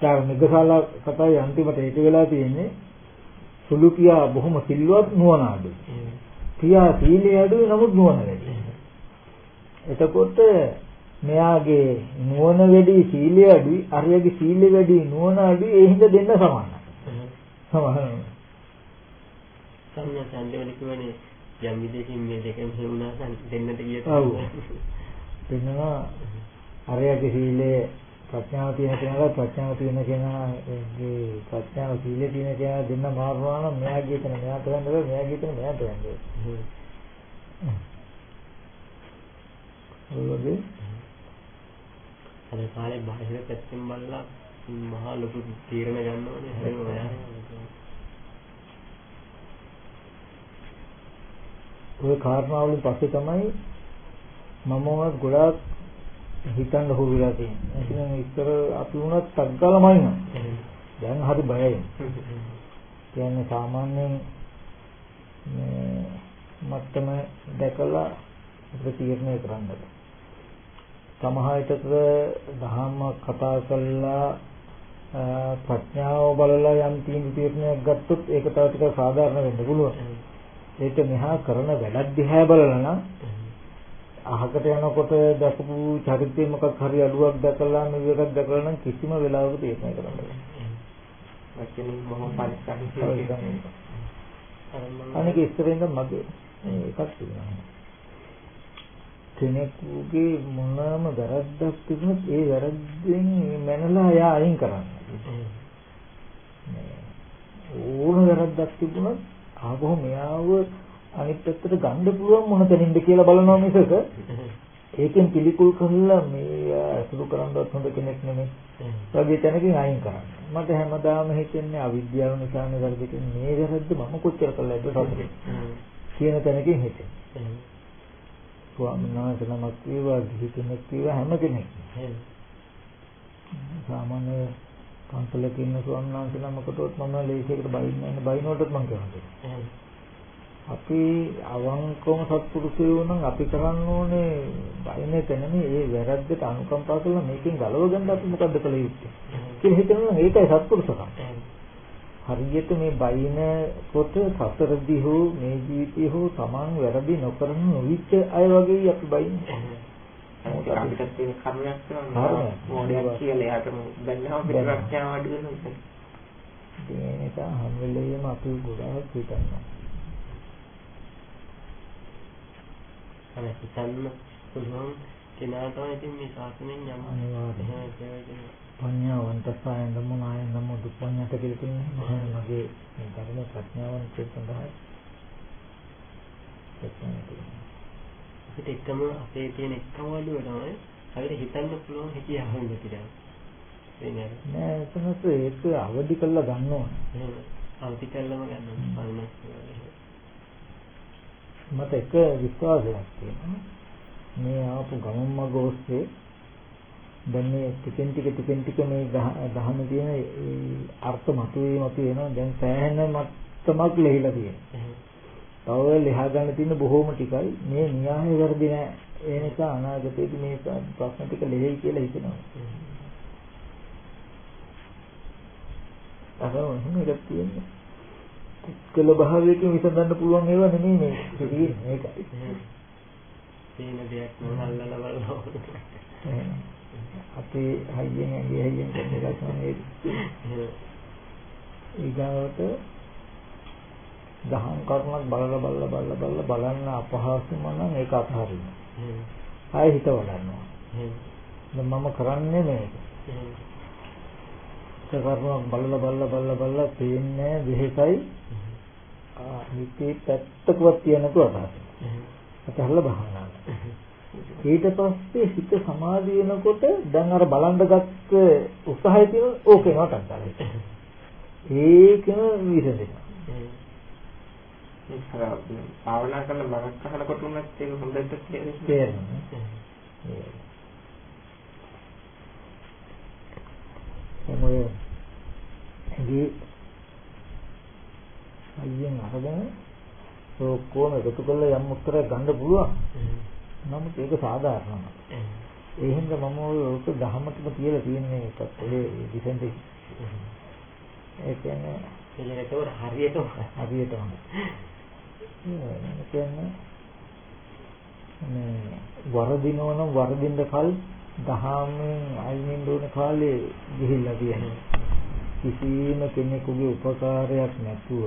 දැන් මෙගසාලා කතාවේ අන්තිමට ඒක වෙලා තියෙන්නේ සුළු පියා බොහොම සිල්වත් නුවණ පියා සීලය අඩුයි නමුත් නුවණ වැඩි. එතකොට මෙයාගේ නුවණ වැඩි සීලය අඩුයි අරයාගේ සීලය වැඩි නුවණ අඩුයි ඒ හින්දා දෙන්න සමානයි. සමානයි. සම්ඥා ඡන්දවල කියන්නේ යම් විදිහකින් මේ දෙකම හේුණා දෙන්නට ගියත් ඔව්. වෙනවා අරයාගේ සීලය ප්‍රඥාව තියෙන කෙනාට ප්‍රඥාව තියෙන කෙනාගේ ප්‍රඥාව සීලය තියෙන කෙනා දෙන්න මාරුවා නම් මෙයාගේ තන මෙයා කරන්න බෑ මෙයාගේ තන මෙයා කරන්න බෑ. ඔයගේ අද කාලේ බාහිර පැත්තෙන් බලලා මහා ලොකු තීරණ ගන්න ඕනේ හැම වෙලාවෙම. ඔය කාරණාවලින් පස්සේ තමයි මම උනත් ගොඩාක් හිතන්න හුරු වෙලා තියෙනවා. එහෙනම් ඉස්සර අපි උනත් තග්ගලමයි නෝ. දැන් හරි බයයි. කියන්නේ සාමාන්‍යයෙන් මේ මත්තම දැකලා ප්‍රතිර්ණය කරන්නද. සමහර විටක ධර්ම කතා කළා ප්‍රඥාව බලලා යම් තීන්දුව තීරණයක් ගත්තොත් ඒක තව ටිකක් සාධාරණ වෙන්න පුළුවන්. ඒක මෙහා කරන වැඩක් දිහා බලලා නම් අහකට යනකොට දැකපු චරිතේ මොකක් හරි අඩුවක් දැකලා මෙවයක් දැකලා නම් කිසිම වෙලාවක තේරුම් ගන්න බෑ. වචනේ බොහොම පරිස්සම් අනික ඉස්සරින්ද මගේ එකක් තියෙනවා. කෙනෙකුගේ මොනම වැරද්දක් තිබුණොත් ඒ වැරද්දෙන් මැනලා එයා අයින් කරන්න. ඕන වැරද්දක් තිබුණොත් ආවෝ මෙයාව අනිත් පැත්තට ගන්න පුළුවන් මොන තැනින්ද කියලා බලනවා මිසක ඒකෙන් පිළිකුල් කරලා මේ අසුරු කරන්නවත් හොඳ කෙනෙක් නෙමෙයි. වගේ තැනකින් අයින් කරන්න. මට හැමදාම හිතෙන්නේ අවිද්‍යාව නිසානේ වැරදි මේ වැරද්ද මම කොච්චර කළාද. කියන තැනකින් හිතෙන්නේ. ස්වාමීන් වහන්සේ නමක් වේවා කෙනෙක් වේවා හැම කෙනෙක්. සාමාන්‍ය පන්සලක ඉන්න ස්වාමීන් වහන්සේ නමකටවත් මම ලේසියකට බයින්නේ නැහැ බයිනවටත් මම කියනවා. අපි අවංකවම සත්පුරුෂයෝ නම් අපි කරන්න ඕනේ බයිනේ තැනනේ. ඒ වැරද්දට අනුකම්පා කරලා මේකෙන් ගලව ගන්න අපි මොකද්ද කළ යුත්තේ? කියලා හිතනවා ඒකයි සත්පුරුෂකම්. හරියට මේ බයින කොට සතරදී හෝ මේ ජීවිතේ හෝ Taman වැරදි නොකරන නොවිච්ච අය වගේ අපි බයින්නේ. අපිට තියෙන කර්මයක් තියෙනවා. මොඩයක් කියලා එයාට දැන්නම අපිට ප්‍රඥාව අඩු වෙනවා. ඒ නිසා හැම වෙලෙම අපි ගොඩාක් හිතනවා අර හිතන්න පුළුවන්. කෙනා තමයි ඉතින් මේ ශාසනයෙන් යම් අනිවාර්යයෙන් පඤ්ඤාවන්තසයන් නමුනායන් නමෝ දුප්පඤ්ඤත කියලා තියෙනවා. මගේ මේ ධර්ම ප්‍රඥාවන්තය සඳහා අපිට එකම අපේ තියෙන එකම අඩුව තමයි හරියට හිතන්න පුළුවන් හිතිය අහන්න කියලා. නෑ එතනත් ඒක අවදි කරලා ගන්න ඕනේ. අවදි කරලම ගන්න ඕනේ. මට එක විශ්වාසයක් තියෙනවා. මේ ආපු ගමන් මග ඔස්සේ දැන් මේ ටිකෙන් ටික ටිකෙන් ටික මේ දහම තියෙන අර්ථ මතුවේ මතුවෙනවා. දැන් සෑහෙන මට්ටමක් ලෙහිලා තියෙනවා. තව ලියා ගන්න තියෙන බොහෝම ටිකයි. මේ න්‍යාය වර්ධි නෑ. ඒ නිසා අනාගතයේදී මේ ප්‍රශ්න ටික ලෙහෙයි කියලා හිතනවා. අර එහෙම එකක් පුද්ගල භාවයකින් විසඳන්න පුළුවන් ඒවා නෙමෙයි මේ තියෙන්නේ මේකයි. තේන දෙයක් බලනවා. අපි හයියෙන් ඇගේ හයියෙන් එකක් නෙමෙයි. ඊගාවට දහම් කරුණක් බලලා බලලා බලලා බලලා බලන්න අපහසුම නම් ඒක අතහරින්න. ආයෙ හිත වඩන්නවා. දැන් මම කරන්නේ මේක. කරුණක් බලලා බලලා බලලා බලලා පේන්නේ වෙහෙසයි ආ හිතේ පැත්තකවත් තියනකෝ අදහස. අතහරලා බහනවා. ඊට පස්සේ හිත සමාධි වෙනකොට දැන් අර බලන්න ගත්ත උත්සාහය තියෙන ඕකේ නටක් ගන්න. ඒකම විසඳෙනවා. ඒක භාවනා කරලා බරක් අහනකොට උනත් ඒක හොඳට තේරෙනවා. මොකද අයියෙන් අරගෙන ඔක්කොම එකතු කරලා යම් උත්තරයක් ගන්න පුළුවන්. නමුත් ඒක සාධාරණයි. ඒ හින්දා මම ඔය ඔක දහමටම තියලා තියෙන්නේ ඒකත් ඒ ඩිෆෙන්ඩ් එක. ඒ කියන්නේ ඒක හරියට හරියටම. ඒ කියන්නේ මේ වරදිනව නම් වරදින්න කල් දහමෙන් අයින් ඕන කාලේ ගිහිල්ලා තියෙනවා. කිසිම කෙනෙකුගේ උපකාරයක් නැතුව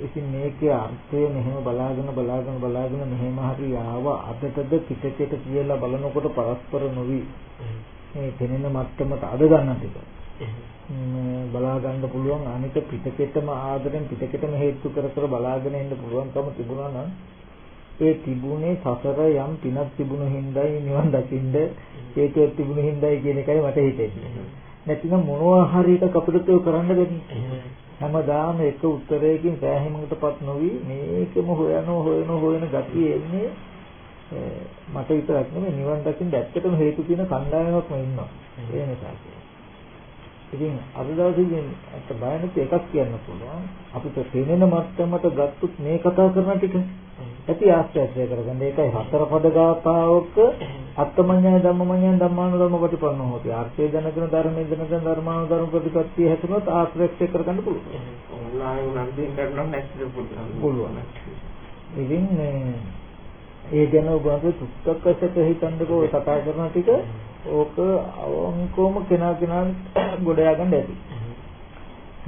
ඉතින් මේකේ අර්ථය මෙහෙම බලාගෙන බලාගෙන බලාගෙන මෙහෙම හරි ආව. අදටද පිටකෙට කියලා බලනකොට පරස්පර නොවි. මේ පෙනෙන මට්ටමට අද ගන්නත් එක බලා ගන්න පුළුවන් අනික පිටකෙටම ආදරෙන් පිටකෙටම හේතු කර කර බලාගෙන ඉන්න පුළුවන්කම තිබුණා නම් ඒ තිබුණේ සසර යම් පිනක් තිබුණු හින්දායි නිවන් දකින්න හේතුවක් තිබුණු හින්දායි කියන එකයි මට හිතෙන්නේ. නැතිනම් මොනවා හරි එකක් අපිට කරන්න බැහැ. හැමදාම එක උත්තරයකින් සෑහීමකටපත් නොවි මේකම හොයන හොයන හොයන ගතිය එන්නේ මට විතරක් නෙමෙයි නිවන් දකින්න ඇත්තටම හේතු තියෙන කණ්ඩායමක්ම ඉන්නවා. ඒ නිසා. ඉතින් අද දවසේදී අත බයනත් එකක් කියන්න පුළුවන්. අපිට තේනෙන මට්ටමට ගත්තොත් මේ කතා කරන ටික ඇති ආශ්‍රය කරගන්න. ඒකයි හතර පද ගාථාවක අත්තමඤ්ඤය ධම්මමඤ්ඤය ධම්මානුධර්ම ප්‍රතිපන්න හොති. අර්ථය දැනගෙන ධර්මයේ දැනගෙන ධර්මානුධර්ම ප්‍රතිපත්තිය හැදුනොත් ආශ්‍රය කරගන්න පුළුවන්. ඕනායි උනන්දුවෙන් කරනවා නැත්නම් පුළුවන්. පුළුවන්. ඉතින් ඒ ගැන ඔබගේ සුත්තකසට හිතන්නකෝ කතා කරන ටික ඕක අවංකවම කෙනා කෙනා ගොඩ යගන්න ඇති.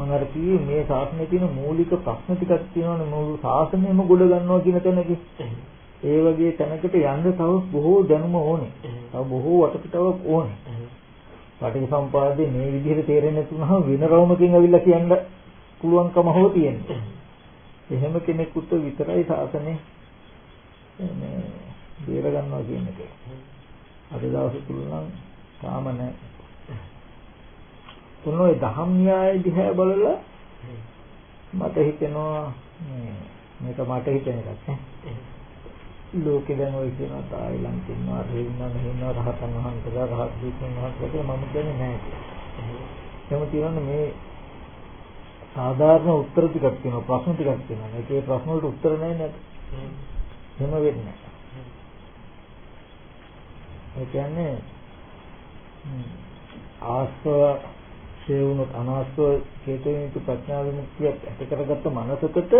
මම අර කිව්වේ මේ ශාසනයේ තියෙන මූලික ප්‍රශ්න ටිකක් තියෙනවනේ මුළු ශාසනයම ගොඩ ගන්නවා කියන තැනකදී. ඒ වගේ තැනකට යන්න තව බොහෝ දැනුම ඕනේ. තව බොහෝ වටපිටාවක් ඕනේ. පටිච්චසමුපාදේ මේ විදිහට තේරෙන්නේ නැතුනම වෙන රවුමකින් අවිල්ලා කියන්න පුළුවන්කම හෝ තියෙනවා. එහෙම කෙනෙකුට විතරයි ශාසනේ මේ බේර ගන්නවා කියන එක. අද දවසේ තුල නම් තාම නැහැ. තුනෝයි දහම් න්‍යාය දිහා බලලා මට හිතෙනවා මේක මට හිතෙන එකක් නේ. ලෝකේ දැන් ඔය කියන තායිලන්ත ඉන්නවා, රේන්නා මෙහෙන්නවා, රහතන් වහන්සේලා, රහත් දීපන් වහන්සේලා මම කියන්නේ නැහැ. එහෙම තියෙනවනේ මේ සාධාරණ උත්තර ටිකක් තියෙනවා ප්‍රශ්න ටිකක් තියෙනවා. ඒකේ ප්‍රශ්න වලට උත්තර නැහැ නේද? එහෙම වෙන්නේ නැහැ. ඒ කියන්නේ ආස්ව ශේවුනොත් අනාස්ව චේතනික ප්‍රඥා විමුක්තිය ඇති කරගත්ත මනසකට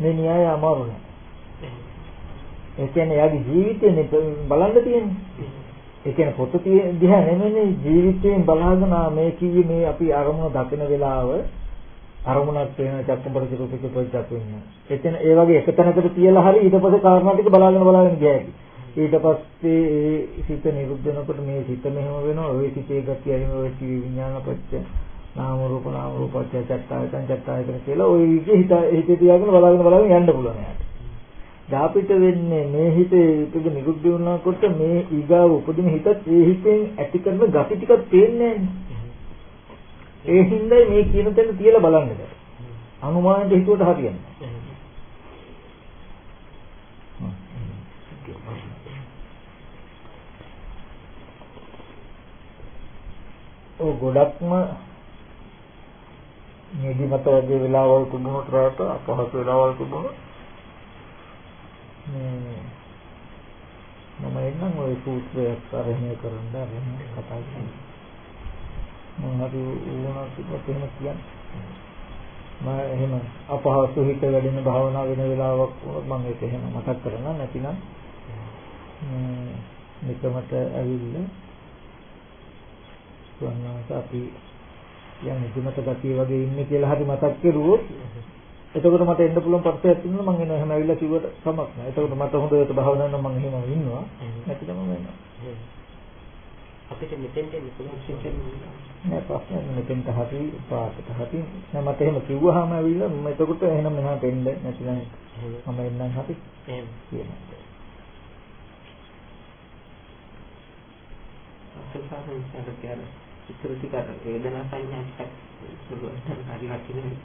මේ න්‍යාය අමාරු නෑ. ඒ කියන්නේ යාගේ ජීවිතේ බලන්න තියෙන්නේ. ඒ කියන්නේ පොත දිහා නෙමෙයි ජීවිතයෙන් බලාගෙන මේ කිව්වේ මේ අපි අරමුණ දකින වෙලාව අරමුණක් වෙන චක්කඹරක රූපක ප්‍රත්‍යක් වෙන්නේ. එතන ඒ වගේ එක තැනකට තියලා හරි ඊට පස්සේ කාරණා ටික බලාගෙන බලාගෙන ගියා. ඊට පස්සේ ඒ සිත නිරුද්ධ වෙනකොට මේ සිත මෙහෙම වෙනවා ඔය සිතේ ගතිය එහෙම ඔය කිවි විඥානපච්ච නාම රූප නාම රූපච්ච චත්තායතන චත්තායතන කියලා ඔය විදිහේ හිත හිතේ තියාගෙන බලාගෙන බලාගෙන යන්න පුළුවන් යාට. දාපිට වෙන්නේ මේ හිතේ ඉපද නිරුද්ධ වුණාකොට මේ ඊගාව උපදින හිතත් ඒ හිතෙන් ඇති කරන gati ටිකක් තේන්නේ ඒ හින්දා මේ කියන තැන තියලා බලන්න බෑ. අනුමානෙට හිතුවට හරියන්නේ. ඔය ගොඩක්ම නිදිමත වගේ වෙලාවල් තිබුණොත් රාට අපහසු වෙලාවල් තිබුණොත් මේ මම එන්නම් ওই සූත්‍රයක් අරගෙන කරන්න අරගෙන කතා කරන්න. මම හරි වුණා කිව්වොත් එහෙම කියන්නේ. මම එහෙම අපහසු හිත වැඩෙන භාවනා වෙන වෙලාවක් මම ඒක එහෙම මතක් කරනවා නැතිනම් මේ නිකමට ඇවිල්ලා ස්වර්ණාස අපි යන්නේ දුමත ගතිය වගේ ඉන්නේ කියලා හරි මතක් කරුවොත් එතකොට මට එන්න පුළුවන් පස්සයක් තියෙනවා මම එනවා එහෙම ඇවිල්ලා කිව්වට කමක් නැහැ. එතකොට මට හොඳට භාවනා නම් මම එහෙම ඉන්නවා. නැතිනම් මම එනවා. අපිට මෙතෙන්ට එන්න පුළුවන් සිස්ටම් නෑ ප්‍රශ්නයක් මෙතෙන්ට හරි පාටට හරි නෑ මට එහෙම කිව්වහම ඇවිල්ලා මම එතකොට එහෙනම් මෙහාට එන්න නැතිනම් මම එන්නම් හරි එහෙම කියනවා. අසල්සාරෙන් සැරකයර ඉතුරු ටික අර වේදනා සංඥා ටිකක් සුළුවට වටිනේ.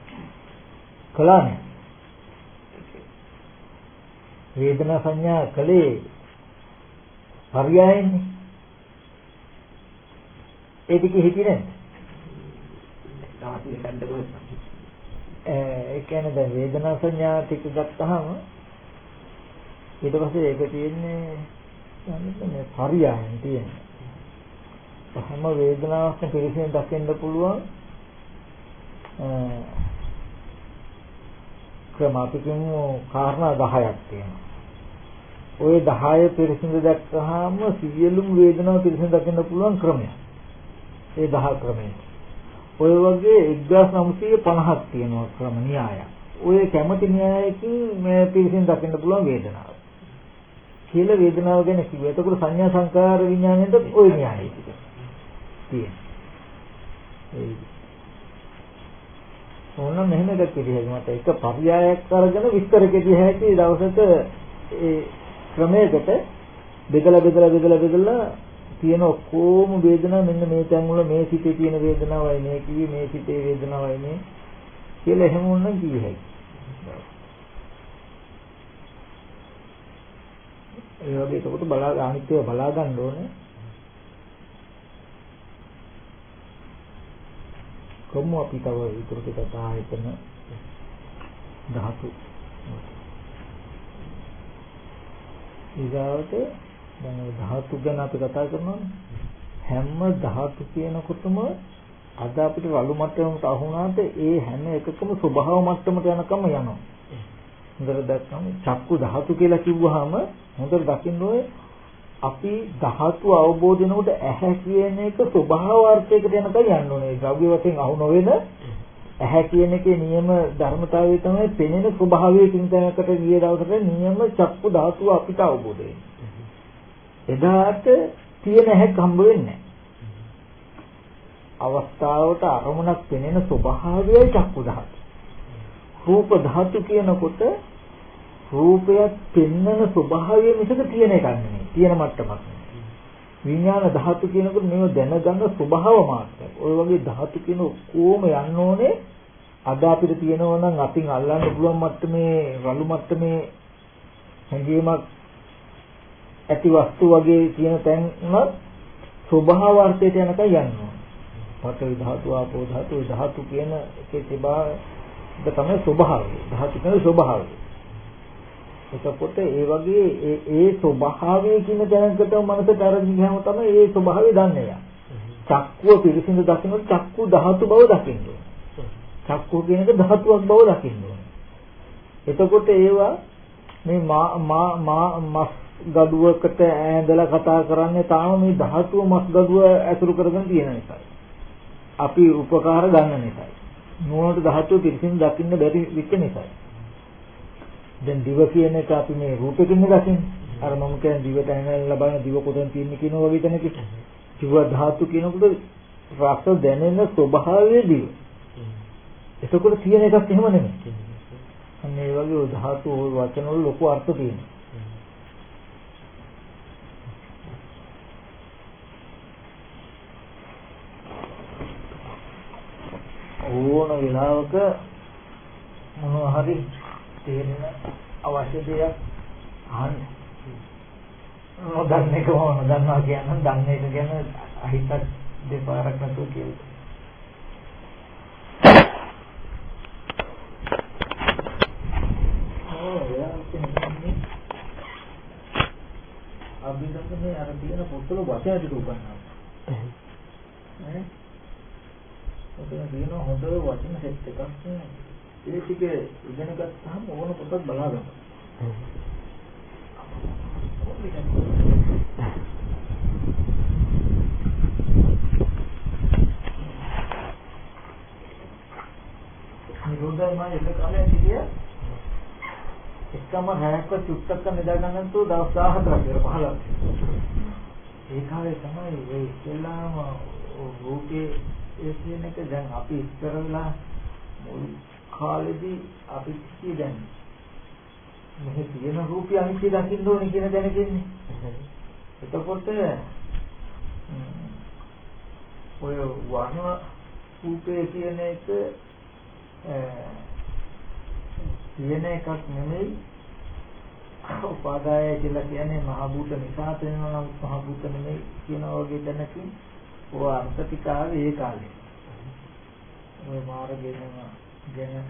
කළානේ. වේදනා සංඥා කලේ පරියායන්නේ. ඒ ටික හිතියේ තාත්ති කඩේම ඒ කියන්නේ දැන් වේදනා සංඥා ටික ගත්තාම ඊට පස්සේ ඒක තියෙන්නේ යන්නේ පරියායන් තියෙන්නේ. හැම වේදනාවක්ම පිළිසින් දකින්න පුළුවන් ක්‍රම අපි කියමු කාරණා 10ක් තියෙනවා. ওই 10 පිළිසින් දැක්කහම සියලුම වේදනාව පිළිසින් දකින්න පුළුවන් ක්‍රමයක්. ඒ 10 ක්‍රමය. ඔය වගේ 1950ක් තියෙනවා ක්‍රම න්‍යාය. ඔය කැමති න්‍යායකින් මේ පිළිසින් දකින්න පුළුවන් වේදනාව. කියලා වේදනාව ගැන කිව්වා. එතකොට සංඥා සංකාර විඥාණයට ওই න්‍යායයි තියෙනවා. ඕන මෙහෙම එකක් විදිහට මට එක පරියායක් අරගෙන විස්තර කෙරෙහි හැටි දවසට ඒ ක්‍රමයකට බෙදලා බෙදලා බෙදලා බෙදලා තියෙන ඔක්කොම වේදනා මෙන්න මේ තැන් වල මේ සිතේ තියෙන වේදනාවයි මේ කිවි මේ සිතේ වේදනාවයි මේ කියලා එහෙම වුණා කිව්ව හැකි. ඒ වගේ එතකොට බලා අනිත්‍යව බලා ගන්න ඕනේ කොහොම අපි තව ඉතුරු ටික ආයතන ධාතු. ඊගාවට දැන් ධාතු ගැන අපි කතා කරනවා හැම ධාතු කියනකොටම අද අපිට රළු මට්ටමකට අහුණාට ඒ හැම එකකම ස්වභාව මට්ටමට යනකම යනවා. හොඳට දැක්කම චක්කු ධාතු කියලා කිව්වහම හොඳට දකින්න ඕනේ අපි ධාතු අවබෝධ වෙනකොට ඇහැ කියන එක ස්වභාව අර්ථයකට යනකම් යන්න ඕනේ. ද්‍රව්‍ය වශයෙන් අහු නොවන ඇහැ කියන එකේ නියම ධර්මතාවය තමයි පෙනෙන ස්වභාවයේ චින්තනයකට ගිය දවසට නියම චක්කු ධාතුව අපිට අවබෝධ එදාට තියෙන හැක් හම්බ වෙන්නේ අවස්ථාවට අරමුණක් පෙනෙන ස්වභාවයයි චක්කු ධාතු. රූප ධාතු කියනකොට රූපයක් පෙන්වන ස්වභාවය මිසක තියෙන එකක් නෙමෙයි. තියෙන මට්ටමක් නෙමෙයි. විඥාන ධාතු කියනකොට මේව දැනගන්න ස්වභාව මාත්‍රයක්. ওই වගේ ධාතු කියන ඔක්කොම යන්න ඕනේ අද අපිට තියෙනවා නම් අතින් අල්ලන්න පුළුවන් මට්ටමේ රළු මට්ටමේ හැඟීමක් ඇති වස්තු වගේ තියෙන තැන් උනත් ස්වභාව අර්ථයට යනකම් යන්න ඕනේ. පඨවි ධාතු ආපෝ ධාතු ධාතු කියන එකේ තිබා ඒක තමයි ස්වභාවය. ධාතු කියන්නේ ස්වභාවය. එතකොට ඒ වගේ ඒ ඒ ස්වභාවය කියන දැනකට මනසට අරගෙන ගියාම තමයි ඒ ස්වභාවය දන්නේ යා. චක්කුව පිරිසිදු දකින්නොත් චක්කු ධාතු බව දකින්න ඕනේ. චක්කුව කියන එක ධාතුවක් බව දකින්න ඕනේ. එතකොට ඒවා මේ මා මා මා මස් ගඩුවකට ඈඳලා කතා කරන්නේ තාම මේ ධාතුව මස් ගඩුව ඇසුරු කරගෙන තියෙන නිසා. අපි උපකාර ගන්න නිසා. නුවණට ධාතුව පිරිසිදු දකින්න බැරි වෙච්ච නිසා. දැන් දිව කියන එක අපි මේ රූපෙකින් දකින්නේ. අර මම කියන්නේ දිවට ඇනලා ලබන දිව කොතන තියෙන්නේ කියන වගේ තැනක. දිව ධාතු කියනකොට රස දැනෙන ස්වභාවයේ දිව. එතකොට තියෙන එකක් එහෙම නෙමෙයි. අන්න ඒ වගේ ධාතු වචන වල ලොකු අර්ථ තියෙනවා. ඕන වෙලාවක මොනවා හරි තේරෙන අවශ්‍ය දෙයක් අහන්න. නොදන්න එක නොදන්නවා කියනනම් දන්න එක ගැන අහිතක් දෙපාරක් නැතුව කියන්න. අභිධර්මයේ අර තියෙන පොත්වල වචන ටික උගන්වනවා. ඈ ඔතන තියෙන හොඳ වචන සෙට් එකක් ඒ ටික ඉගෙන ගත්තාම ඕන පොතක් බලා ගන්න. නිරෝධය මම එක කාලයක් හිටිය එකම හැක්ක චුට්ටක්ක නිදා ගන්න තු දවස් 14ක් විතර 15ක්. ඒ කාලේ තමයි ඒ ඉස්සෙල්ලාම රූපේ ඒ කියන එක දැන් අපි ඉස්සර වෙලා මුල් කාලෙදී අපි කිසි දැන් මෙහි තියෙන රූපය අනිත්‍ය දකින්න ඕනේ කියන දැනක ඉන්නේ. එතකොට ඔය වර්ණ රූපය කියන එක තියෙන එකක් නෙමෙයි උපාදාය කියලා කියන්නේ මහ භූත නිසා තේනවා නම් මහ භූත නෙමෙයි කියන වගේ දැනකින් ඔය අර්ථ ටික ආවේ ඒ කාලේ. ඔය මාර්ගයෙන් ගැන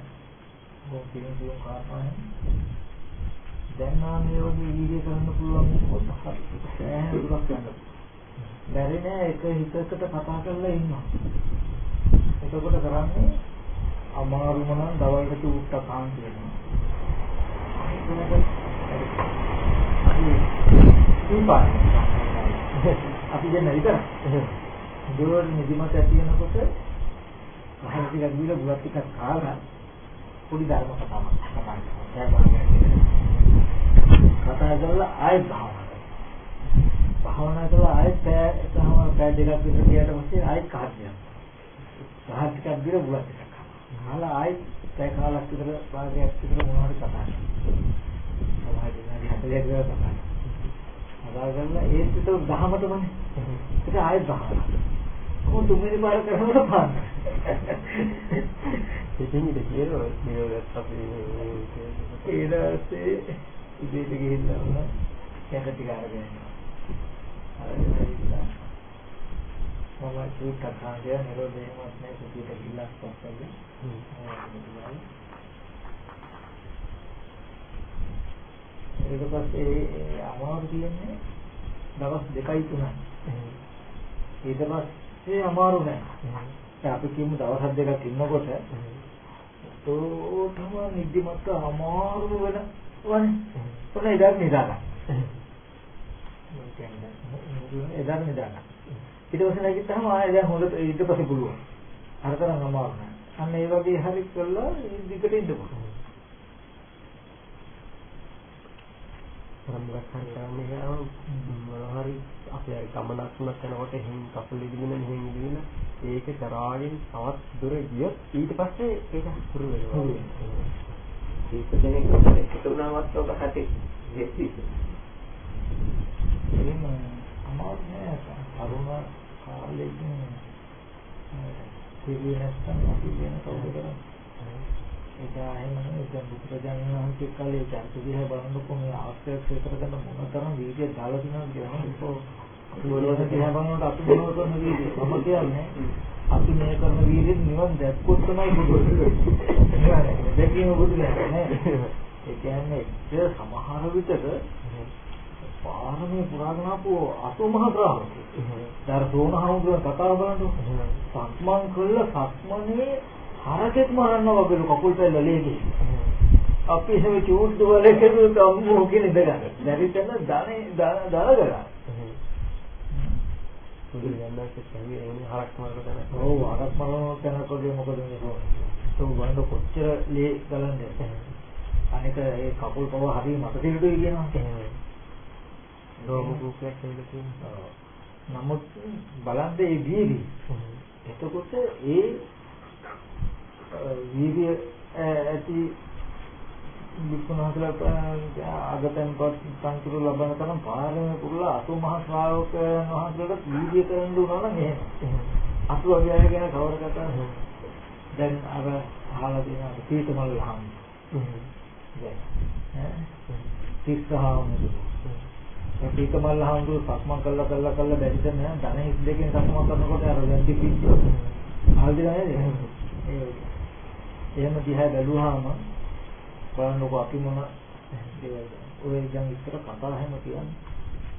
ගොඩින් දියුම් කාරණා දැන් නම් මේ වගේ වීඩියෝ කරන්න පුළුවන් කොට සෑහෙන දුරක් යන්න. බැරි නෑ. එක හිතකට කතා කරලා ඉන්නවා. එතකොට කරන්නේ අමාරුම නම් දවල්ට උට්ට කාන් කියනවා. අපි දැන් විතර දෝර නිදිමත ඇති වෙනකොට අහන ටිකක් දීලා බුලත් ටිකක් කාලා පොඩි ධර්ම කතාවක් කතා කරනවා. කතා කරලා ආයෙත් භාවනා කරනවා. භාවනා කරලා ආයෙත් පැය එකම පැය දෙකක් විතර ගියාට පස්සේ ආයෙත් කාර්යයක්. සහත් ටිකක් දීලා බුලත් ටිකක් කාලා. කාලා ආයෙත් පැය කාලක් විතර භාගයක් විතර මොනවද කතා කරනවා. සමහර විනාඩි 40ක් විතර කතා කරනවා. කතා කරලා ඒත් විතර දහමටමනේ. ඒක ආයෙත් භාවනා. කොහොමද තුන්වෙනි පාර කරනකොට පාන්න. ඉතින් ඉත කියලා නිරෝධත් අපි ඊට පස්සේ ඉතින් ගිහිල්ලා වුණා කැට ටික අරගෙන යනවා. මම චූට්ටක් කාගේ නිරෝධයමත් නැහැ කුටියට ගිහිල්ලා පස්සෙන්. ඊට පස්සේ අමාරු තියෙන්නේ දවස් දෙකයි තුනයි. ඊට පස්සේ අමාරු නෑ. දැන් අපි කියමු දවස් දෙකක් ඉන්නකොට තෝතම නිදිමත අමාරු වෙන වනේ. ඔන්න එදා නිදාගන්න. එදා නිදාගන්න. ඊට පස්සේ නැගිට්ටාම ආයෙ දැන් හොඳට ඊට පස්සේ පුළුවන්. අර තරම් අමාරු නෑ. අන්න ඒ වගේ හරි කළා දිගට ඉන්න පුළුවන්. සම්බන්ධ කරන්නේ ගාව මොනවා හරි අපේ ගමනක් තුනක් යනකොට එහෙන් කකුල ඉදින මෙහෙන් ඉදින ඒක දරාගෙන තවත් දුර ගියොත් ඊට පස්සේ ඒක හුරු වෙනවා. ඒක දෙනෙක් එකතු වුණාමත් ඔබ හටි දෙති එහෙම අමාරු නෑ අරුණ කාලෙකින් තිබුණේ නැත්නම් අපි වෙන කවුද කරන්නේ ඒක එහෙම දැන් බුදුරජාණන් වහන්සේ කාලේ චරිත දිහා බලනකොට මේ ආශ්‍රය ක්ෂේත්‍රකට මොන තරම් වීර්යය දාලා තියෙනවද කියලා නේද මොනවද දිහා බලනකොට අපි මොනවද කරන වීර්යය මම කියන්නේ අපි මේ කරන වීර්යය නිවන් දැක්කොත් තමයි බුදු වෙන්නේ එහෙම බුදුලන්නේ නෑ. ඒ කියන්නේ ඒ සමහර විටක පාරමී පුරාගෙන ආපු අසෝමහ ශ්‍රාවකෙක්. දැන් සෝනහමුදුරන් කතාව බලන්න. සක්මන් කළා සක්මනේ හරකෙක් මරන්න වගේලු කකුල් පෙළ ලේදී. අපි එහෙම චූට්ටු වල කෙරුවොත් අම්මෝ කියන ඉඳගන්න. දැරිතන ධනෙ දරගලා. බුදුරජාණන් කියන්නේ එන්නේ හරක් මරලා තමයි. ඔව් හරක් මරන කෙනෙකුගේ මොකද මේ කොහොමද? ඒක බලන්න කොච්චර ලේ ගලන්නේ. අනික ඒ කකුල් පව හරිය මත තියුදුයි කියනවා. රෝම රූපයක් කියලා තියෙනවා. නමුත් බලන්න ඒ වීර්ය. එතකොට ඒ වීර්ය ඇති විකුණාසලා අගතෙන්පත් සංකීර්ණ ලබන තරම් පාරමී පුරුලා අතු මහ ශ්‍රාවකයන් වහන්සේලාට වීර්ය කරන්න උනා නම් එහෙම. අතු වගේ ගැන කවර කතා දැන් අර අහලා තියෙන පීතමල් ලහම්. දැන් ඈ තිස්සහාමුදුරු. ඒ පීතමල් ලහම්දුරු සක්මන් කළා කළා කළා බැරිද නෑ ධන හිස් දෙකෙන් සක්මන් කරනකොට අර වැන්දි පිස්සු. ආල්දිනා නේද? ඒ එහෙම දිහා බැලුවාම බලන්නකො අපි මොන දේවල්ද? ඔය දැන් ඉස්සර කතා හැම කියන්නේ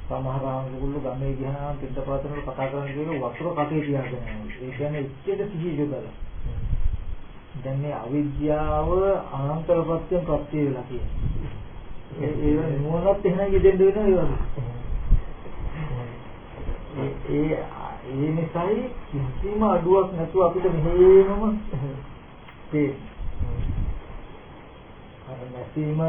සමහර ආන්ගුල්ල ගමේ ගියාම පිටපතන කතා කරන දේ වතුර කටේ තියාගෙන ඒ කියන්නේ ඉච්ඡේද සිහි යොදලා දැන් මේ අවිද්‍යාව අනන්තරපත්‍යයෙන් ප්‍රත්‍ය වෙලා තියෙනවා. ඒ ඒ නුවණත් එහෙනම් යෙදෙන්න වෙනවා ඒ ඒ ඒ නිසායි කිසිම අඩුවක් නැතුව අපිට මෙහෙමම තේරෙනවා අර නැසීම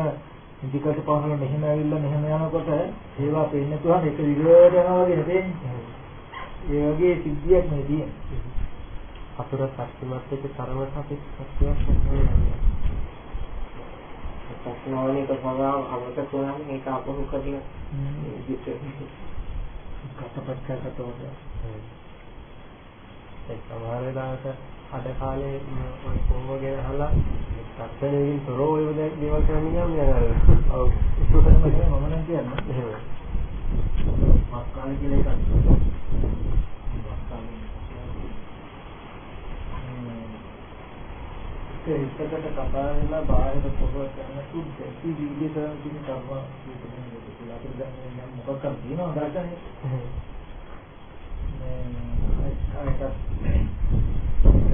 ඉදිකට පහළ මෙහෙම ඇවිල්ලා මෙහෙම යනකොට ඒවා පේන්න තුහම එක විදියට යනවා වගේ නෙතෙන්නේ. ඒ වගේ සිද්ධියක් මේ තියෙන්නේ. අතුර සත්‍යමත් එක්ක තරමට අපි සත්‍යයක් නැහැ. සක්නෝනික ස්වභාව අමතක වුණාම ඒක අපහු කදින කතපච්චකතෝද. ඒ සමහර වෙලාවට අද කාලේ ඔය කොහොම ගැන අහලා සත්‍යයෙන් තොරව ඔය දේවල් කරන්න ගියාම නේද? ඔව්. ඒක තමයි මම නම් කියන්නේ. එහෙම. මස්කාල කියලා එකක්. ඒකකට කතා වෙලා බාහිර පොරව කරන සුද්ධ ඒ වීඩියෝ කරන කිසි කර්ම කියලා අපිට දැන් නම් මොකක් කරලා තියෙනවද දැක්කනේ. මේ අයිට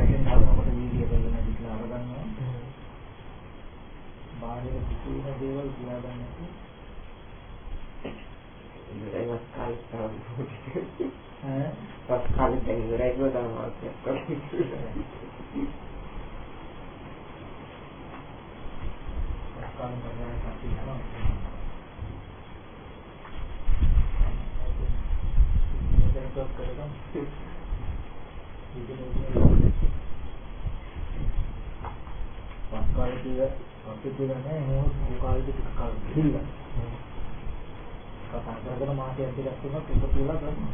දැන් හදනකොට වීඩියෝ කරන විදිහට අරගන්නවා. බාහිර කිසිම දේවල් කියලා ගන්න නැති. ඉතින් කාලේ තමයි ඈ පස් කාලේ දැන් ඉවරයි කියලා තමයි කාලේ කරගෙන අපි යනවා. මේක කරගන්න. පස්කාලේ කිය අපි කියන්නේ මොහොත කාලෙක ටික කාලෙ ගිහිල්ලා. කතා කරගෙන මාසයක් දෙකක් තුනක් එක තුලා කරනවා.